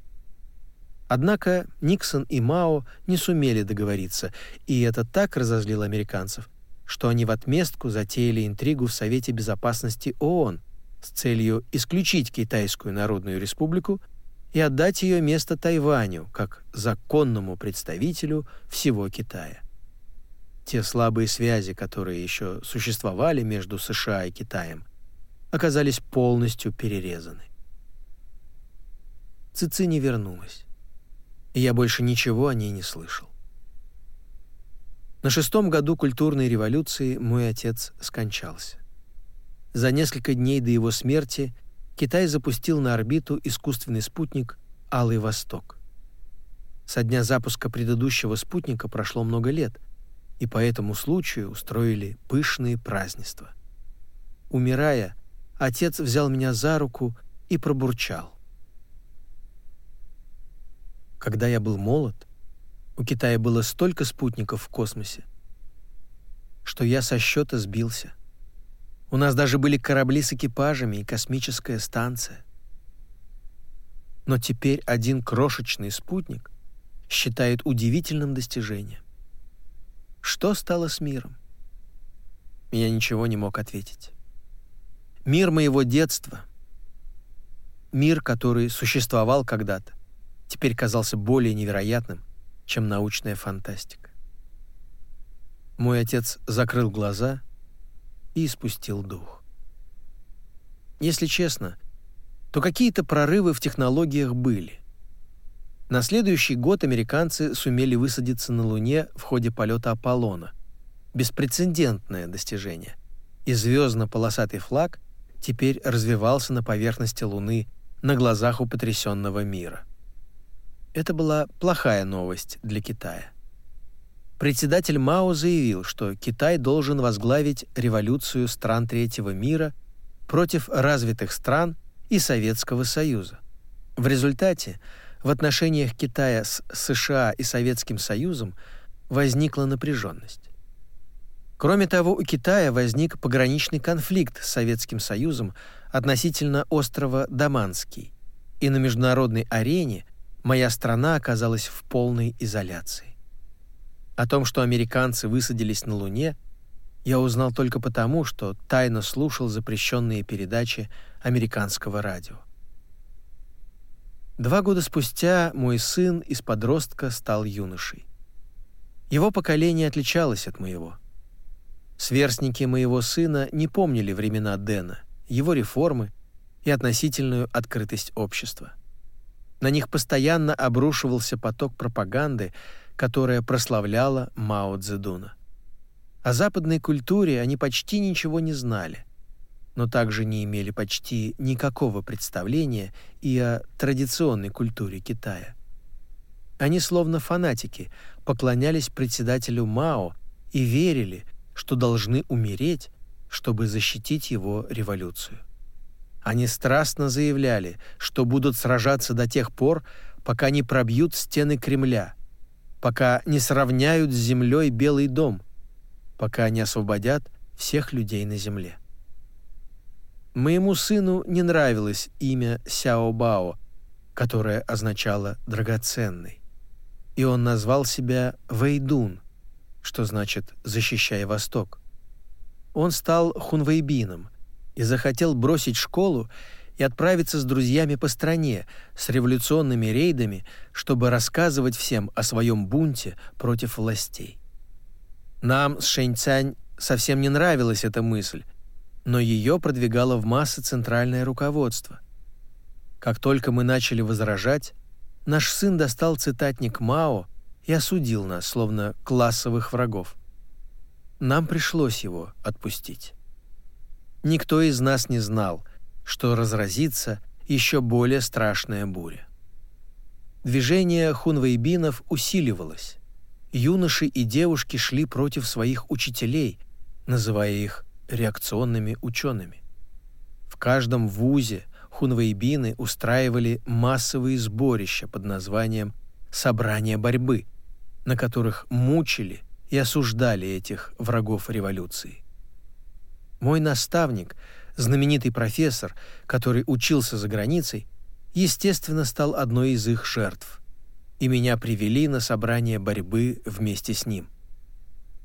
Однако Никсон и Мао не сумели договориться, и это так разозлило американцев, что они в отместку затеяли интригу в Совете Безопасности ООН с целью исключить Китайскую Народную Республику и отдать ее место Тайваню как законному представителю всего Китая. Те слабые связи, которые еще существовали между США и Китаем, оказались полностью перерезаны. Цици не вернулась, и я больше ничего о ней не слышал. На шестом году культурной революции мой отец скончался. За несколько дней до его смерти Китай запустил на орбиту искусственный спутник «Алый Восток». Со дня запуска предыдущего спутника прошло много лет, и по этому случаю устроили пышные празднества. Умирая, отец взял меня за руку и пробурчал. Когда я был молод, у Китая было столько спутников в космосе, что я со счета сбился. У нас даже были корабли с экипажами и космическая станция. Но теперь один крошечный спутник считает удивительным достижением. Что стало с миром? Я ничего не мог ответить. Мир моего детства, мир, который существовал когда-то, теперь казался более невероятным, чем научная фантастика. Мой отец закрыл глаза и испустил дух. Если честно, то какие-то прорывы в технологиях были. На следующий год американцы сумели высадиться на Луне в ходе полета Аполлона. Беспрецедентное достижение. И звездно-полосатый флаг теперь развивался на поверхности Луны на глазах у потрясенного мира. Это была плохая новость для Китая. Председатель Мао заявил, что Китай должен возглавить революцию стран третьего мира против развитых стран и Советского Союза. В результате в отношениях Китая с США и Советским Союзом возникла напряженность. Кроме того, у Китая возник пограничный конфликт с Советским Союзом относительно острова Даманский, и на международной арене моя страна оказалась в полной изоляции. О том, что американцы высадились на Луне, я узнал только потому, что тайно слушал запрещенные передачи американского радио. Два года спустя мой сын из подростка стал юношей. Его поколение отличалось от моего. Сверстники моего сына не помнили времена Дэна, его реформы и относительную открытость общества. На них постоянно обрушивался поток пропаганды, которая прославляла Мао Цзэдуна. О западной культуре они почти ничего не знали но также не имели почти никакого представления и о традиционной культуре Китая. Они словно фанатики поклонялись председателю Мао и верили, что должны умереть, чтобы защитить его революцию. Они страстно заявляли, что будут сражаться до тех пор, пока не пробьют стены Кремля, пока не сравняют с землей Белый дом, пока не освободят всех людей на земле. Моему сыну не нравилось имя Сяо Бао, которое означало «драгоценный», и он назвал себя Вэйдун, что значит «защищай Восток». Он стал хунвейбином и захотел бросить школу и отправиться с друзьями по стране с революционными рейдами, чтобы рассказывать всем о своем бунте против властей. Нам с Шэньцянь совсем не нравилась эта мысль, но ее продвигало в массы центральное руководство. Как только мы начали возражать, наш сын достал цитатник Мао и осудил нас, словно классовых врагов. Нам пришлось его отпустить. Никто из нас не знал, что разразится еще более страшная буря. Движение хунвейбинов усиливалось. Юноши и девушки шли против своих учителей, называя их реакционными учеными. В каждом вузе хунвейбины устраивали массовые сборища под названием «собрания борьбы», на которых мучили и осуждали этих врагов революции. Мой наставник, знаменитый профессор, который учился за границей, естественно, стал одной из их жертв, и меня привели на собрание борьбы вместе с ним.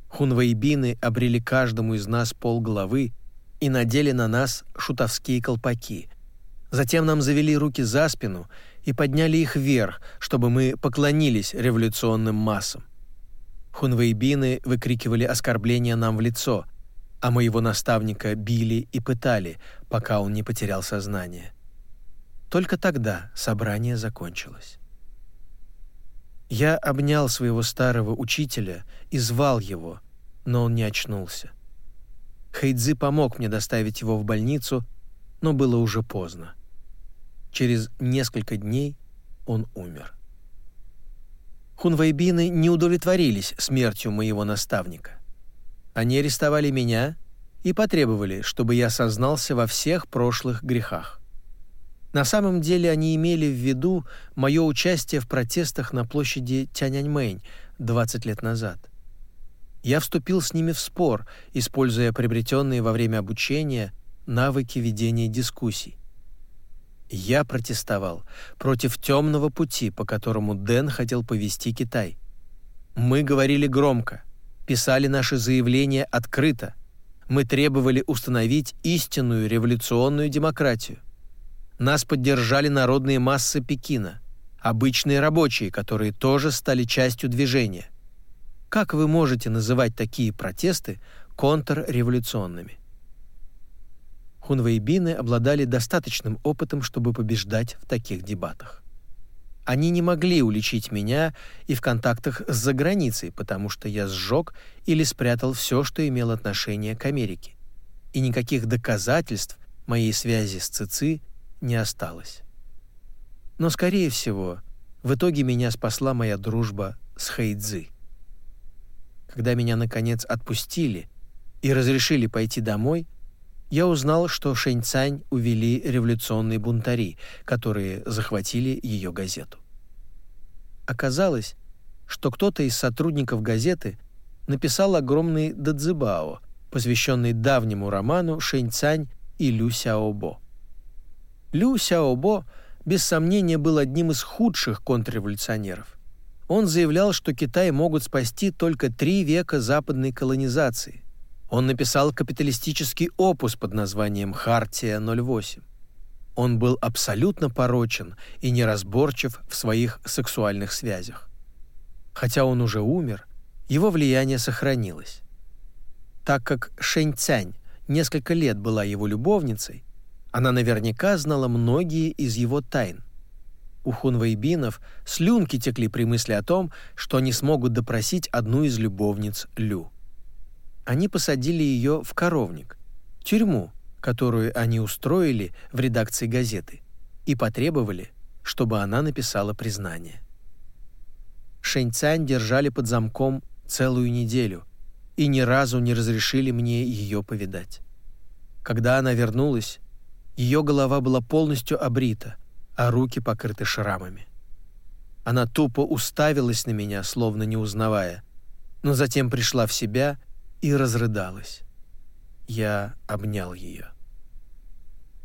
Хунвейбины обрели каждому из нас полголовы и надели на нас шутовские колпаки. Затем нам завели руки за спину и подняли их вверх, чтобы мы поклонились революционным массам. Хунвейбины выкрикивали оскорбления нам в лицо, а моего наставника били и пытали, пока он не потерял сознание. Только тогда собрание закончилось. Я обнял своего старого учителя и звал его, но он не очнулся. Хэйдзи помог мне доставить его в больницу, но было уже поздно. Через несколько дней он умер. Хунвайбины не удовлетворились смертью моего наставника. Они арестовали меня и потребовали, чтобы я сознался во всех прошлых грехах. На самом деле они имели в виду мое участие в протестах на площади Тяньаньмэнь 20 лет назад. Я вступил с ними в спор, используя приобретенные во время обучения навыки ведения дискуссий. Я протестовал против темного пути, по которому Дэн хотел повести Китай. Мы говорили громко, писали наши заявления открыто. Мы требовали установить истинную революционную демократию. Нас поддержали народные массы Пекина, обычные рабочие, которые тоже стали частью движения. Как вы можете называть такие протесты контрреволюционными? хунвейбины обладали достаточным опытом, чтобы побеждать в таких дебатах. Они не могли уличить меня и в контактах с заграницей, потому что я сжег или спрятал все, что имело отношение к Америке. И никаких доказательств моей связи с Цици не осталось. Но, скорее всего, в итоге меня спасла моя дружба с Хэйдзи. Когда меня, наконец, отпустили и разрешили пойти домой – я узнал, что Шэньцань увели революционные бунтари, которые захватили ее газету. Оказалось, что кто-то из сотрудников газеты написал огромный дадзибао, посвященный давнему роману Шэньцань и Лю Сяобо. Лю Сяобо без сомнения был одним из худших контрреволюционеров. Он заявлял, что Китай могут спасти только три века западной колонизации – он написал капиталистический опус под названием «Хартия 08». Он был абсолютно порочен и неразборчив в своих сексуальных связях. Хотя он уже умер, его влияние сохранилось. Так как Шэнь Цянь несколько лет была его любовницей, она наверняка знала многие из его тайн. У хунвейбинов слюнки текли при мысли о том, что они смогут допросить одну из любовниц Лю они посадили ее в коровник, тюрьму, которую они устроили в редакции газеты, и потребовали, чтобы она написала признание. Шэньцань держали под замком целую неделю и ни разу не разрешили мне ее повидать. Когда она вернулась, ее голова была полностью обрита, а руки покрыты шрамами. Она тупо уставилась на меня, словно не узнавая, но затем пришла в себя и разрыдалась. Я обнял ее.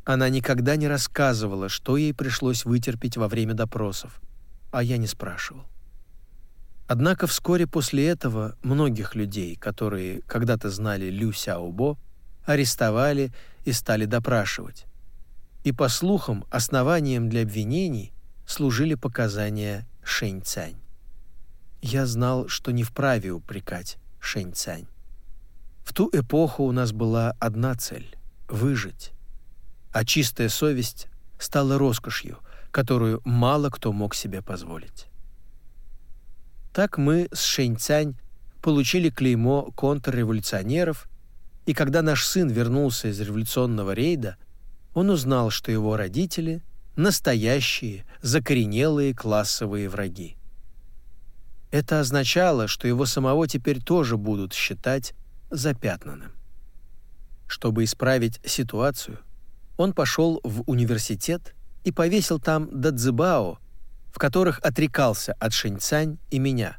Она никогда не рассказывала, что ей пришлось вытерпеть во время допросов, а я не спрашивал. Однако вскоре после этого многих людей, которые когда-то знали Лю Сяобо, арестовали и стали допрашивать. И по слухам, основанием для обвинений служили показания Шэнь Цянь. Я знал, что не вправе упрекать Шэнь Цянь. В ту эпоху у нас была одна цель — выжить. А чистая совесть стала роскошью, которую мало кто мог себе позволить. Так мы с Шэньцянь получили клеймо контрреволюционеров, и когда наш сын вернулся из революционного рейда, он узнал, что его родители – настоящие, закоренелые классовые враги. Это означало, что его самого теперь тоже будут считать запятнанным. Чтобы исправить ситуацию, он пошел в университет и повесил там дадзибао, в которых отрекался от Шэньцань и меня,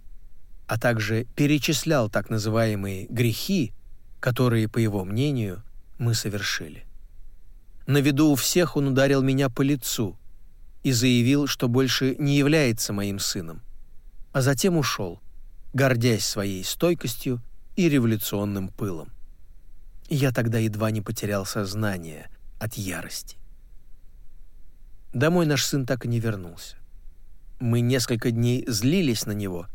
а также перечислял так называемые «грехи», которые, по его мнению, мы совершили. На виду у всех он ударил меня по лицу и заявил, что больше не является моим сыном, а затем ушел, гордясь своей стойкостью и революционным пылом. Я тогда едва не потерял сознание от ярости. Домой наш сын так и не вернулся. Мы несколько дней злились на него,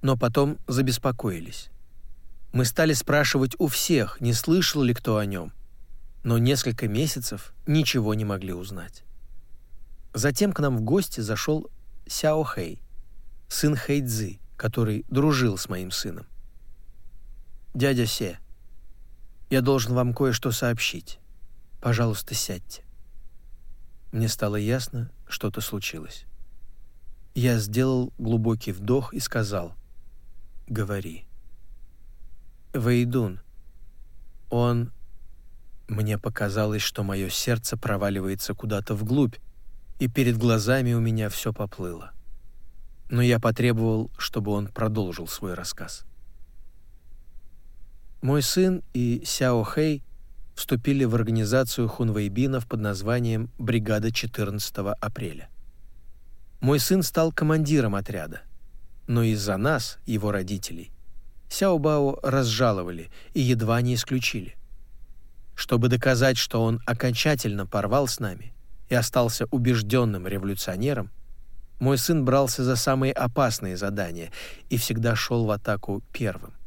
но потом забеспокоились. Мы стали спрашивать у всех, не слышал ли кто о нем, но несколько месяцев ничего не могли узнать. Затем к нам в гости зашел Сяо Хэй, сын Хэйдзы, который дружил с моим сыном. «Дядя Се, я должен вам кое-что сообщить. Пожалуйста, сядьте». Мне стало ясно, что-то случилось. Я сделал глубокий вдох и сказал «Говори». Вейдун. Он... Мне показалось, что мое сердце проваливается куда-то вглубь, и перед глазами у меня все поплыло. Но я потребовал, чтобы он продолжил свой рассказ. Мой сын и Сяо Хэй вступили в организацию хунвейбинов под названием «Бригада 14 апреля». Мой сын стал командиром отряда, но из-за нас, его родителей, Сяобао разжаловали и едва не исключили. Чтобы доказать, что он окончательно порвал с нами и остался убежденным революционером, мой сын брался за самые опасные задания и всегда шел в атаку первым.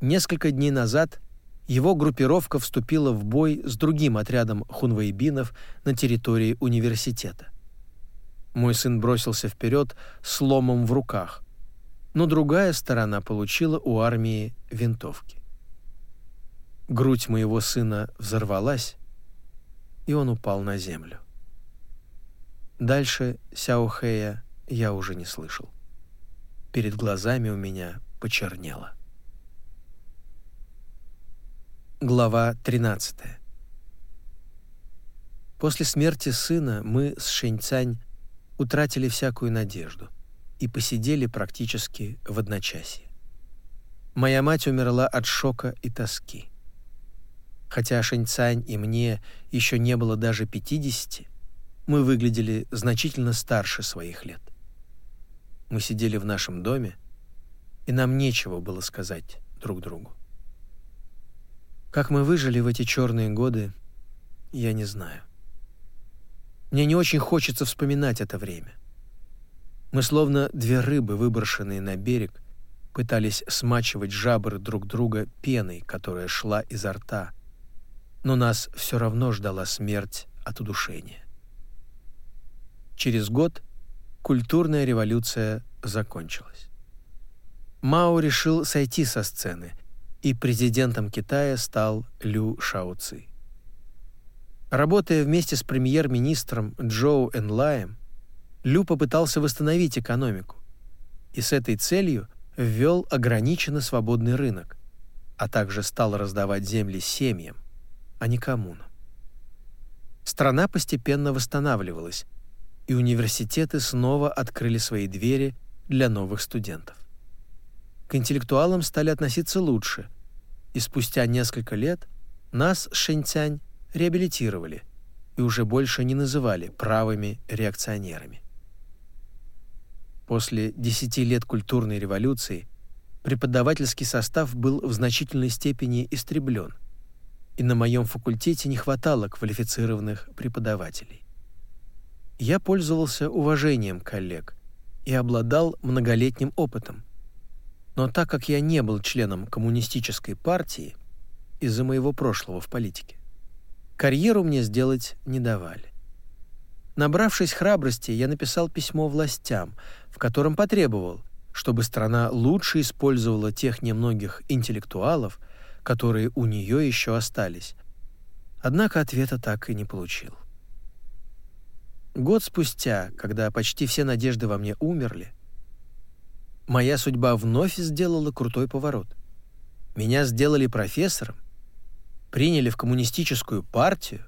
Несколько дней назад его группировка вступила в бой с другим отрядом хунвейбинов на территории университета. Мой сын бросился вперед с ломом в руках, но другая сторона получила у армии винтовки. Грудь моего сына взорвалась, и он упал на землю. Дальше Сяохэя я уже не слышал. Перед глазами у меня почернело. Глава 13. После смерти сына мы с Шэньцань утратили всякую надежду — и посидели практически в одночасье. Моя мать умерла от шока и тоски. Хотя Шэньцань и мне еще не было даже 50, мы выглядели значительно старше своих лет. Мы сидели в нашем доме, и нам нечего было сказать друг другу. Как мы выжили в эти черные годы, я не знаю. Мне не очень хочется вспоминать это время. Мы словно две рыбы, выброшенные на берег, пытались смачивать жабры друг друга пеной, которая шла изо рта. Но нас все равно ждала смерть от удушения. Через год культурная революция закончилась. Мао решил сойти со сцены, и президентом Китая стал Лю Шаоци. Работая вместе с премьер-министром Джоу Энлаем, Лю попытался восстановить экономику и с этой целью ввел ограниченно свободный рынок, а также стал раздавать земли семьям, а не коммунам. Страна постепенно восстанавливалась, и университеты снова открыли свои двери для новых студентов. К интеллектуалам стали относиться лучше, и спустя несколько лет нас, Шэньцянь, реабилитировали и уже больше не называли правыми реакционерами. После десяти лет культурной революции преподавательский состав был в значительной степени истреблен, и на моем факультете не хватало квалифицированных преподавателей. Я пользовался уважением коллег и обладал многолетним опытом. Но так как я не был членом коммунистической партии из-за моего прошлого в политике, карьеру мне сделать не давали. Набравшись храбрости, я написал письмо властям, в котором потребовал, чтобы страна лучше использовала тех немногих интеллектуалов, которые у нее еще остались. Однако ответа так и не получил. Год спустя, когда почти все надежды во мне умерли, моя судьба вновь сделала крутой поворот. Меня сделали профессором, приняли в коммунистическую партию,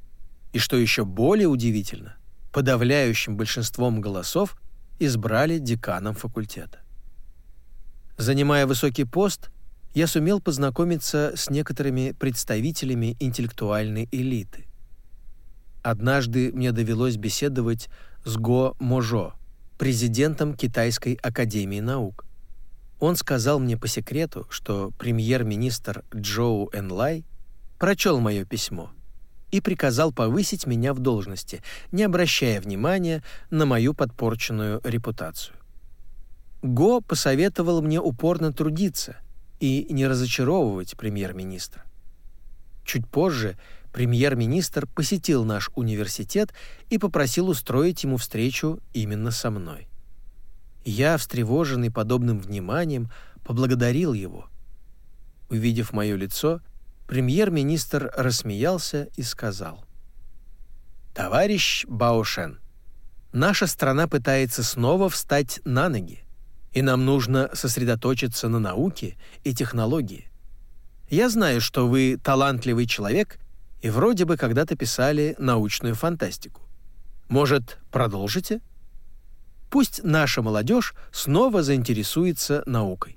и, что еще более удивительно, подавляющим большинством голосов избрали деканом факультета. Занимая высокий пост, я сумел познакомиться с некоторыми представителями интеллектуальной элиты. Однажды мне довелось беседовать с Го Можо, президентом Китайской академии наук. Он сказал мне по секрету, что премьер-министр Джоу Энлай прочел мое письмо и приказал повысить меня в должности, не обращая внимания на мою подпорченную репутацию. Го посоветовал мне упорно трудиться и не разочаровывать премьер-министра. Чуть позже премьер-министр посетил наш университет и попросил устроить ему встречу именно со мной. Я, встревоженный подобным вниманием, поблагодарил его. Увидев мое лицо, премьер-министр рассмеялся и сказал: "Товарищ Баошен, наша страна пытается снова встать на ноги, и нам нужно сосредоточиться на науке и технологии. Я знаю, что вы талантливый человек и вроде бы когда-то писали научную фантастику. Может, продолжите? Пусть наша молодежь снова заинтересуется наукой.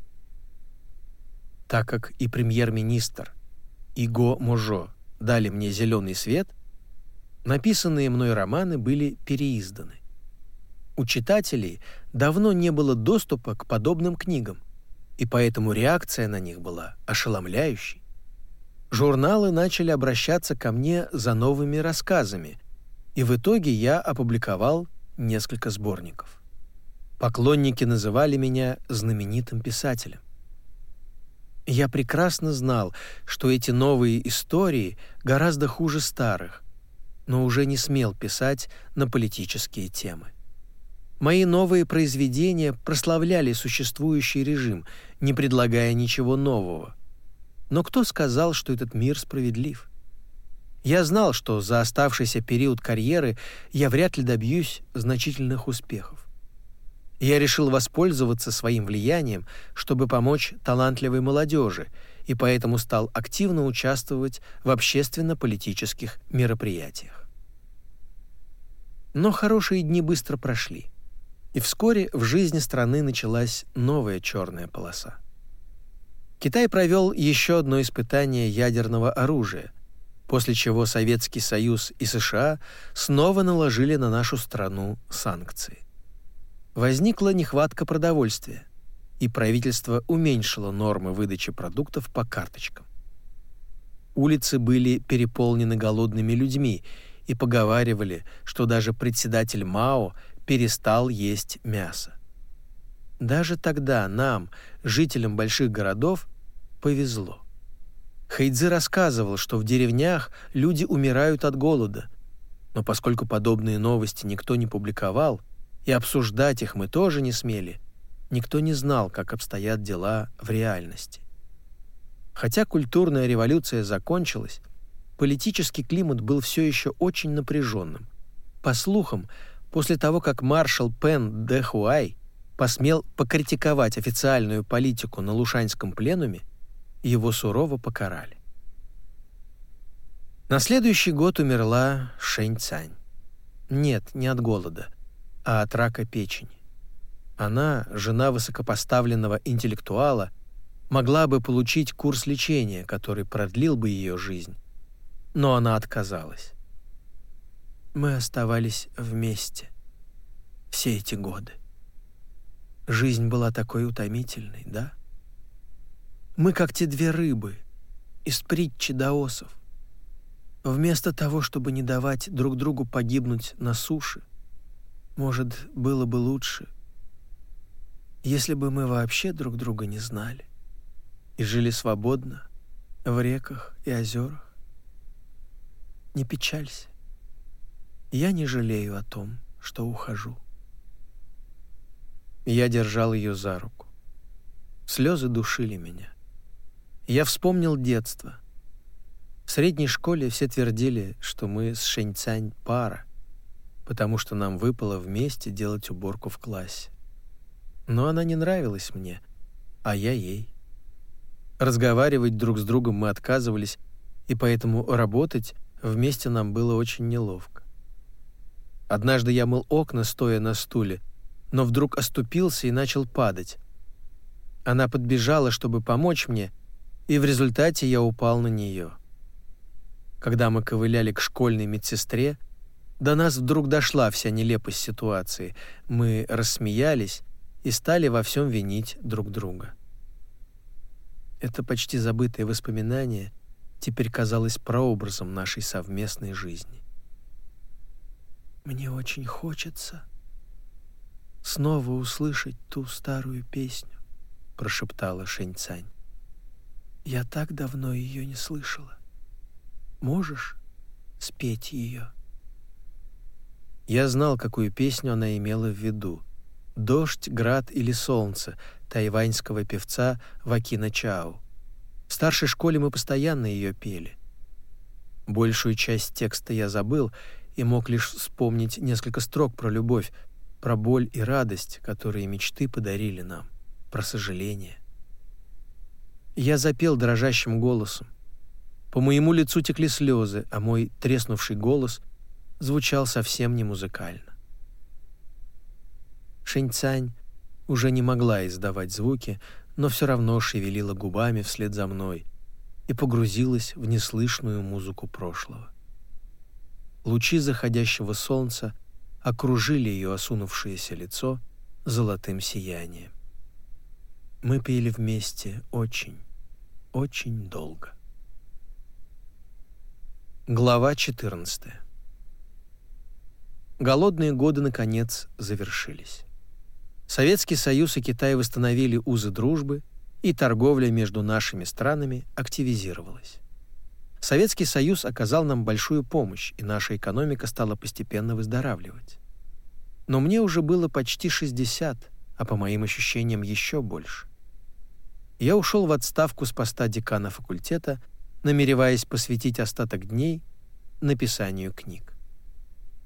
Так как и премьер-министр, и Го Можо дали мне зеленый свет, написанные мной романы были переизданы. У читателей давно не было доступа к подобным книгам, и поэтому реакция на них была ошеломляющей журналы начали обращаться ко мне за новыми рассказами, и в итоге я опубликовал несколько сборников. Поклонники называли меня знаменитым писателем. Я прекрасно знал, что эти новые истории гораздо хуже старых, но уже не смел писать на политические темы. Мои новые произведения прославляли существующий режим, не предлагая ничего нового — но кто сказал, что этот мир справедлив? Я знал, что за оставшийся период карьеры я вряд ли добьюсь значительных успехов. Я решил воспользоваться своим влиянием, чтобы помочь талантливой молодежи, и поэтому стал активно участвовать в общественно-политических мероприятиях. Но хорошие дни быстро прошли, и вскоре в жизни страны началась новая черная полоса. Китай провел еще одно испытание ядерного оружия, после чего Советский Союз и США снова наложили на нашу страну санкции. Возникла нехватка продовольствия, и правительство уменьшило нормы выдачи продуктов по карточкам. Улицы были переполнены голодными людьми и поговаривали, что даже председатель Мао перестал есть мясо. Даже тогда нам, жителям больших городов, повезло. Хайдзи рассказывал, что в деревнях люди умирают от голода, но поскольку подобные новости никто не публиковал, и обсуждать их мы тоже не смели, никто не знал, как обстоят дела в реальности. Хотя культурная революция закончилась, политический климат был все еще очень напряженным. По слухам, после того, как маршал Пен Дэхуай посмел покритиковать официальную политику на Лушанском пленуме, его сурово покарали. На следующий год умерла Шэнь Цань. Нет, не от голода, а от рака печени. Она, жена высокопоставленного интеллектуала, могла бы получить курс лечения, который продлил бы ее жизнь, но она отказалась. Мы оставались вместе все эти годы. Жизнь была такой утомительной, да? Мы как те две рыбы из притчи даосов. Вместо того, чтобы не давать друг другу погибнуть на суше, может, было бы лучше, если бы мы вообще друг друга не знали и жили свободно в реках и озерах. Не печалься. Я не жалею о том, что ухожу. Я держал ее за руку. Слезы душили меня. Я вспомнил детство. В средней школе все твердили, что мы с Шэньцань пара, потому что нам выпало вместе делать уборку в классе. Но она не нравилась мне, а я ей. Разговаривать друг с другом мы отказывались, и поэтому работать вместе нам было очень неловко. Однажды я мыл окна, стоя на стуле, но вдруг оступился и начал падать. Она подбежала, чтобы помочь мне, и в результате я упал на нее. Когда мы ковыляли к школьной медсестре, до нас вдруг дошла вся нелепость ситуации. Мы рассмеялись и стали во всем винить друг друга. Это почти забытое воспоминание теперь казалось прообразом нашей совместной жизни. Мне очень хочется снова услышать ту старую песню, прошептала Шэньцань. Я так давно ее не слышала. Можешь спеть ее? Я знал, какую песню она имела в виду. «Дождь, град или солнце» тайваньского певца Вакина Чао. В старшей школе мы постоянно ее пели. Большую часть текста я забыл и мог лишь вспомнить несколько строк про любовь, про боль и радость, которые мечты подарили нам, про сожаление. Я запел дрожащим голосом. По моему лицу текли слезы, а мой треснувший голос звучал совсем не музыкально. Шинцань уже не могла издавать звуки, но все равно шевелила губами вслед за мной и погрузилась в неслышную музыку прошлого. Лучи заходящего солнца окружили ее осунувшееся лицо золотым сиянием. Мы пели вместе очень, очень долго. Глава 14. Голодные годы наконец завершились. Советский Союз и Китай восстановили узы дружбы, и торговля между нашими странами активизировалась. Советский Союз оказал нам большую помощь, и наша экономика стала постепенно выздоравливать. Но мне уже было почти 60, а по моим ощущениям еще больше. Я ушел в отставку с поста декана факультета, намереваясь посвятить остаток дней написанию книг.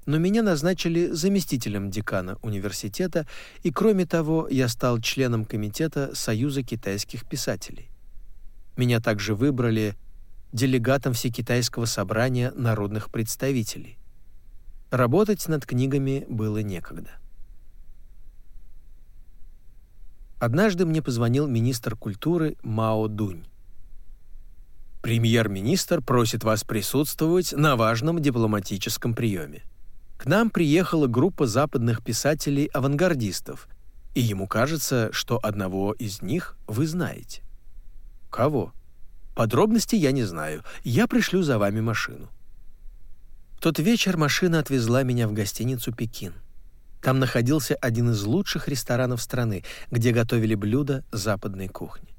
Но меня назначили заместителем декана университета, и кроме того, я стал членом комитета Союза китайских писателей. Меня также выбрали делегатом Всекитайского собрания народных представителей. Работать над книгами было некогда. Однажды мне позвонил министр культуры Мао Дунь. Премьер-министр просит вас присутствовать на важном дипломатическом приеме. К нам приехала группа западных писателей-авангардистов, и ему кажется, что одного из них вы знаете. Кого? Подробностей я не знаю. Я пришлю за вами машину. В тот вечер машина отвезла меня в гостиницу Пекин. Там находился один из лучших ресторанов страны, где готовили блюда западной кухни.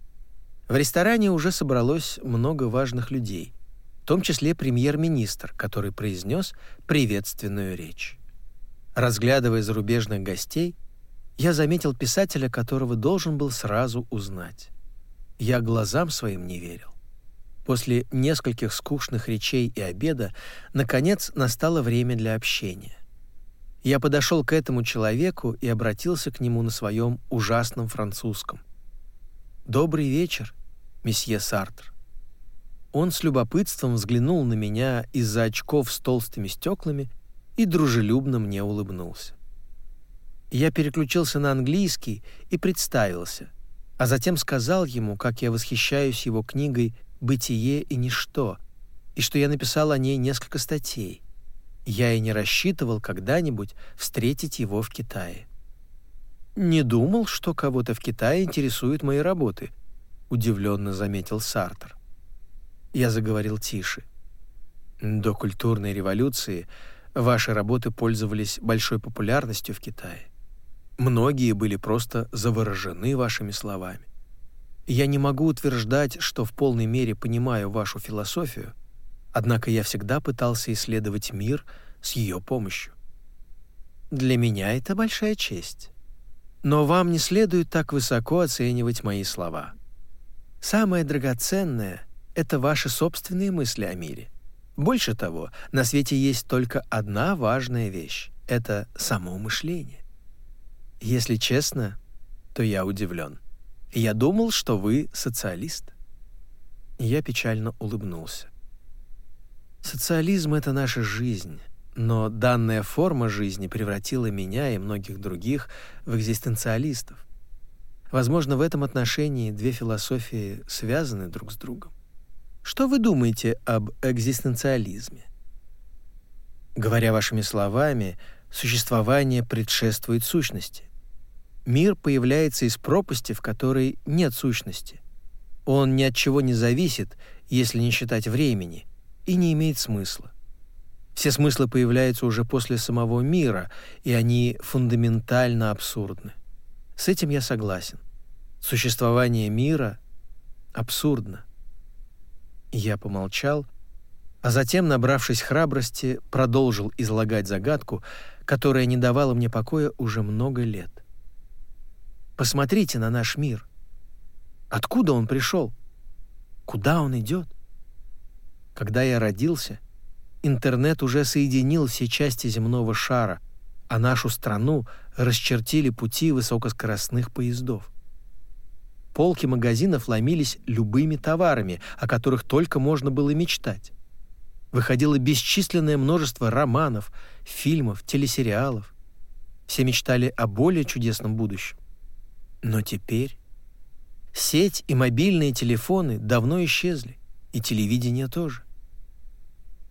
В ресторане уже собралось много важных людей, в том числе премьер-министр, который произнес приветственную речь. Разглядывая зарубежных гостей, я заметил писателя, которого должен был сразу узнать. Я глазам своим не верил. После нескольких скучных речей и обеда, наконец, настало время для общения. Я подошел к этому человеку и обратился к нему на своем ужасном французском. «Добрый вечер, месье Сартр». Он с любопытством взглянул на меня из-за очков с толстыми стеклами и дружелюбно мне улыбнулся. Я переключился на английский и представился, а затем сказал ему, как я восхищаюсь его книгой «Бытие и ничто», и что я написал о ней несколько статей. Я и не рассчитывал когда-нибудь встретить его в Китае. «Не думал, что кого-то в Китае интересуют мои работы», — удивленно заметил Сартер. Я заговорил тише. До культурной революции ваши работы пользовались большой популярностью в Китае. Многие были просто заворожены вашими словами. Я не могу утверждать, что в полной мере понимаю вашу философию, однако я всегда пытался исследовать мир с ее помощью. Для меня это большая честь. Но вам не следует так высоко оценивать мои слова. Самое драгоценное — это ваши собственные мысли о мире. Больше того, на свете есть только одна важная вещь — это само мышление. Если честно, то я удивлен. Я думал, что вы социалист. Я печально улыбнулся. Социализм — это наша жизнь, но данная форма жизни превратила меня и многих других в экзистенциалистов. Возможно, в этом отношении две философии связаны друг с другом. Что вы думаете об экзистенциализме? Говоря вашими словами, существование предшествует сущности. Мир появляется из пропасти, в которой нет сущности. Он ни от чего не зависит, если не считать времени, и не имеет смысла. Все смыслы появляются уже после самого мира, и они фундаментально абсурдны. С этим я согласен. Существование мира абсурдно. Я помолчал, а затем, набравшись храбрости, продолжил излагать загадку, которая не давала мне покоя уже много лет. Посмотрите на наш мир. Откуда он пришел? Куда он идет? Когда я родился, интернет уже соединил все части земного шара, а нашу страну расчертили пути высокоскоростных поездов. Полки магазинов ломились любыми товарами, о которых только можно было мечтать. Выходило бесчисленное множество романов, фильмов, телесериалов. Все мечтали о более чудесном будущем. Но теперь сеть и мобильные телефоны давно исчезли, и телевидение тоже.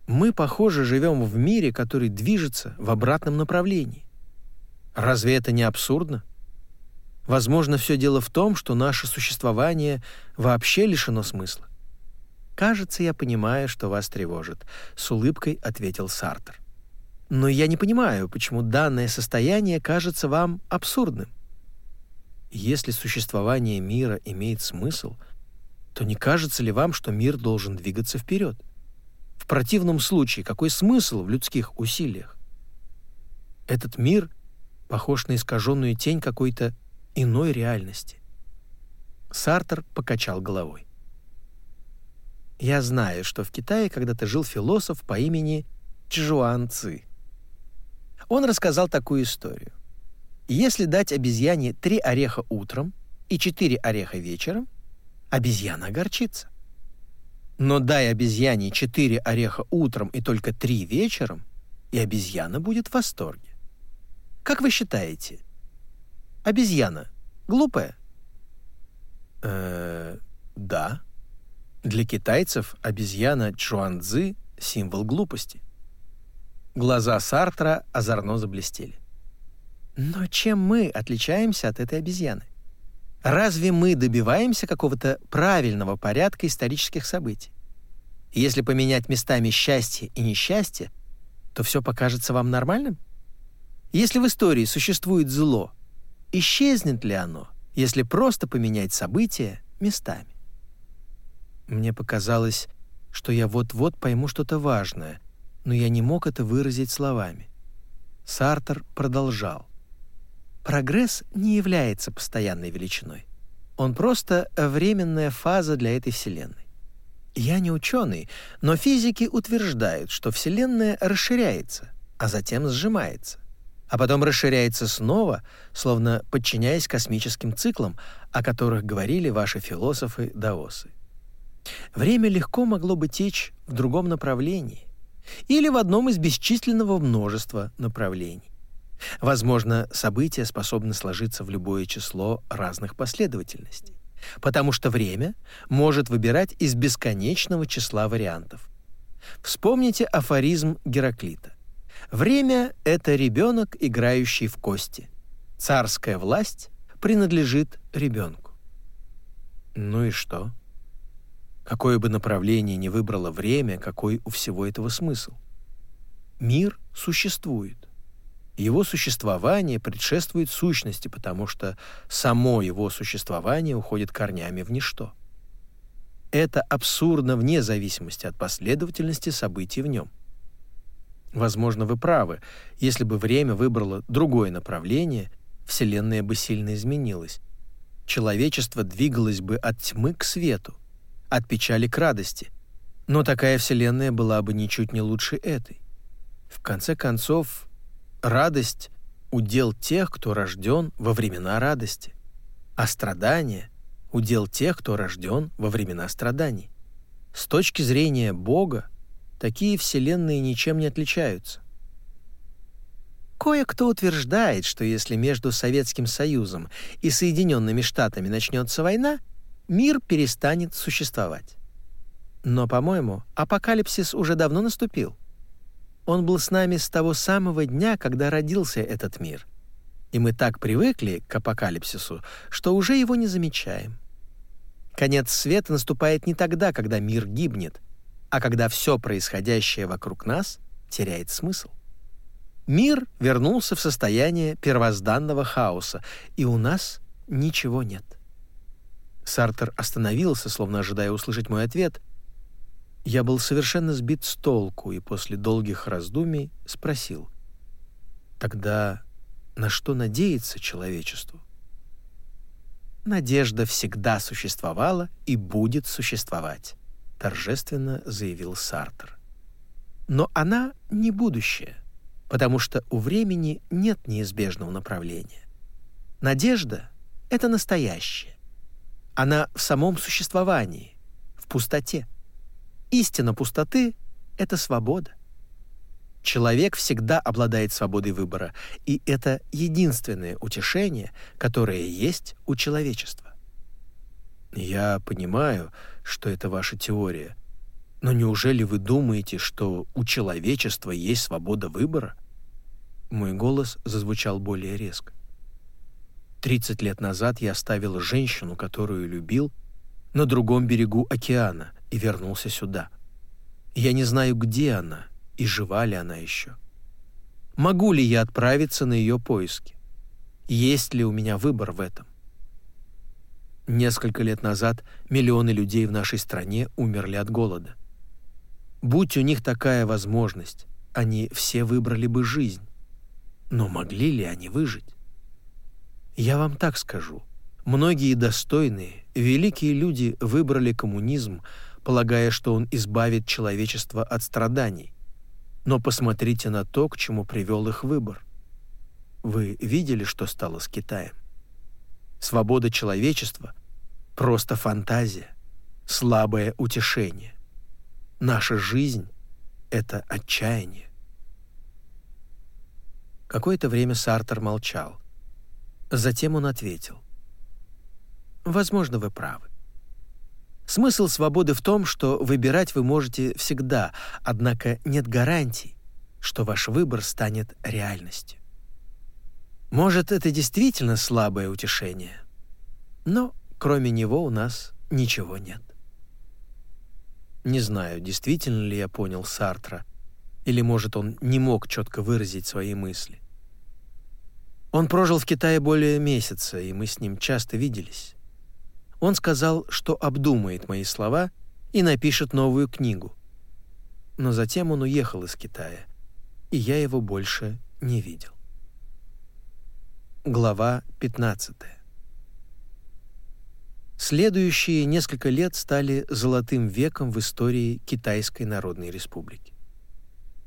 Мы, похоже, живем в мире, который движется в обратном направлении. Разве это не абсурдно? Возможно, все дело в том, что наше существование вообще лишено смысла. «Кажется, я понимаю, что вас тревожит», — с улыбкой ответил Сартер. «Но я не понимаю, почему данное состояние кажется вам абсурдным. Если существование мира имеет смысл, то не кажется ли вам, что мир должен двигаться вперед? В противном случае, какой смысл в людских усилиях? Этот мир похож на искаженную тень какой-то иной реальности. Сартер покачал головой. Я знаю, что в Китае когда-то жил философ по имени Чжуан Ци. Он рассказал такую историю. Если дать обезьяне три ореха утром и четыре ореха вечером, обезьяна огорчится. Но дай обезьяне четыре ореха утром и только три вечером, и обезьяна будет в восторге. Как вы считаете, обезьяна глупая? Э, да. Для китайцев обезьяна Чуанцзы — символ глупости. Глаза Сартра озорно заблестели. Но чем мы отличаемся от этой обезьяны? Разве мы добиваемся какого-то правильного порядка исторических событий? Если поменять местами счастье и несчастье, то все покажется вам нормальным? Если в истории существует зло, исчезнет ли оно, если просто поменять события местами? Мне показалось, что я вот-вот пойму что-то важное, но я не мог это выразить словами. Сартер продолжал. Прогресс не является постоянной величиной. Он просто временная фаза для этой Вселенной. Я не ученый, но физики утверждают, что Вселенная расширяется, а затем сжимается, а потом расширяется снова, словно подчиняясь космическим циклам, о которых говорили ваши философы-даосы. Время легко могло бы течь в другом направлении или в одном из бесчисленного множества направлений. Возможно, события способны сложиться в любое число разных последовательностей, потому что время может выбирать из бесконечного числа вариантов. Вспомните афоризм Гераклита. Время — это ребенок, играющий в кости. Царская власть принадлежит ребенку. Ну и что? Какое бы направление ни выбрало время, какой у всего этого смысл? Мир существует. Его существование предшествует сущности, потому что само его существование уходит корнями в ничто. Это абсурдно вне зависимости от последовательности событий в нем. Возможно, вы правы. Если бы время выбрало другое направление, Вселенная бы сильно изменилась. Человечество двигалось бы от тьмы к свету, от печали к радости. Но такая Вселенная была бы ничуть не лучше этой. В конце концов, радость — удел тех, кто рожден во времена радости, а страдание — удел тех, кто рожден во времена страданий. С точки зрения Бога, такие вселенные ничем не отличаются. Кое-кто утверждает, что если между Советским Союзом и Соединенными Штатами начнется война, мир перестанет существовать. Но, по-моему, апокалипсис уже давно наступил. Он был с нами с того самого дня, когда родился этот мир. И мы так привыкли к апокалипсису, что уже его не замечаем. Конец света наступает не тогда, когда мир гибнет, а когда все происходящее вокруг нас теряет смысл. Мир вернулся в состояние первозданного хаоса, и у нас ничего нет. Сартер остановился, словно ожидая услышать мой ответ. Я был совершенно сбит с толку и после долгих раздумий спросил: "Тогда на что надеется человечеству?" Надежда всегда существовала и будет существовать, торжественно заявил Сартер. Но она не будущее потому что у времени нет неизбежного направления. Надежда — это настоящее. Она в самом существовании, в пустоте. Истина пустоты — это свобода. Человек всегда обладает свободой выбора, и это единственное утешение, которое есть у человечества. Я понимаю, что это ваша теория, но неужели вы думаете, что у человечества есть свобода выбора? Мой голос зазвучал более резко. Тридцать лет назад я оставил женщину, которую любил, на другом берегу океана и вернулся сюда. Я не знаю, где она и жива ли она еще. Могу ли я отправиться на ее поиски? Есть ли у меня выбор в этом? Несколько лет назад миллионы людей в нашей стране умерли от голода. Будь у них такая возможность, они все выбрали бы жизнь. Но могли ли они выжить? Я вам так скажу. Многие достойные, великие люди выбрали коммунизм, полагая, что он избавит человечество от страданий. Но посмотрите на то, к чему привел их выбор. Вы видели, что стало с Китаем? Свобода человечества — просто фантазия, слабое утешение. Наша жизнь — это отчаяние. Какое-то время Сартер молчал. Затем он ответил. «Возможно, вы правы. Смысл свободы в том, что выбирать вы можете всегда, однако нет гарантий, что ваш выбор станет реальностью. Может, это действительно слабое утешение, но кроме него у нас ничего нет. Не знаю, действительно ли я понял Сартра, или, может, он не мог четко выразить свои мысли. Он прожил в Китае более месяца, и мы с ним часто виделись. Он сказал, что обдумает мои слова и напишет новую книгу. Но затем он уехал из Китая, и я его больше не видел. Глава 15. Следующие несколько лет стали золотым веком в истории Китайской Народной Республики.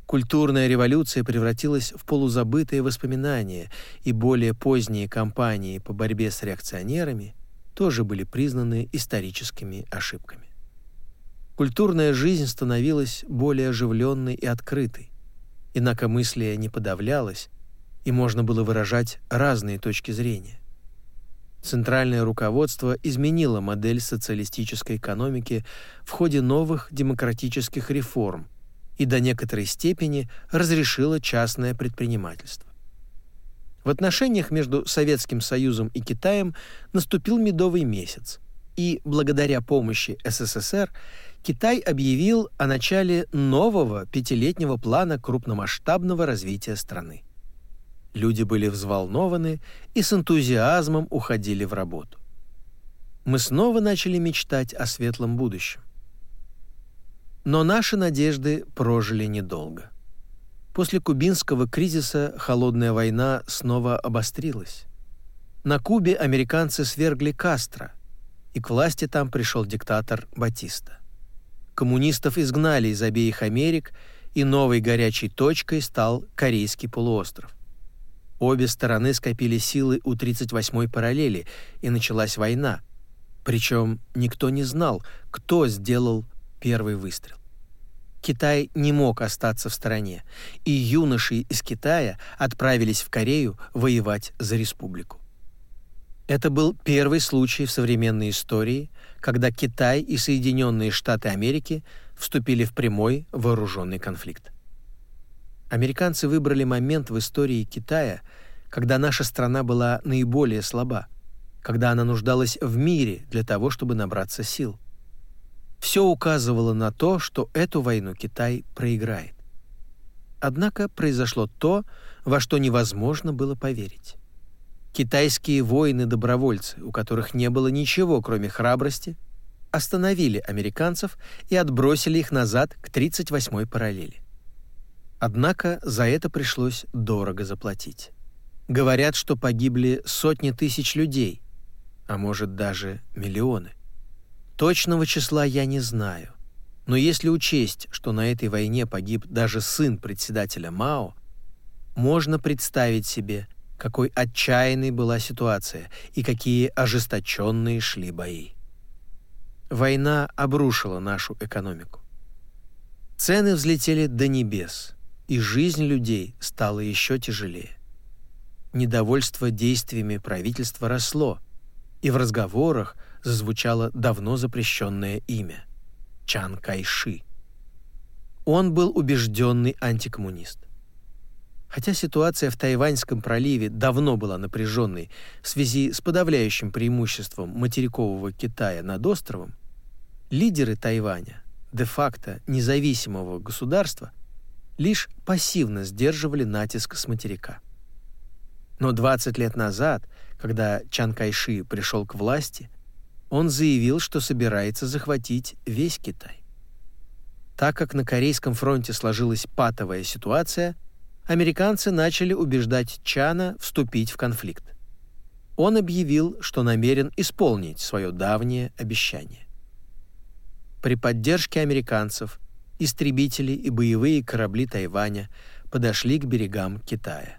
Культурная революция превратилась в полузабытые воспоминания, и более поздние кампании по борьбе с реакционерами тоже были признаны историческими ошибками. Культурная жизнь становилась более оживленной и открытой. Инакомыслие не подавлялось, и можно было выражать разные точки зрения. Центральное руководство изменило модель социалистической экономики в ходе новых демократических реформ, и до некоторой степени разрешила частное предпринимательство. В отношениях между Советским Союзом и Китаем наступил медовый месяц, и благодаря помощи СССР Китай объявил о начале нового пятилетнего плана крупномасштабного развития страны. Люди были взволнованы и с энтузиазмом уходили в работу. Мы снова начали мечтать о светлом будущем. Но наши надежды прожили недолго. После кубинского кризиса холодная война снова обострилась. На Кубе американцы свергли Кастро, и к власти там пришел диктатор Батиста. Коммунистов изгнали из обеих Америк, и новой горячей точкой стал Корейский полуостров. Обе стороны скопили силы у 38-й параллели, и началась война. Причем никто не знал, кто сделал первый выстрел. Китай не мог остаться в стороне, и юноши из Китая отправились в Корею воевать за республику. Это был первый случай в современной истории, когда Китай и Соединенные Штаты Америки вступили в прямой вооруженный конфликт. Американцы выбрали момент в истории Китая, когда наша страна была наиболее слаба, когда она нуждалась в мире для того, чтобы набраться сил все указывало на то, что эту войну Китай проиграет. Однако произошло то, во что невозможно было поверить. Китайские воины-добровольцы, у которых не было ничего, кроме храбрости, остановили американцев и отбросили их назад к 38-й параллели. Однако за это пришлось дорого заплатить. Говорят, что погибли сотни тысяч людей, а может даже миллионы. Точного числа я не знаю. Но если учесть, что на этой войне погиб даже сын председателя Мао, можно представить себе, какой отчаянной была ситуация и какие ожесточенные шли бои. Война обрушила нашу экономику. Цены взлетели до небес, и жизнь людей стала еще тяжелее. Недовольство действиями правительства росло, и в разговорах зазвучало давно запрещенное имя – Чан Кайши. Он был убежденный антикоммунист. Хотя ситуация в Тайваньском проливе давно была напряженной в связи с подавляющим преимуществом материкового Китая над островом, лидеры Тайваня, де-факто независимого государства, лишь пассивно сдерживали натиск с материка. Но 20 лет назад, когда Чан Кайши пришел к власти, он заявил, что собирается захватить весь Китай. Так как на Корейском фронте сложилась патовая ситуация, американцы начали убеждать Чана вступить в конфликт. Он объявил, что намерен исполнить свое давнее обещание. При поддержке американцев истребители и боевые корабли Тайваня подошли к берегам Китая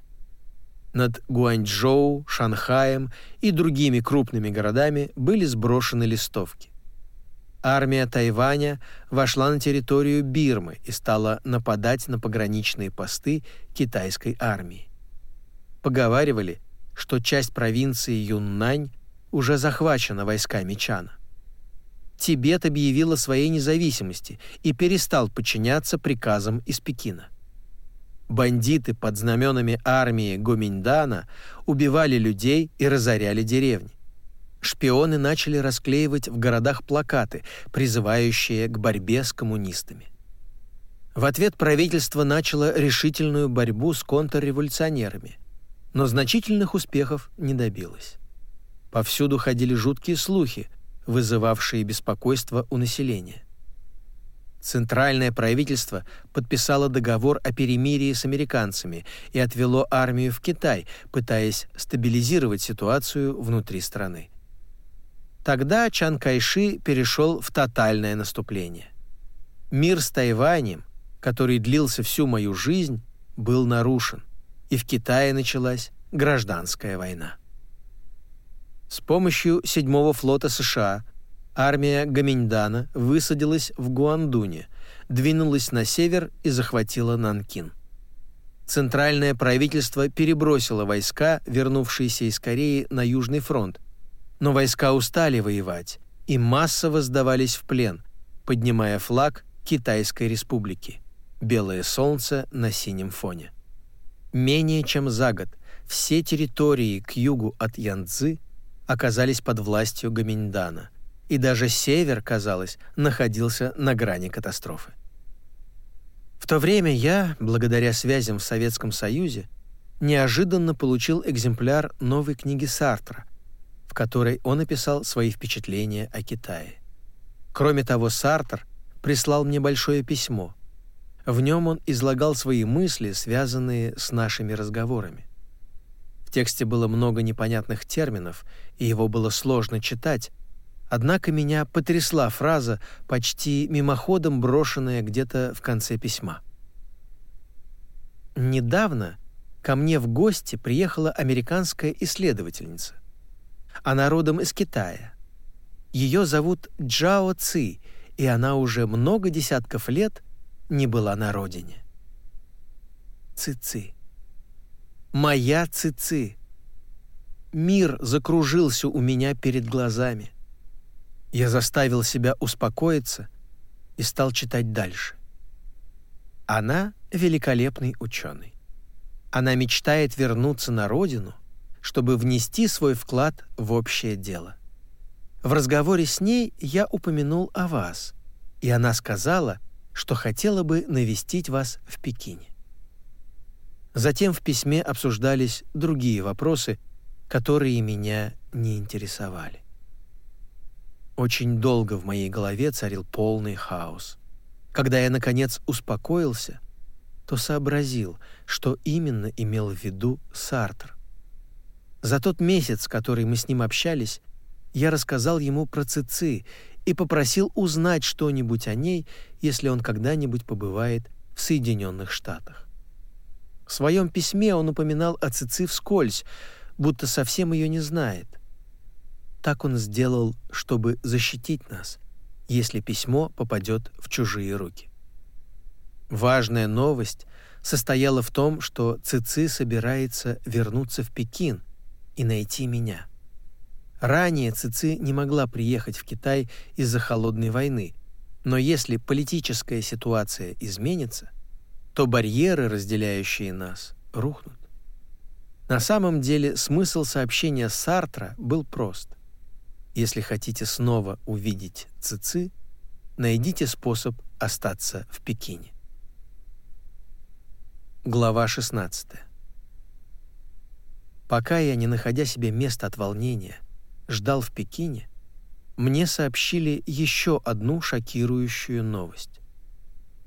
над Гуанчжоу, Шанхаем и другими крупными городами были сброшены листовки. Армия Тайваня вошла на территорию Бирмы и стала нападать на пограничные посты китайской армии. Поговаривали, что часть провинции Юннань уже захвачена войсками Чана. Тибет объявил о своей независимости и перестал подчиняться приказам из Пекина. Бандиты под знаменами армии Гоминьдана убивали людей и разоряли деревни. Шпионы начали расклеивать в городах плакаты, призывающие к борьбе с коммунистами. В ответ правительство начало решительную борьбу с контрреволюционерами, но значительных успехов не добилось. Повсюду ходили жуткие слухи, вызывавшие беспокойство у населения. Центральное правительство подписало договор о перемирии с американцами и отвело армию в Китай, пытаясь стабилизировать ситуацию внутри страны. Тогда Чан Кайши перешел в тотальное наступление. Мир с Тайванем, который длился всю мою жизнь, был нарушен, и в Китае началась гражданская война. С помощью седьмого флота США армия Гаминьдана высадилась в Гуандуне, двинулась на север и захватила Нанкин. Центральное правительство перебросило войска, вернувшиеся из Кореи, на Южный фронт, но войска устали воевать и массово сдавались в плен, поднимая флаг Китайской республики – белое солнце на синем фоне. Менее чем за год все территории к югу от Янцзы оказались под властью Гаминьдана и даже север, казалось, находился на грани катастрофы. В то время я, благодаря связям в Советском Союзе, неожиданно получил экземпляр новой книги Сартра, в которой он описал свои впечатления о Китае. Кроме того, Сартр прислал мне большое письмо. В нем он излагал свои мысли, связанные с нашими разговорами. Тексте было много непонятных терминов, и его было сложно читать, однако меня потрясла фраза, почти мимоходом брошенная где-то в конце письма. Недавно ко мне в гости приехала американская исследовательница. Она родом из Китая. Ее зовут Джао Ци, и она уже много десятков лет не была на родине. Ци-ци. Моя ци-ци. Мир закружился у меня перед глазами. Я заставил себя успокоиться и стал читать дальше. Она великолепный ученый. Она мечтает вернуться на родину, чтобы внести свой вклад в общее дело. В разговоре с ней я упомянул о вас, и она сказала, что хотела бы навестить вас в Пекине. Затем в письме обсуждались другие вопросы, которые меня не интересовали. Очень долго в моей голове царил полный хаос. Когда я, наконец, успокоился, то сообразил, что именно имел в виду Сартр. За тот месяц, который мы с ним общались, я рассказал ему про Цици и попросил узнать что-нибудь о ней, если он когда-нибудь побывает в Соединенных Штатах. В своем письме он упоминал о Цици вскользь, будто совсем ее не знает. Так он сделал, чтобы защитить нас, если письмо попадет в чужие руки. Важная новость состояла в том, что Цици собирается вернуться в Пекин и найти меня — Ранее Цици не могла приехать в Китай из-за холодной войны, но если политическая ситуация изменится, то барьеры, разделяющие нас, рухнут. На самом деле смысл сообщения Сартра был прост. Если хотите снова увидеть Цици, найдите способ остаться в Пекине. Глава 16. Пока я, не находя себе места от волнения, ждал в Пекине, мне сообщили еще одну шокирующую новость.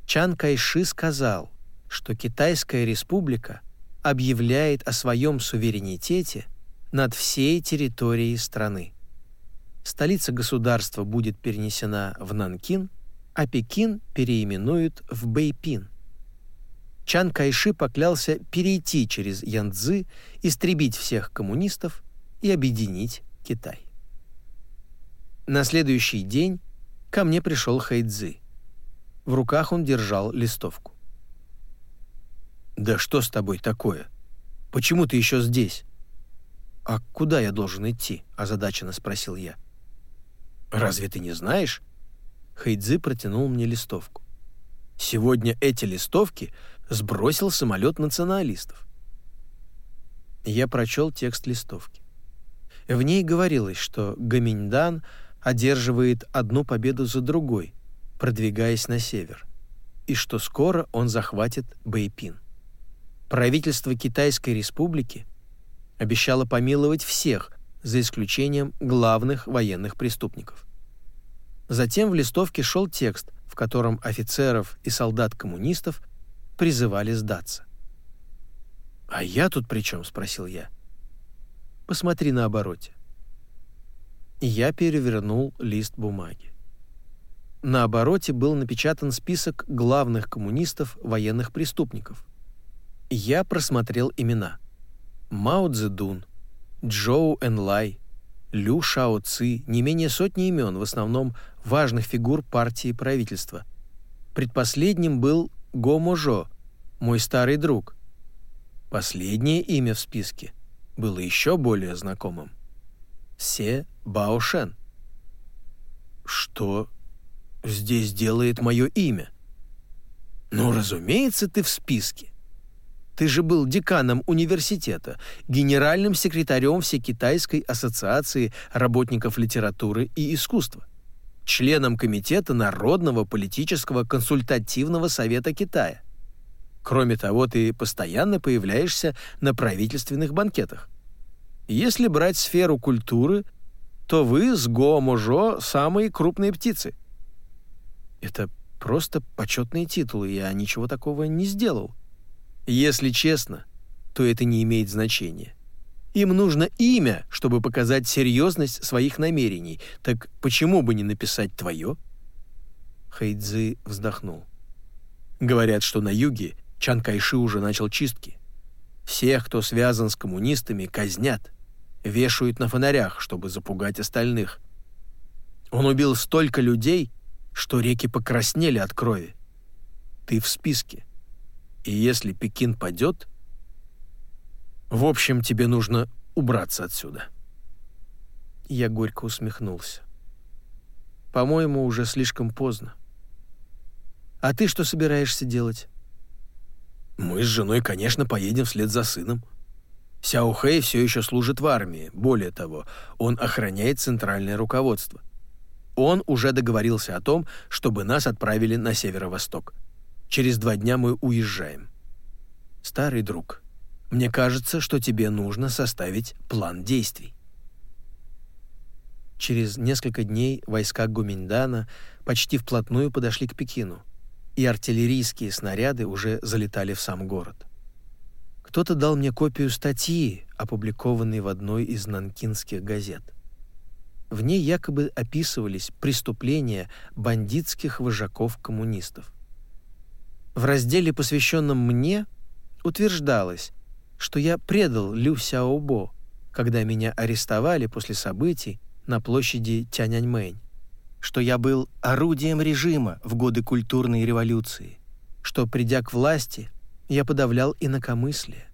Чан Кайши сказал, что Китайская республика объявляет о своем суверенитете над всей территорией страны. Столица государства будет перенесена в Нанкин, а Пекин переименуют в Бэйпин. Чан Кайши поклялся перейти через Янцзы, истребить всех коммунистов и объединить Китай. На следующий день ко мне пришел Хайдзы. В руках он держал листовку. «Да что с тобой такое? Почему ты еще здесь?» «А куда я должен идти?» – озадаченно спросил я. «Разве ты не знаешь?» Хайдзы протянул мне листовку. «Сегодня эти листовки сбросил самолет националистов». Я прочел текст листовки. В ней говорилось, что Гаминьдан одерживает одну победу за другой, продвигаясь на север, и что скоро он захватит Бэйпин. Правительство Китайской республики обещало помиловать всех, за исключением главных военных преступников. Затем в листовке шел текст, в котором офицеров и солдат-коммунистов призывали сдаться. «А я тут при чем?» — спросил я. Посмотри на обороте. Я перевернул лист бумаги. На обороте был напечатан список главных коммунистов военных преступников. Я просмотрел имена. Мао Цзэдун, Джоу Энлай, Лю Шао Ци, не менее сотни имен, в основном важных фигур партии и правительства. Предпоследним был Го Можо, мой старый друг. Последнее имя в списке было еще более знакомым. Се Баошен. Что здесь делает мое имя? Ну, разумеется, ты в списке. Ты же был деканом университета, генеральным секретарем Всекитайской ассоциации работников литературы и искусства, членом комитета Народного политического консультативного совета Китая. Кроме того, ты постоянно появляешься на правительственных банкетах. Если брать сферу культуры, то вы с Гоможо самые крупные птицы. Это просто почетные титулы, я ничего такого не сделал. Если честно, то это не имеет значения. Им нужно имя, чтобы показать серьезность своих намерений. Так почему бы не написать твое?» Хэйдзы вздохнул. «Говорят, что на юге Чан Кайши уже начал чистки. Всех, кто связан с коммунистами, казнят, вешают на фонарях, чтобы запугать остальных. Он убил столько людей, что реки покраснели от крови. Ты в списке. И если Пекин падет, в общем, тебе нужно убраться отсюда. Я горько усмехнулся. По-моему, уже слишком поздно. А ты что собираешься делать? Мы с женой, конечно, поедем вслед за сыном. Сяо Хэй все еще служит в армии. Более того, он охраняет центральное руководство. Он уже договорился о том, чтобы нас отправили на северо-восток. Через два дня мы уезжаем. Старый друг, мне кажется, что тебе нужно составить план действий. Через несколько дней войска Гуминдана почти вплотную подошли к Пекину, и артиллерийские снаряды уже залетали в сам город. Кто-то дал мне копию статьи, опубликованной в одной из нанкинских газет. В ней якобы описывались преступления бандитских вожаков-коммунистов. В разделе, посвященном мне, утверждалось, что я предал Лю Сяобо, когда меня арестовали после событий на площади Тяньаньмэнь, что я был орудием режима в годы культурной революции, что, придя к власти, я подавлял инакомыслие,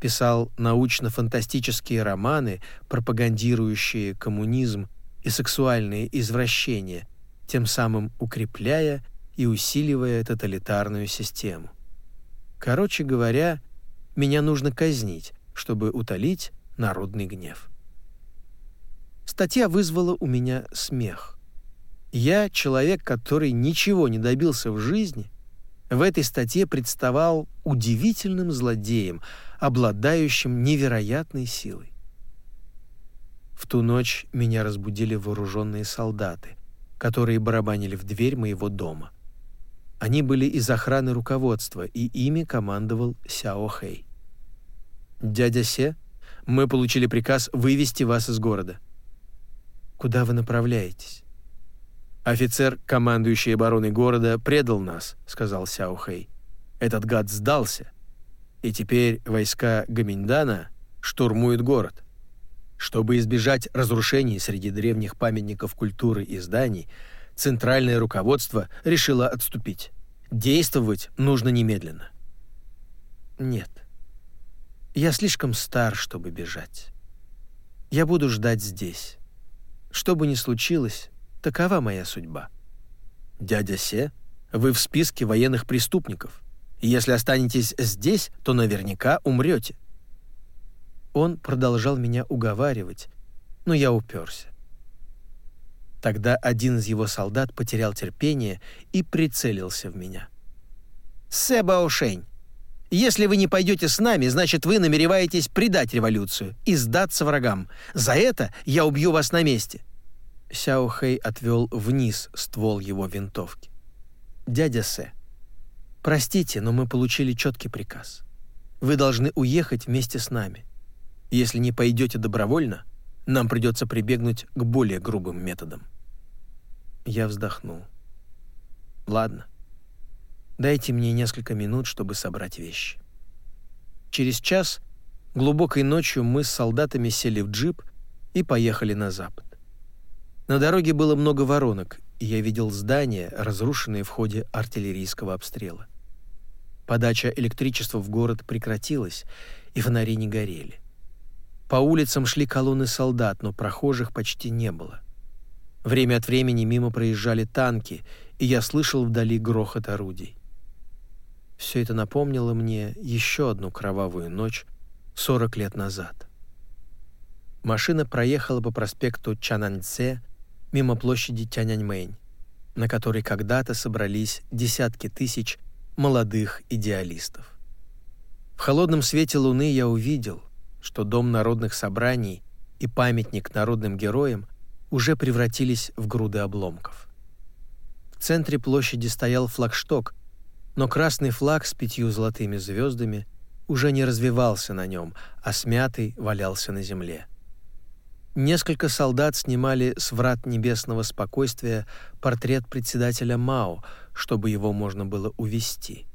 писал научно-фантастические романы, пропагандирующие коммунизм и сексуальные извращения, тем самым укрепляя и усиливая тоталитарную систему. Короче говоря, меня нужно казнить, чтобы утолить народный гнев. Статья вызвала у меня смех. Я, человек, который ничего не добился в жизни, в этой статье представал удивительным злодеем, обладающим невероятной силой. В ту ночь меня разбудили вооруженные солдаты, которые барабанили в дверь моего дома. Они были из охраны руководства, и ими командовал Сяо Хэй. «Дядя Се, мы получили приказ вывести вас из города». «Куда вы направляетесь?» «Офицер, командующий обороной города, предал нас», — сказал Сяо Хэй. «Этот гад сдался, и теперь войска Гаминдана штурмуют город». Чтобы избежать разрушений среди древних памятников культуры и зданий, центральное руководство решило отступить. Действовать нужно немедленно. Нет. Я слишком стар, чтобы бежать. Я буду ждать здесь. Что бы ни случилось, такова моя судьба. Дядя Се, вы в списке военных преступников. Если останетесь здесь, то наверняка умрете. Он продолжал меня уговаривать, но я уперся. Тогда один из его солдат потерял терпение и прицелился в меня. «Сэ Баошень, если вы не пойдете с нами, значит, вы намереваетесь предать революцию и сдаться врагам. За это я убью вас на месте». Сяо Хэй отвел вниз ствол его винтовки. «Дядя Сэ, простите, но мы получили четкий приказ. Вы должны уехать вместе с нами. Если не пойдете добровольно, нам придется прибегнуть к более грубым методам». Я вздохнул. «Ладно. Дайте мне несколько минут, чтобы собрать вещи. Через час, глубокой ночью, мы с солдатами сели в джип и поехали на запад. На дороге было много воронок, и я видел здания, разрушенные в ходе артиллерийского обстрела. Подача электричества в город прекратилась, и фонари не горели. По улицам шли колонны солдат, но прохожих почти не было. Время от времени мимо проезжали танки, и я слышал вдали грохот орудий. Все это напомнило мне еще одну кровавую ночь 40 лет назад. Машина проехала по проспекту Чананьце мимо площади Тяньаньмэнь, на которой когда-то собрались десятки тысяч молодых идеалистов. В холодном свете луны я увидел, что Дом народных собраний и памятник народным героям уже превратились в груды обломков. В центре площади стоял флагшток, но красный флаг с пятью золотыми звездами уже не развивался на нем, а смятый валялся на земле. Несколько солдат снимали с врат небесного спокойствия портрет председателя Мао, чтобы его можно было увести.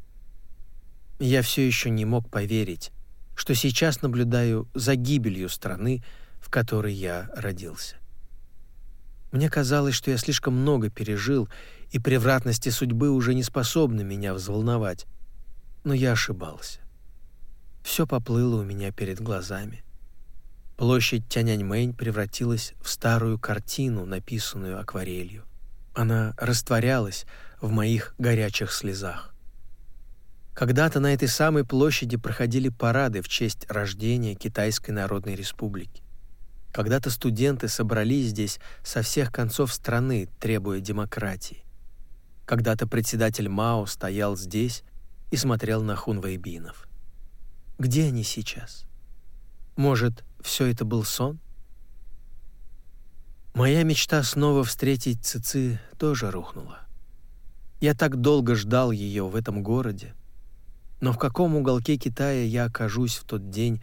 Я все еще не мог поверить, что сейчас наблюдаю за гибелью страны, в которой я родился. Мне казалось, что я слишком много пережил, и превратности судьбы уже не способны меня взволновать. Но я ошибался. Все поплыло у меня перед глазами. Площадь Тяньаньмэнь превратилась в старую картину, написанную акварелью. Она растворялась в моих горячих слезах. Когда-то на этой самой площади проходили парады в честь рождения Китайской Народной Республики. Когда-то студенты собрались здесь со всех концов страны, требуя демократии. Когда-то председатель Мао стоял здесь и смотрел на хунвейбинов. Где они сейчас? Может, все это был сон? Моя мечта снова встретить Цици тоже рухнула. Я так долго ждал ее в этом городе. Но в каком уголке Китая я окажусь в тот день,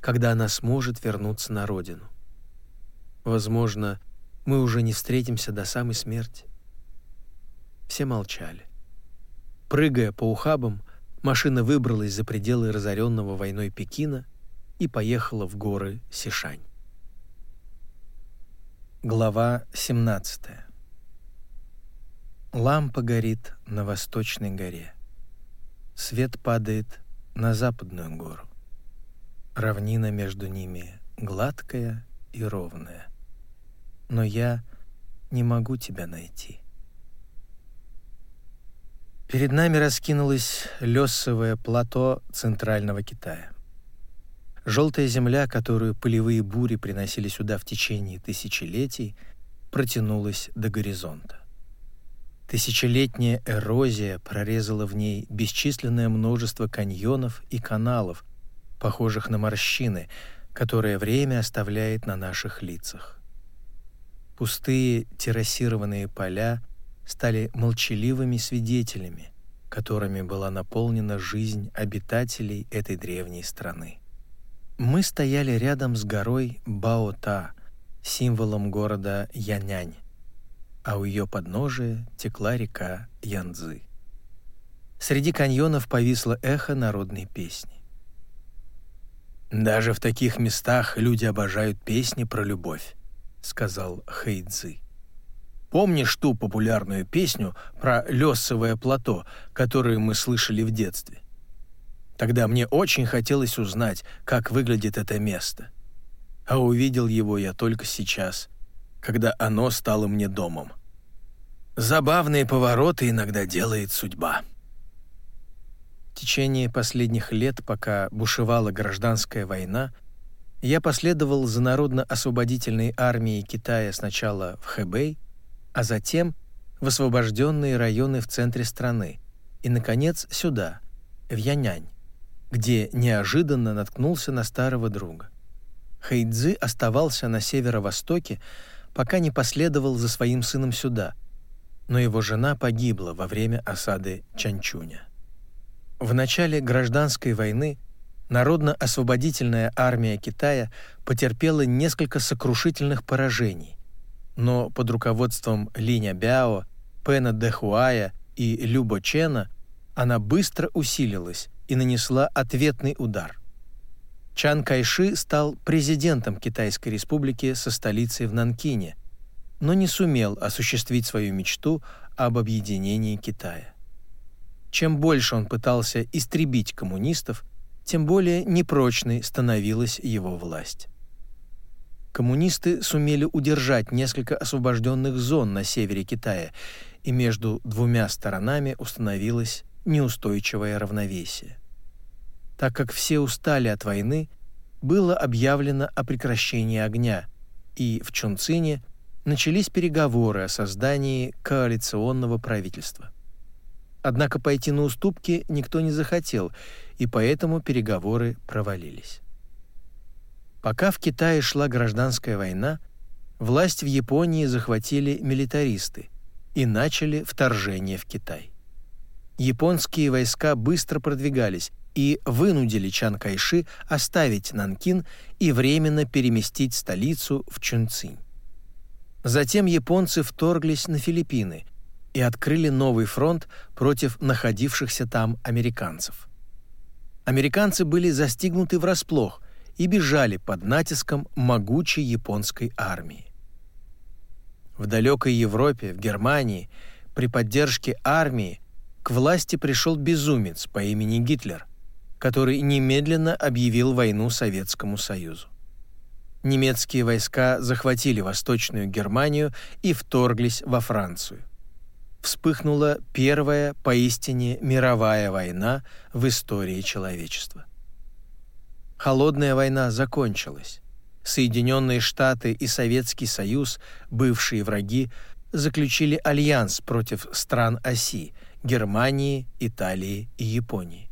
когда она сможет вернуться на родину? Возможно, мы уже не встретимся до самой смерти. Все молчали. Прыгая по ухабам, машина выбралась за пределы разоренного войной Пекина и поехала в горы Сишань. Глава 17. Лампа горит на восточной горе. Свет падает на западную гору. Равнина между ними гладкая и ровная. Но я не могу тебя найти. Перед нами раскинулось лесовое плато центрального Китая. Желтая земля, которую полевые бури приносили сюда в течение тысячелетий, протянулась до горизонта. Тысячелетняя эрозия прорезала в ней бесчисленное множество каньонов и каналов, похожих на морщины, которые время оставляет на наших лицах. Пустые террасированные поля стали молчаливыми свидетелями, которыми была наполнена жизнь обитателей этой древней страны. Мы стояли рядом с горой Баота, символом города Янянь, а у ее подножия текла река Янцзы. Среди каньонов повисло эхо народной песни. «Даже в таких местах люди обожают песни про любовь», — сказал Хэйдзы. «Помнишь ту популярную песню про лесовое плато, которую мы слышали в детстве? Тогда мне очень хотелось узнать, как выглядит это место. А увидел его я только сейчас, когда оно стало мне домом. Забавные повороты иногда делает судьба. В течение последних лет, пока бушевала гражданская война, я последовал за Народно-освободительной армией Китая сначала в Хэбэй, а затем в освобожденные районы в центре страны и, наконец, сюда, в Янянь где неожиданно наткнулся на старого друга. Хэйдзы оставался на северо-востоке, пока не последовал за своим сыном сюда, но его жена погибла во время осады Чанчуня. В начале гражданской войны Народно-освободительная армия Китая потерпела несколько сокрушительных поражений, но под руководством Линя Бяо, Пена Дэхуая и Любо Чена она быстро усилилась и нанесла ответный удар. Чан Кайши стал президентом Китайской республики со столицей в Нанкине, но не сумел осуществить свою мечту об объединении Китая. Чем больше он пытался истребить коммунистов, тем более непрочной становилась его власть. Коммунисты сумели удержать несколько освобожденных зон на севере Китая, и между двумя сторонами установилась неустойчивое равновесие. Так как все устали от войны, было объявлено о прекращении огня, и в Чунцине начались переговоры о создании коалиционного правительства. Однако пойти на уступки никто не захотел, и поэтому переговоры провалились. Пока в Китае шла гражданская война, власть в Японии захватили милитаристы, и начали вторжение в Китай. Японские войска быстро продвигались и вынудили Чан Кайши оставить Нанкин и временно переместить столицу в Чунцинь. Затем японцы вторглись на Филиппины и открыли новый фронт против находившихся там американцев. Американцы были застигнуты врасплох и бежали под натиском могучей японской армии. В далекой Европе, в Германии, при поддержке армии к власти пришел безумец по имени Гитлер, который немедленно объявил войну Советскому Союзу. Немецкие войска захватили Восточную Германию и вторглись во Францию. Вспыхнула первая поистине мировая война в истории человечества. Холодная война закончилась. Соединенные Штаты и Советский Союз, бывшие враги, заключили альянс против стран оси Германии, Италии и Японии.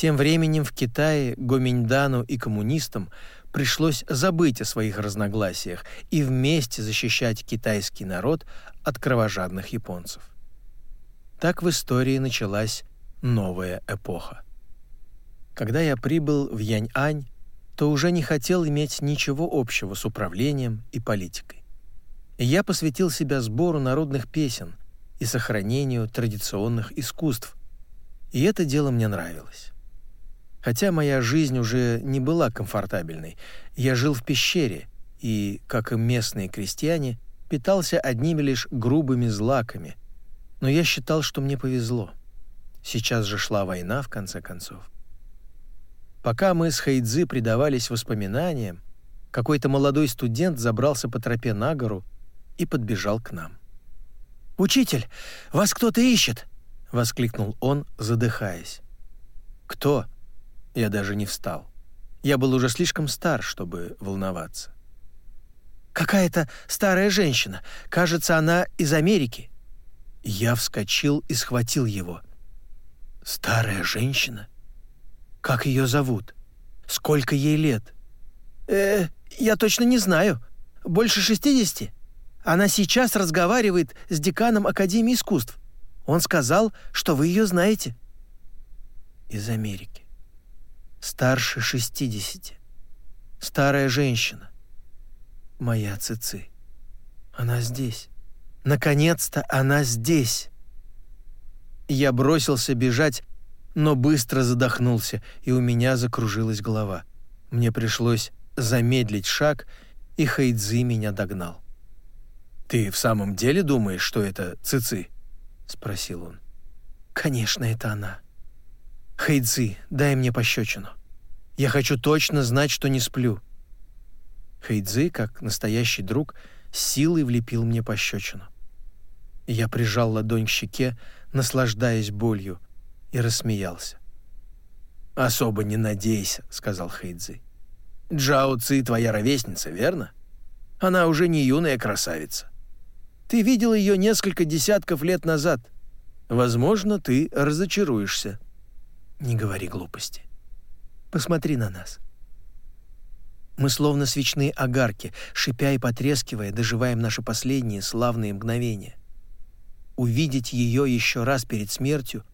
Тем временем в Китае Гоминьдану и коммунистам пришлось забыть о своих разногласиях и вместе защищать китайский народ от кровожадных японцев. Так в истории началась новая эпоха. Когда я прибыл в Яньань, то уже не хотел иметь ничего общего с управлением и политикой. Я посвятил себя сбору народных песен и сохранению традиционных искусств, и это дело мне нравилось. Хотя моя жизнь уже не была комфортабельной, я жил в пещере и, как и местные крестьяне, питался одними лишь грубыми злаками, но я считал, что мне повезло. Сейчас же шла война, в конце концов. Пока мы с Хайдзи предавались воспоминаниям, какой-то молодой студент забрался по тропе на гору и подбежал к нам. «Учитель, вас кто-то ищет!» — воскликнул он, задыхаясь. «Кто?» Я даже не встал. Я был уже слишком стар, чтобы волноваться. «Какая-то старая женщина. Кажется, она из Америки». Я вскочил и схватил его. «Старая женщина? Как ее зовут? Сколько ей лет? Э, я точно не знаю. Больше шестидесяти. Она сейчас разговаривает с деканом Академии искусств. Он сказал, что вы ее знаете. Из Америки. Старше шестидесяти. Старая женщина. Моя Цици. Она здесь. Наконец-то она здесь. Я бросился бежать но быстро задохнулся, и у меня закружилась голова. Мне пришлось замедлить шаг, и Хайдзи меня догнал. «Ты в самом деле думаешь, что это Цици?» — спросил он. «Конечно, это она. Хайдзи, дай мне пощечину. Я хочу точно знать, что не сплю». Хайдзи, как настоящий друг, силой влепил мне пощечину. Я прижал ладонь к щеке, наслаждаясь болью, и рассмеялся. «Особо не надейся», — сказал Хэйдзи. «Джао Ци твоя ровесница, верно? Она уже не юная красавица. Ты видел ее несколько десятков лет назад. Возможно, ты разочаруешься». «Не говори глупости. Посмотри на нас». Мы словно свечные огарки, шипя и потрескивая, доживаем наши последние славные мгновения. Увидеть ее еще раз перед смертью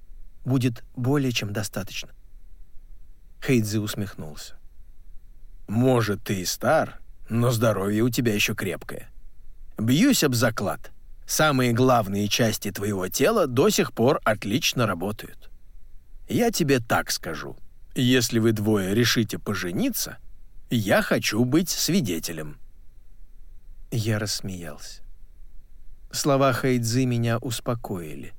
будет более чем достаточно. Хейдзи усмехнулся. «Может, ты и стар, но здоровье у тебя еще крепкое. Бьюсь об заклад. Самые главные части твоего тела до сих пор отлично работают. Я тебе так скажу. Если вы двое решите пожениться, я хочу быть свидетелем». Я рассмеялся. Слова Хайдзи меня успокоили.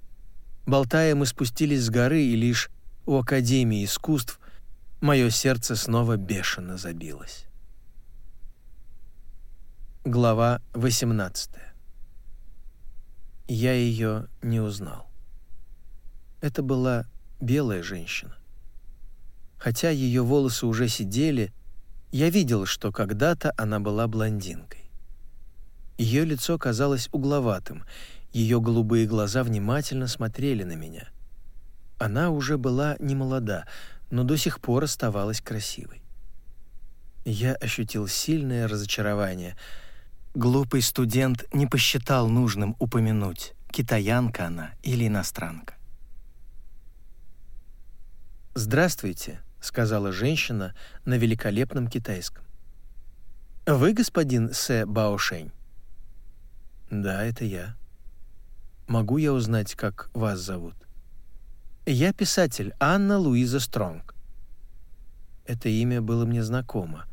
Болтая, мы спустились с горы, и лишь у Академии искусств мое сердце снова бешено забилось. Глава 18 Я ее не узнал. Это была белая женщина. Хотя ее волосы уже сидели, я видел, что когда-то она была блондинкой. Ее лицо казалось угловатым, ее голубые глаза внимательно смотрели на меня. Она уже была не молода, но до сих пор оставалась красивой. Я ощутил сильное разочарование. Глупый студент не посчитал нужным упомянуть китаянка она или иностранка. «Здравствуйте», — сказала женщина на великолепном китайском. «Вы господин Сэ Баошень?» «Да, это я. Могу я узнать, как вас зовут?» «Я писатель Анна Луиза Стронг». Это имя было мне знакомо.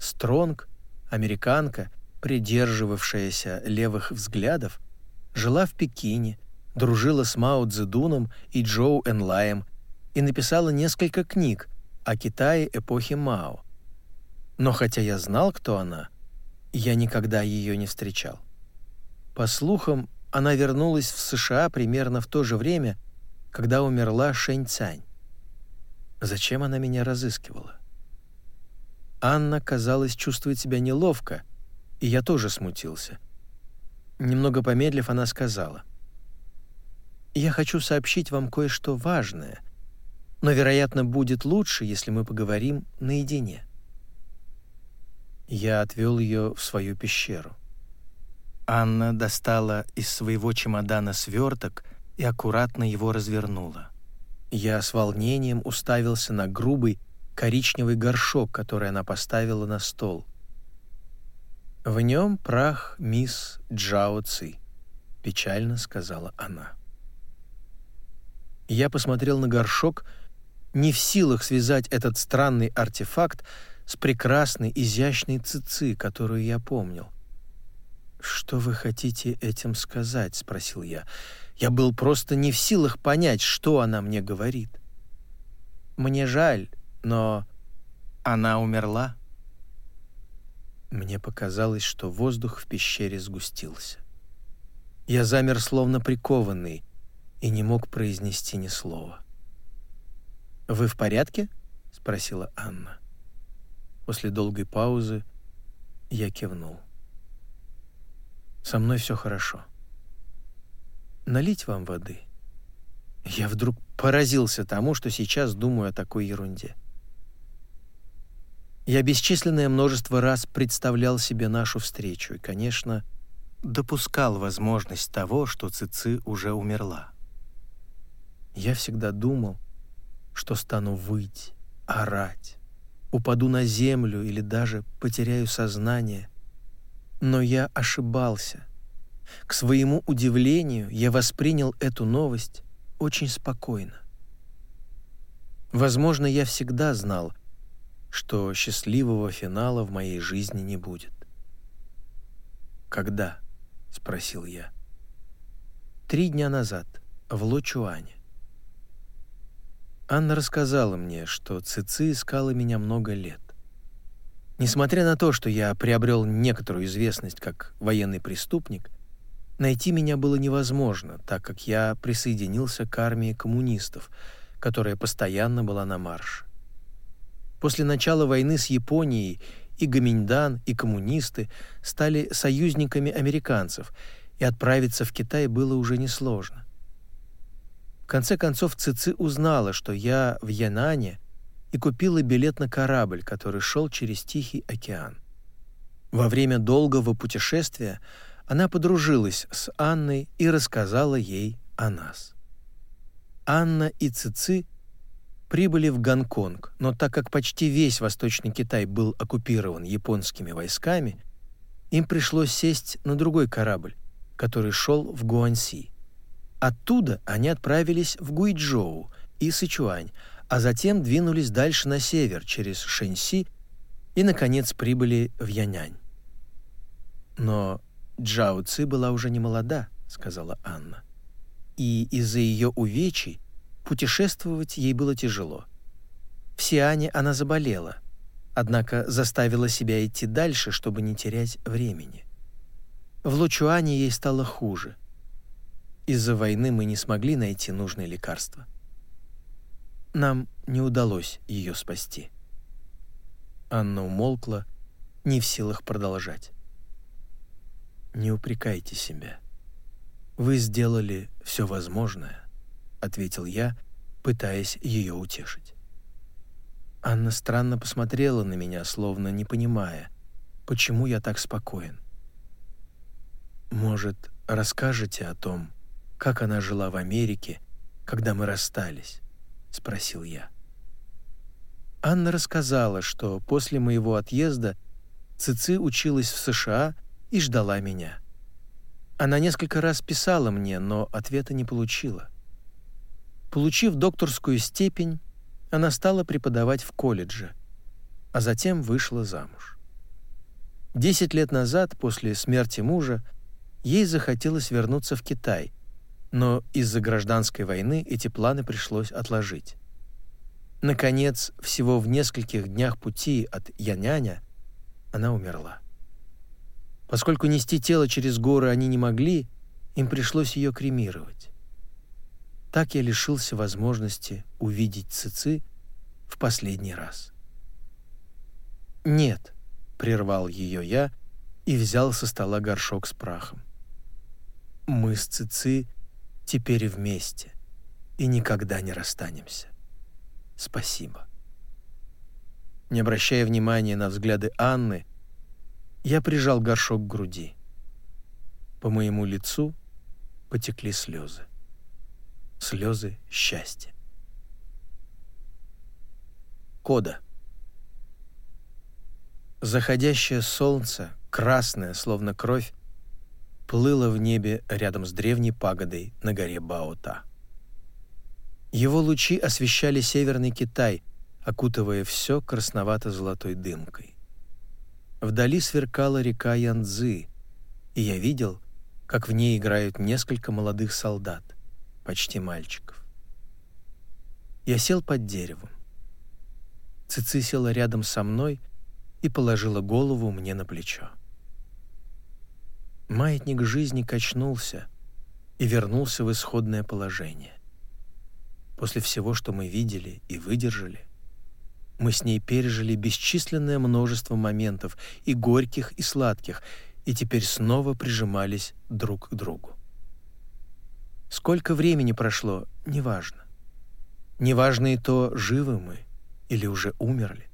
Стронг, американка, придерживавшаяся левых взглядов, жила в Пекине, дружила с Мао Цзэдуном и Джоу Энлаем и написала несколько книг о Китае эпохи Мао. Но хотя я знал, кто она, я никогда ее не встречал. По слухам, она вернулась в США примерно в то же время, когда умерла Шэнь Цань. Зачем она меня разыскивала? Анна, казалось, чувствует себя неловко, и я тоже смутился. Немного помедлив, она сказала, «Я хочу сообщить вам кое-что важное, но, вероятно, будет лучше, если мы поговорим наедине». Я отвел ее в свою пещеру. Анна достала из своего чемодана сверток и аккуратно его развернула. Я с волнением уставился на грубый коричневый горшок, который она поставила на стол. «В нем прах мисс Джао Ци», — печально сказала она. Я посмотрел на горшок, не в силах связать этот странный артефакт с прекрасной, изящной цицы, которую я помнил. «Что вы хотите этим сказать?» — спросил я. Я был просто не в силах понять, что она мне говорит. «Мне жаль, но она умерла. Мне показалось, что воздух в пещере сгустился. Я замер словно прикованный и не мог произнести ни слова. «Вы в порядке?» — спросила Анна. После долгой паузы я кивнул. «Со мной все хорошо. Налить вам воды?» Я вдруг поразился тому, что сейчас думаю о такой ерунде. Я бесчисленное множество раз представлял себе нашу встречу и, конечно, допускал возможность того, что Цици уже умерла. Я всегда думал, что стану выть, орать, упаду на землю или даже потеряю сознание. Но я ошибался. К своему удивлению, я воспринял эту новость очень спокойно. Возможно, я всегда знал, что счастливого финала в моей жизни не будет. «Когда?» — спросил я. «Три дня назад, в Лочуане. Анна рассказала мне, что Цици искала меня много лет. Несмотря на то, что я приобрел некоторую известность как военный преступник, найти меня было невозможно, так как я присоединился к армии коммунистов, которая постоянно была на марше. После начала войны с Японией и Гаминьдан, и коммунисты стали союзниками американцев, и отправиться в Китай было уже несложно. Конце концов Цици узнала, что я в Янане, и купила билет на корабль, который шел через Тихий океан. Во время долгого путешествия она подружилась с Анной и рассказала ей о нас. Анна и Цици – прибыли в Гонконг, но так как почти весь Восточный Китай был оккупирован японскими войсками, им пришлось сесть на другой корабль, который шел в Гуанси. Оттуда они отправились в Гуйчжоу и Сычуань, а затем двинулись дальше на север через Шэньси и, наконец, прибыли в Янянь. «Но Джао Ци была уже не молода», — сказала Анна. «И из-за ее увечий Путешествовать ей было тяжело. В Сиане она заболела, однако заставила себя идти дальше, чтобы не терять времени. В Лучуане ей стало хуже. Из-за войны мы не смогли найти нужное лекарство. Нам не удалось ее спасти. Анна умолкла, не в силах продолжать. «Не упрекайте себя. Вы сделали все возможное. — ответил я, пытаясь ее утешить. Анна странно посмотрела на меня, словно не понимая, почему я так спокоен. «Может, расскажете о том, как она жила в Америке, когда мы расстались?» — спросил я. Анна рассказала, что после моего отъезда Цици училась в США и ждала меня. Она несколько раз писала мне, но ответа не получила. Получив докторскую степень, она стала преподавать в колледже, а затем вышла замуж. Десять лет назад, после смерти мужа, ей захотелось вернуться в Китай, но из-за гражданской войны эти планы пришлось отложить. Наконец, всего в нескольких днях пути от Яняня она умерла. Поскольку нести тело через горы они не могли, им пришлось ее кремировать. Так я лишился возможности увидеть Цици в последний раз. «Нет», — прервал ее я и взял со стола горшок с прахом. «Мы с Цици теперь вместе и никогда не расстанемся. Спасибо». Не обращая внимания на взгляды Анны, я прижал горшок к груди. По моему лицу потекли слезы. Слезы счастья. Кода. Заходящее солнце, красное, словно кровь, плыло в небе рядом с древней пагодой на горе Баота. Его лучи освещали северный Китай, окутывая все красновато-золотой дымкой. Вдали сверкала река Янцзы, и я видел, как в ней играют несколько молодых солдат, почти мальчиков. Я сел под деревом. Цици села рядом со мной и положила голову мне на плечо. Маятник жизни качнулся и вернулся в исходное положение. После всего, что мы видели и выдержали, мы с ней пережили бесчисленное множество моментов, и горьких, и сладких, и теперь снова прижимались друг к другу. Сколько времени прошло, неважно. Неважно и то, живы мы или уже умерли.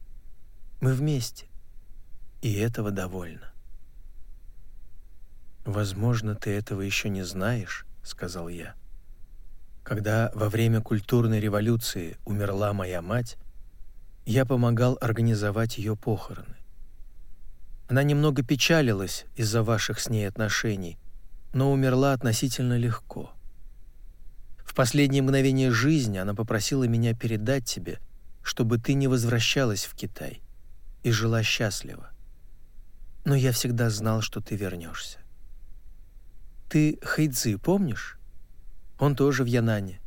Мы вместе, и этого довольно. «Возможно, ты этого еще не знаешь», — сказал я. «Когда во время культурной революции умерла моя мать, я помогал организовать ее похороны. Она немного печалилась из-за ваших с ней отношений, но умерла относительно легко. В последние мгновения жизни она попросила меня передать тебе, чтобы ты не возвращалась в Китай и жила счастливо. Но я всегда знал, что ты вернешься. Ты Хайдзи помнишь? Он тоже в Янане.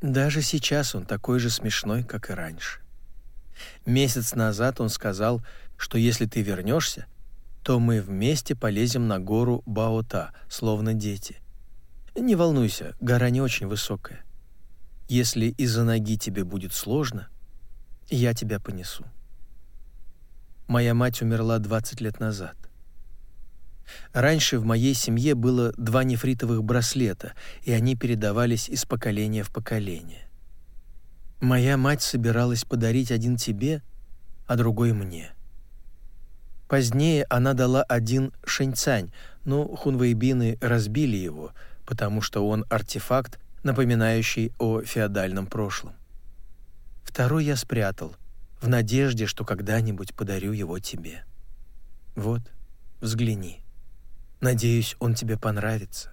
Даже сейчас он такой же смешной, как и раньше. Месяц назад он сказал, что если ты вернешься, то мы вместе полезем на гору Баота, словно дети. Не волнуйся, гора не очень высокая. Если из-за ноги тебе будет сложно, я тебя понесу. Моя мать умерла 20 лет назад. Раньше в моей семье было два нефритовых браслета, и они передавались из поколения в поколение. Моя мать собиралась подарить один тебе, а другой мне. Позднее она дала один шэньцань, но хунвейбины разбили его, потому что он артефакт, напоминающий о феодальном прошлом. Второй я спрятал, в надежде, что когда-нибудь подарю его тебе. Вот, взгляни. Надеюсь, он тебе понравится.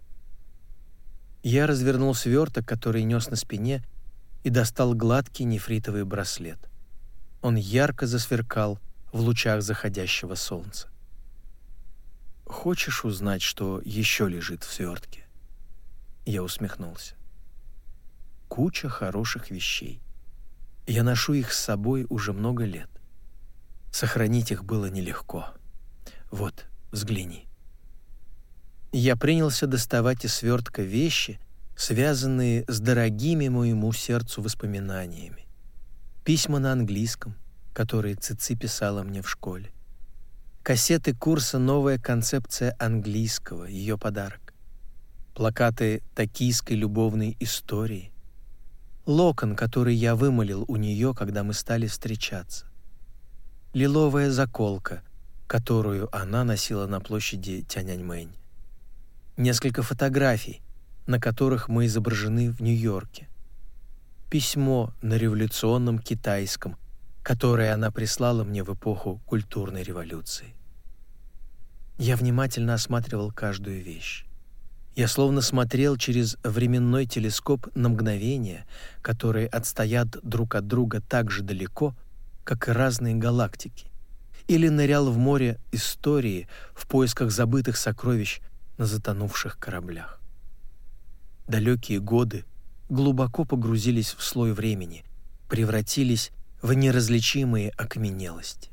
Я развернул сверток, который нес на спине, и достал гладкий нефритовый браслет. Он ярко засверкал в лучах заходящего солнца. «Хочешь узнать, что еще лежит в свертке?» Я усмехнулся. «Куча хороших вещей. Я ношу их с собой уже много лет. Сохранить их было нелегко. Вот, взгляни». Я принялся доставать из свертка вещи, связанные с дорогими моему сердцу воспоминаниями. Письма на английском, которые Цици писала мне в школе. Кассеты курса «Новая концепция английского», ее подарок. Плакаты токийской любовной истории. Локон, который я вымолил у нее, когда мы стали встречаться. Лиловая заколка, которую она носила на площади Тяньаньмэнь. Несколько фотографий, на которых мы изображены в Нью-Йорке. Письмо на революционном китайском, которое она прислала мне в эпоху культурной революции. Я внимательно осматривал каждую вещь. Я словно смотрел через временной телескоп на мгновения, которые отстоят друг от друга так же далеко, как и разные галактики, или нырял в море истории в поисках забытых сокровищ на затонувших кораблях. Далекие годы глубоко погрузились в слой времени, превратились в неразличимые окаменелости.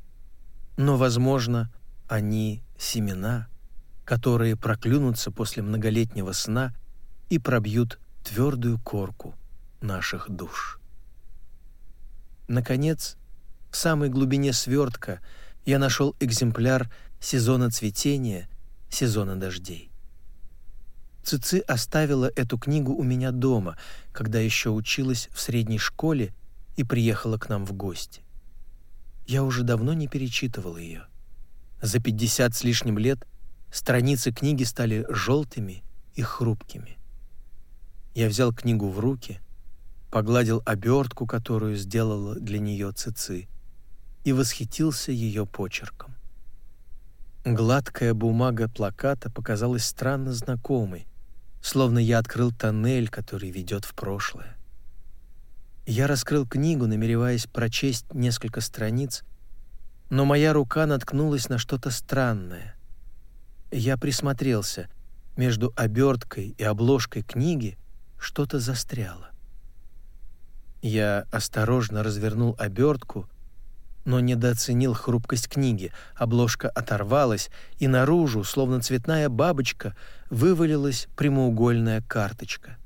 Но, возможно, они — семена, которые проклюнутся после многолетнего сна и пробьют твердую корку наших душ. Наконец, в самой глубине свертка я нашел экземпляр сезона цветения, сезона дождей. Цици оставила эту книгу у меня дома, когда еще училась в средней школе и приехала к нам в гости. Я уже давно не перечитывал ее. За пятьдесят с лишним лет страницы книги стали желтыми и хрупкими. Я взял книгу в руки, погладил обертку, которую сделала для нее Цици, и восхитился ее почерком. Гладкая бумага плаката показалась странно знакомой, словно я открыл тоннель, который ведет в прошлое. Я раскрыл книгу, намереваясь прочесть несколько страниц, но моя рука наткнулась на что-то странное. Я присмотрелся. Между оберткой и обложкой книги что-то застряло. Я осторожно развернул обертку но недооценил хрупкость книги. Обложка оторвалась, и наружу, словно цветная бабочка, вывалилась прямоугольная карточка.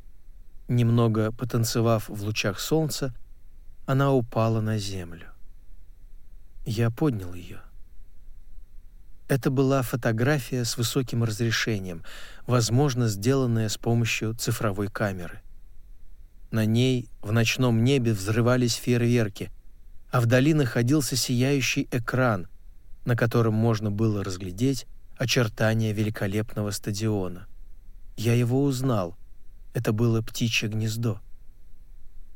Немного потанцевав в лучах солнца, она упала на землю. Я поднял ее. Это была фотография с высоким разрешением, возможно, сделанная с помощью цифровой камеры. На ней в ночном небе взрывались фейерверки, а вдали находился сияющий экран, на котором можно было разглядеть очертания великолепного стадиона. Я его узнал. Это было птичье гнездо.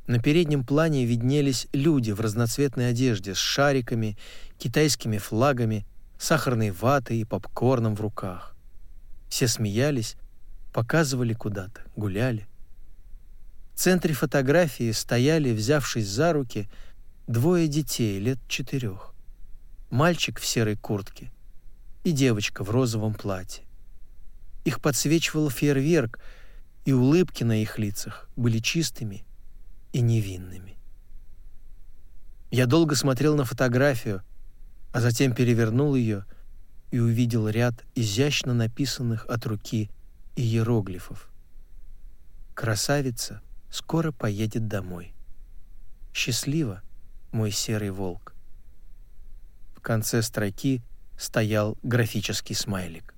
На переднем плане виднелись люди в разноцветной одежде с шариками, китайскими флагами, сахарной ватой и попкорном в руках. Все смеялись, показывали куда-то, гуляли. В центре фотографии стояли, взявшись за руки, двое детей лет четырех. Мальчик в серой куртке и девочка в розовом платье. Их подсвечивал фейерверк, и улыбки на их лицах были чистыми и невинными. Я долго смотрел на фотографию, а затем перевернул ее и увидел ряд изящно написанных от руки иероглифов. «Красавица скоро поедет домой. Счастливо, мой серый волк. В конце строки стоял графический смайлик.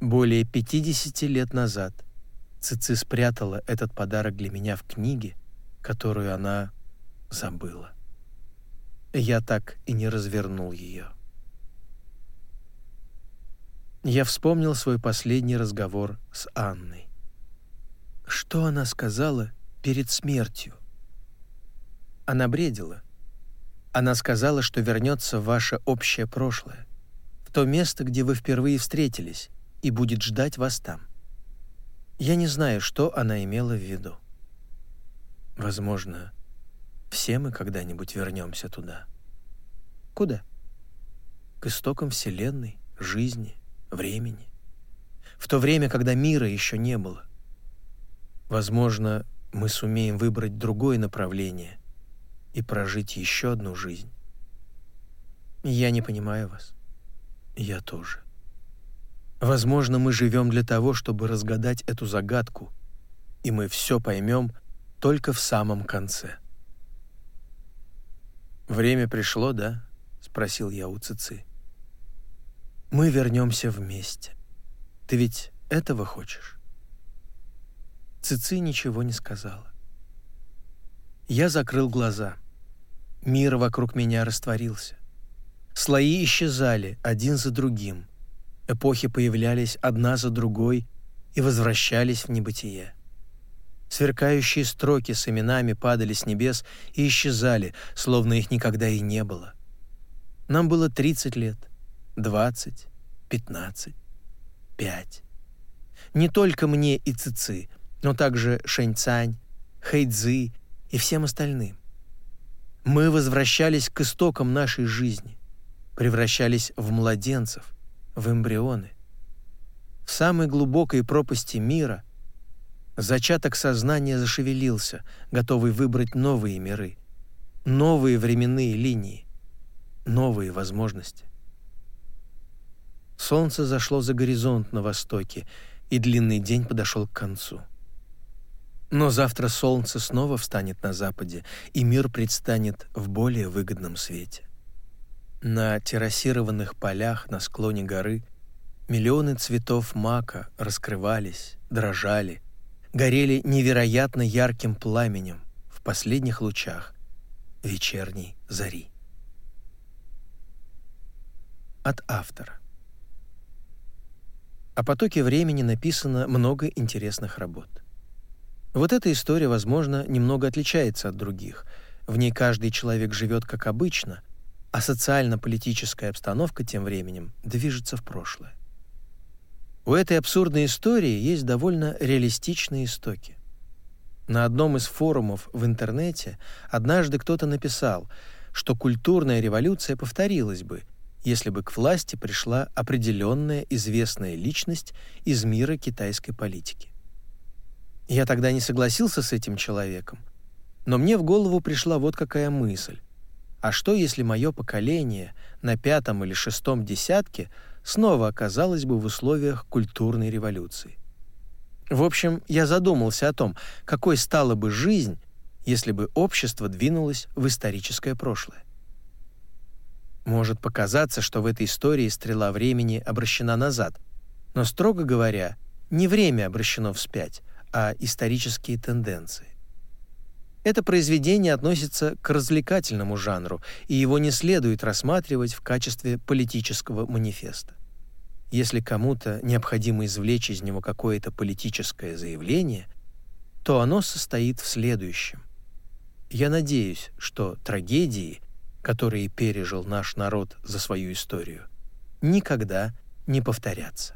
Более 50 лет назад Цици спрятала этот подарок для меня в книге, которую она забыла. Я так и не развернул ее. Я вспомнил свой последний разговор с Анной. Что она сказала перед смертью? Она бредила. Она сказала, что вернется в ваше общее прошлое, в то место, где вы впервые встретились, и будет ждать вас там. Я не знаю, что она имела в виду. Возможно, все мы когда-нибудь вернемся туда. Куда? К истокам Вселенной, жизни, времени. В то время, когда мира еще не было. Возможно, мы сумеем выбрать другое направление и прожить еще одну жизнь. Я не понимаю вас. Я тоже. Возможно, мы живем для того, чтобы разгадать эту загадку, и мы все поймем только в самом конце. «Время пришло, да?» — спросил я у Цици. «Мы вернемся вместе. Ты ведь этого хочешь?» Цици ничего не сказала. Я закрыл глаза — Мир вокруг меня растворился. Слои исчезали один за другим. Эпохи появлялись одна за другой и возвращались в небытие. Сверкающие строки с именами падали с небес и исчезали, словно их никогда и не было. Нам было 30 лет, 20, 15, 5. Не только мне и Цици, но также Шэньцань, Хэйцзы и всем остальным. Мы возвращались к истокам нашей жизни, превращались в младенцев, в эмбрионы. В самой глубокой пропасти мира зачаток сознания зашевелился, готовый выбрать новые миры, новые временные линии, новые возможности. Солнце зашло за горизонт на востоке, и длинный день подошел к концу. Но завтра солнце снова встанет на западе, и мир предстанет в более выгодном свете. На террасированных полях на склоне горы миллионы цветов мака раскрывались, дрожали, горели невероятно ярким пламенем в последних лучах вечерней зари. От автора. О потоке времени написано много интересных работ. Вот эта история, возможно, немного отличается от других. В ней каждый человек живет как обычно, а социально-политическая обстановка тем временем движется в прошлое. У этой абсурдной истории есть довольно реалистичные истоки. На одном из форумов в интернете однажды кто-то написал, что культурная революция повторилась бы, если бы к власти пришла определенная известная личность из мира китайской политики. Я тогда не согласился с этим человеком, но мне в голову пришла вот какая мысль. А что, если мое поколение на пятом или шестом десятке снова оказалось бы в условиях культурной революции? В общем, я задумался о том, какой стала бы жизнь, если бы общество двинулось в историческое прошлое. Может показаться, что в этой истории стрела времени обращена назад, но, строго говоря, не время обращено вспять, а исторические тенденции. Это произведение относится к развлекательному жанру, и его не следует рассматривать в качестве политического манифеста. Если кому-то необходимо извлечь из него какое-то политическое заявление, то оно состоит в следующем. Я надеюсь, что трагедии, которые пережил наш народ за свою историю, никогда не повторятся.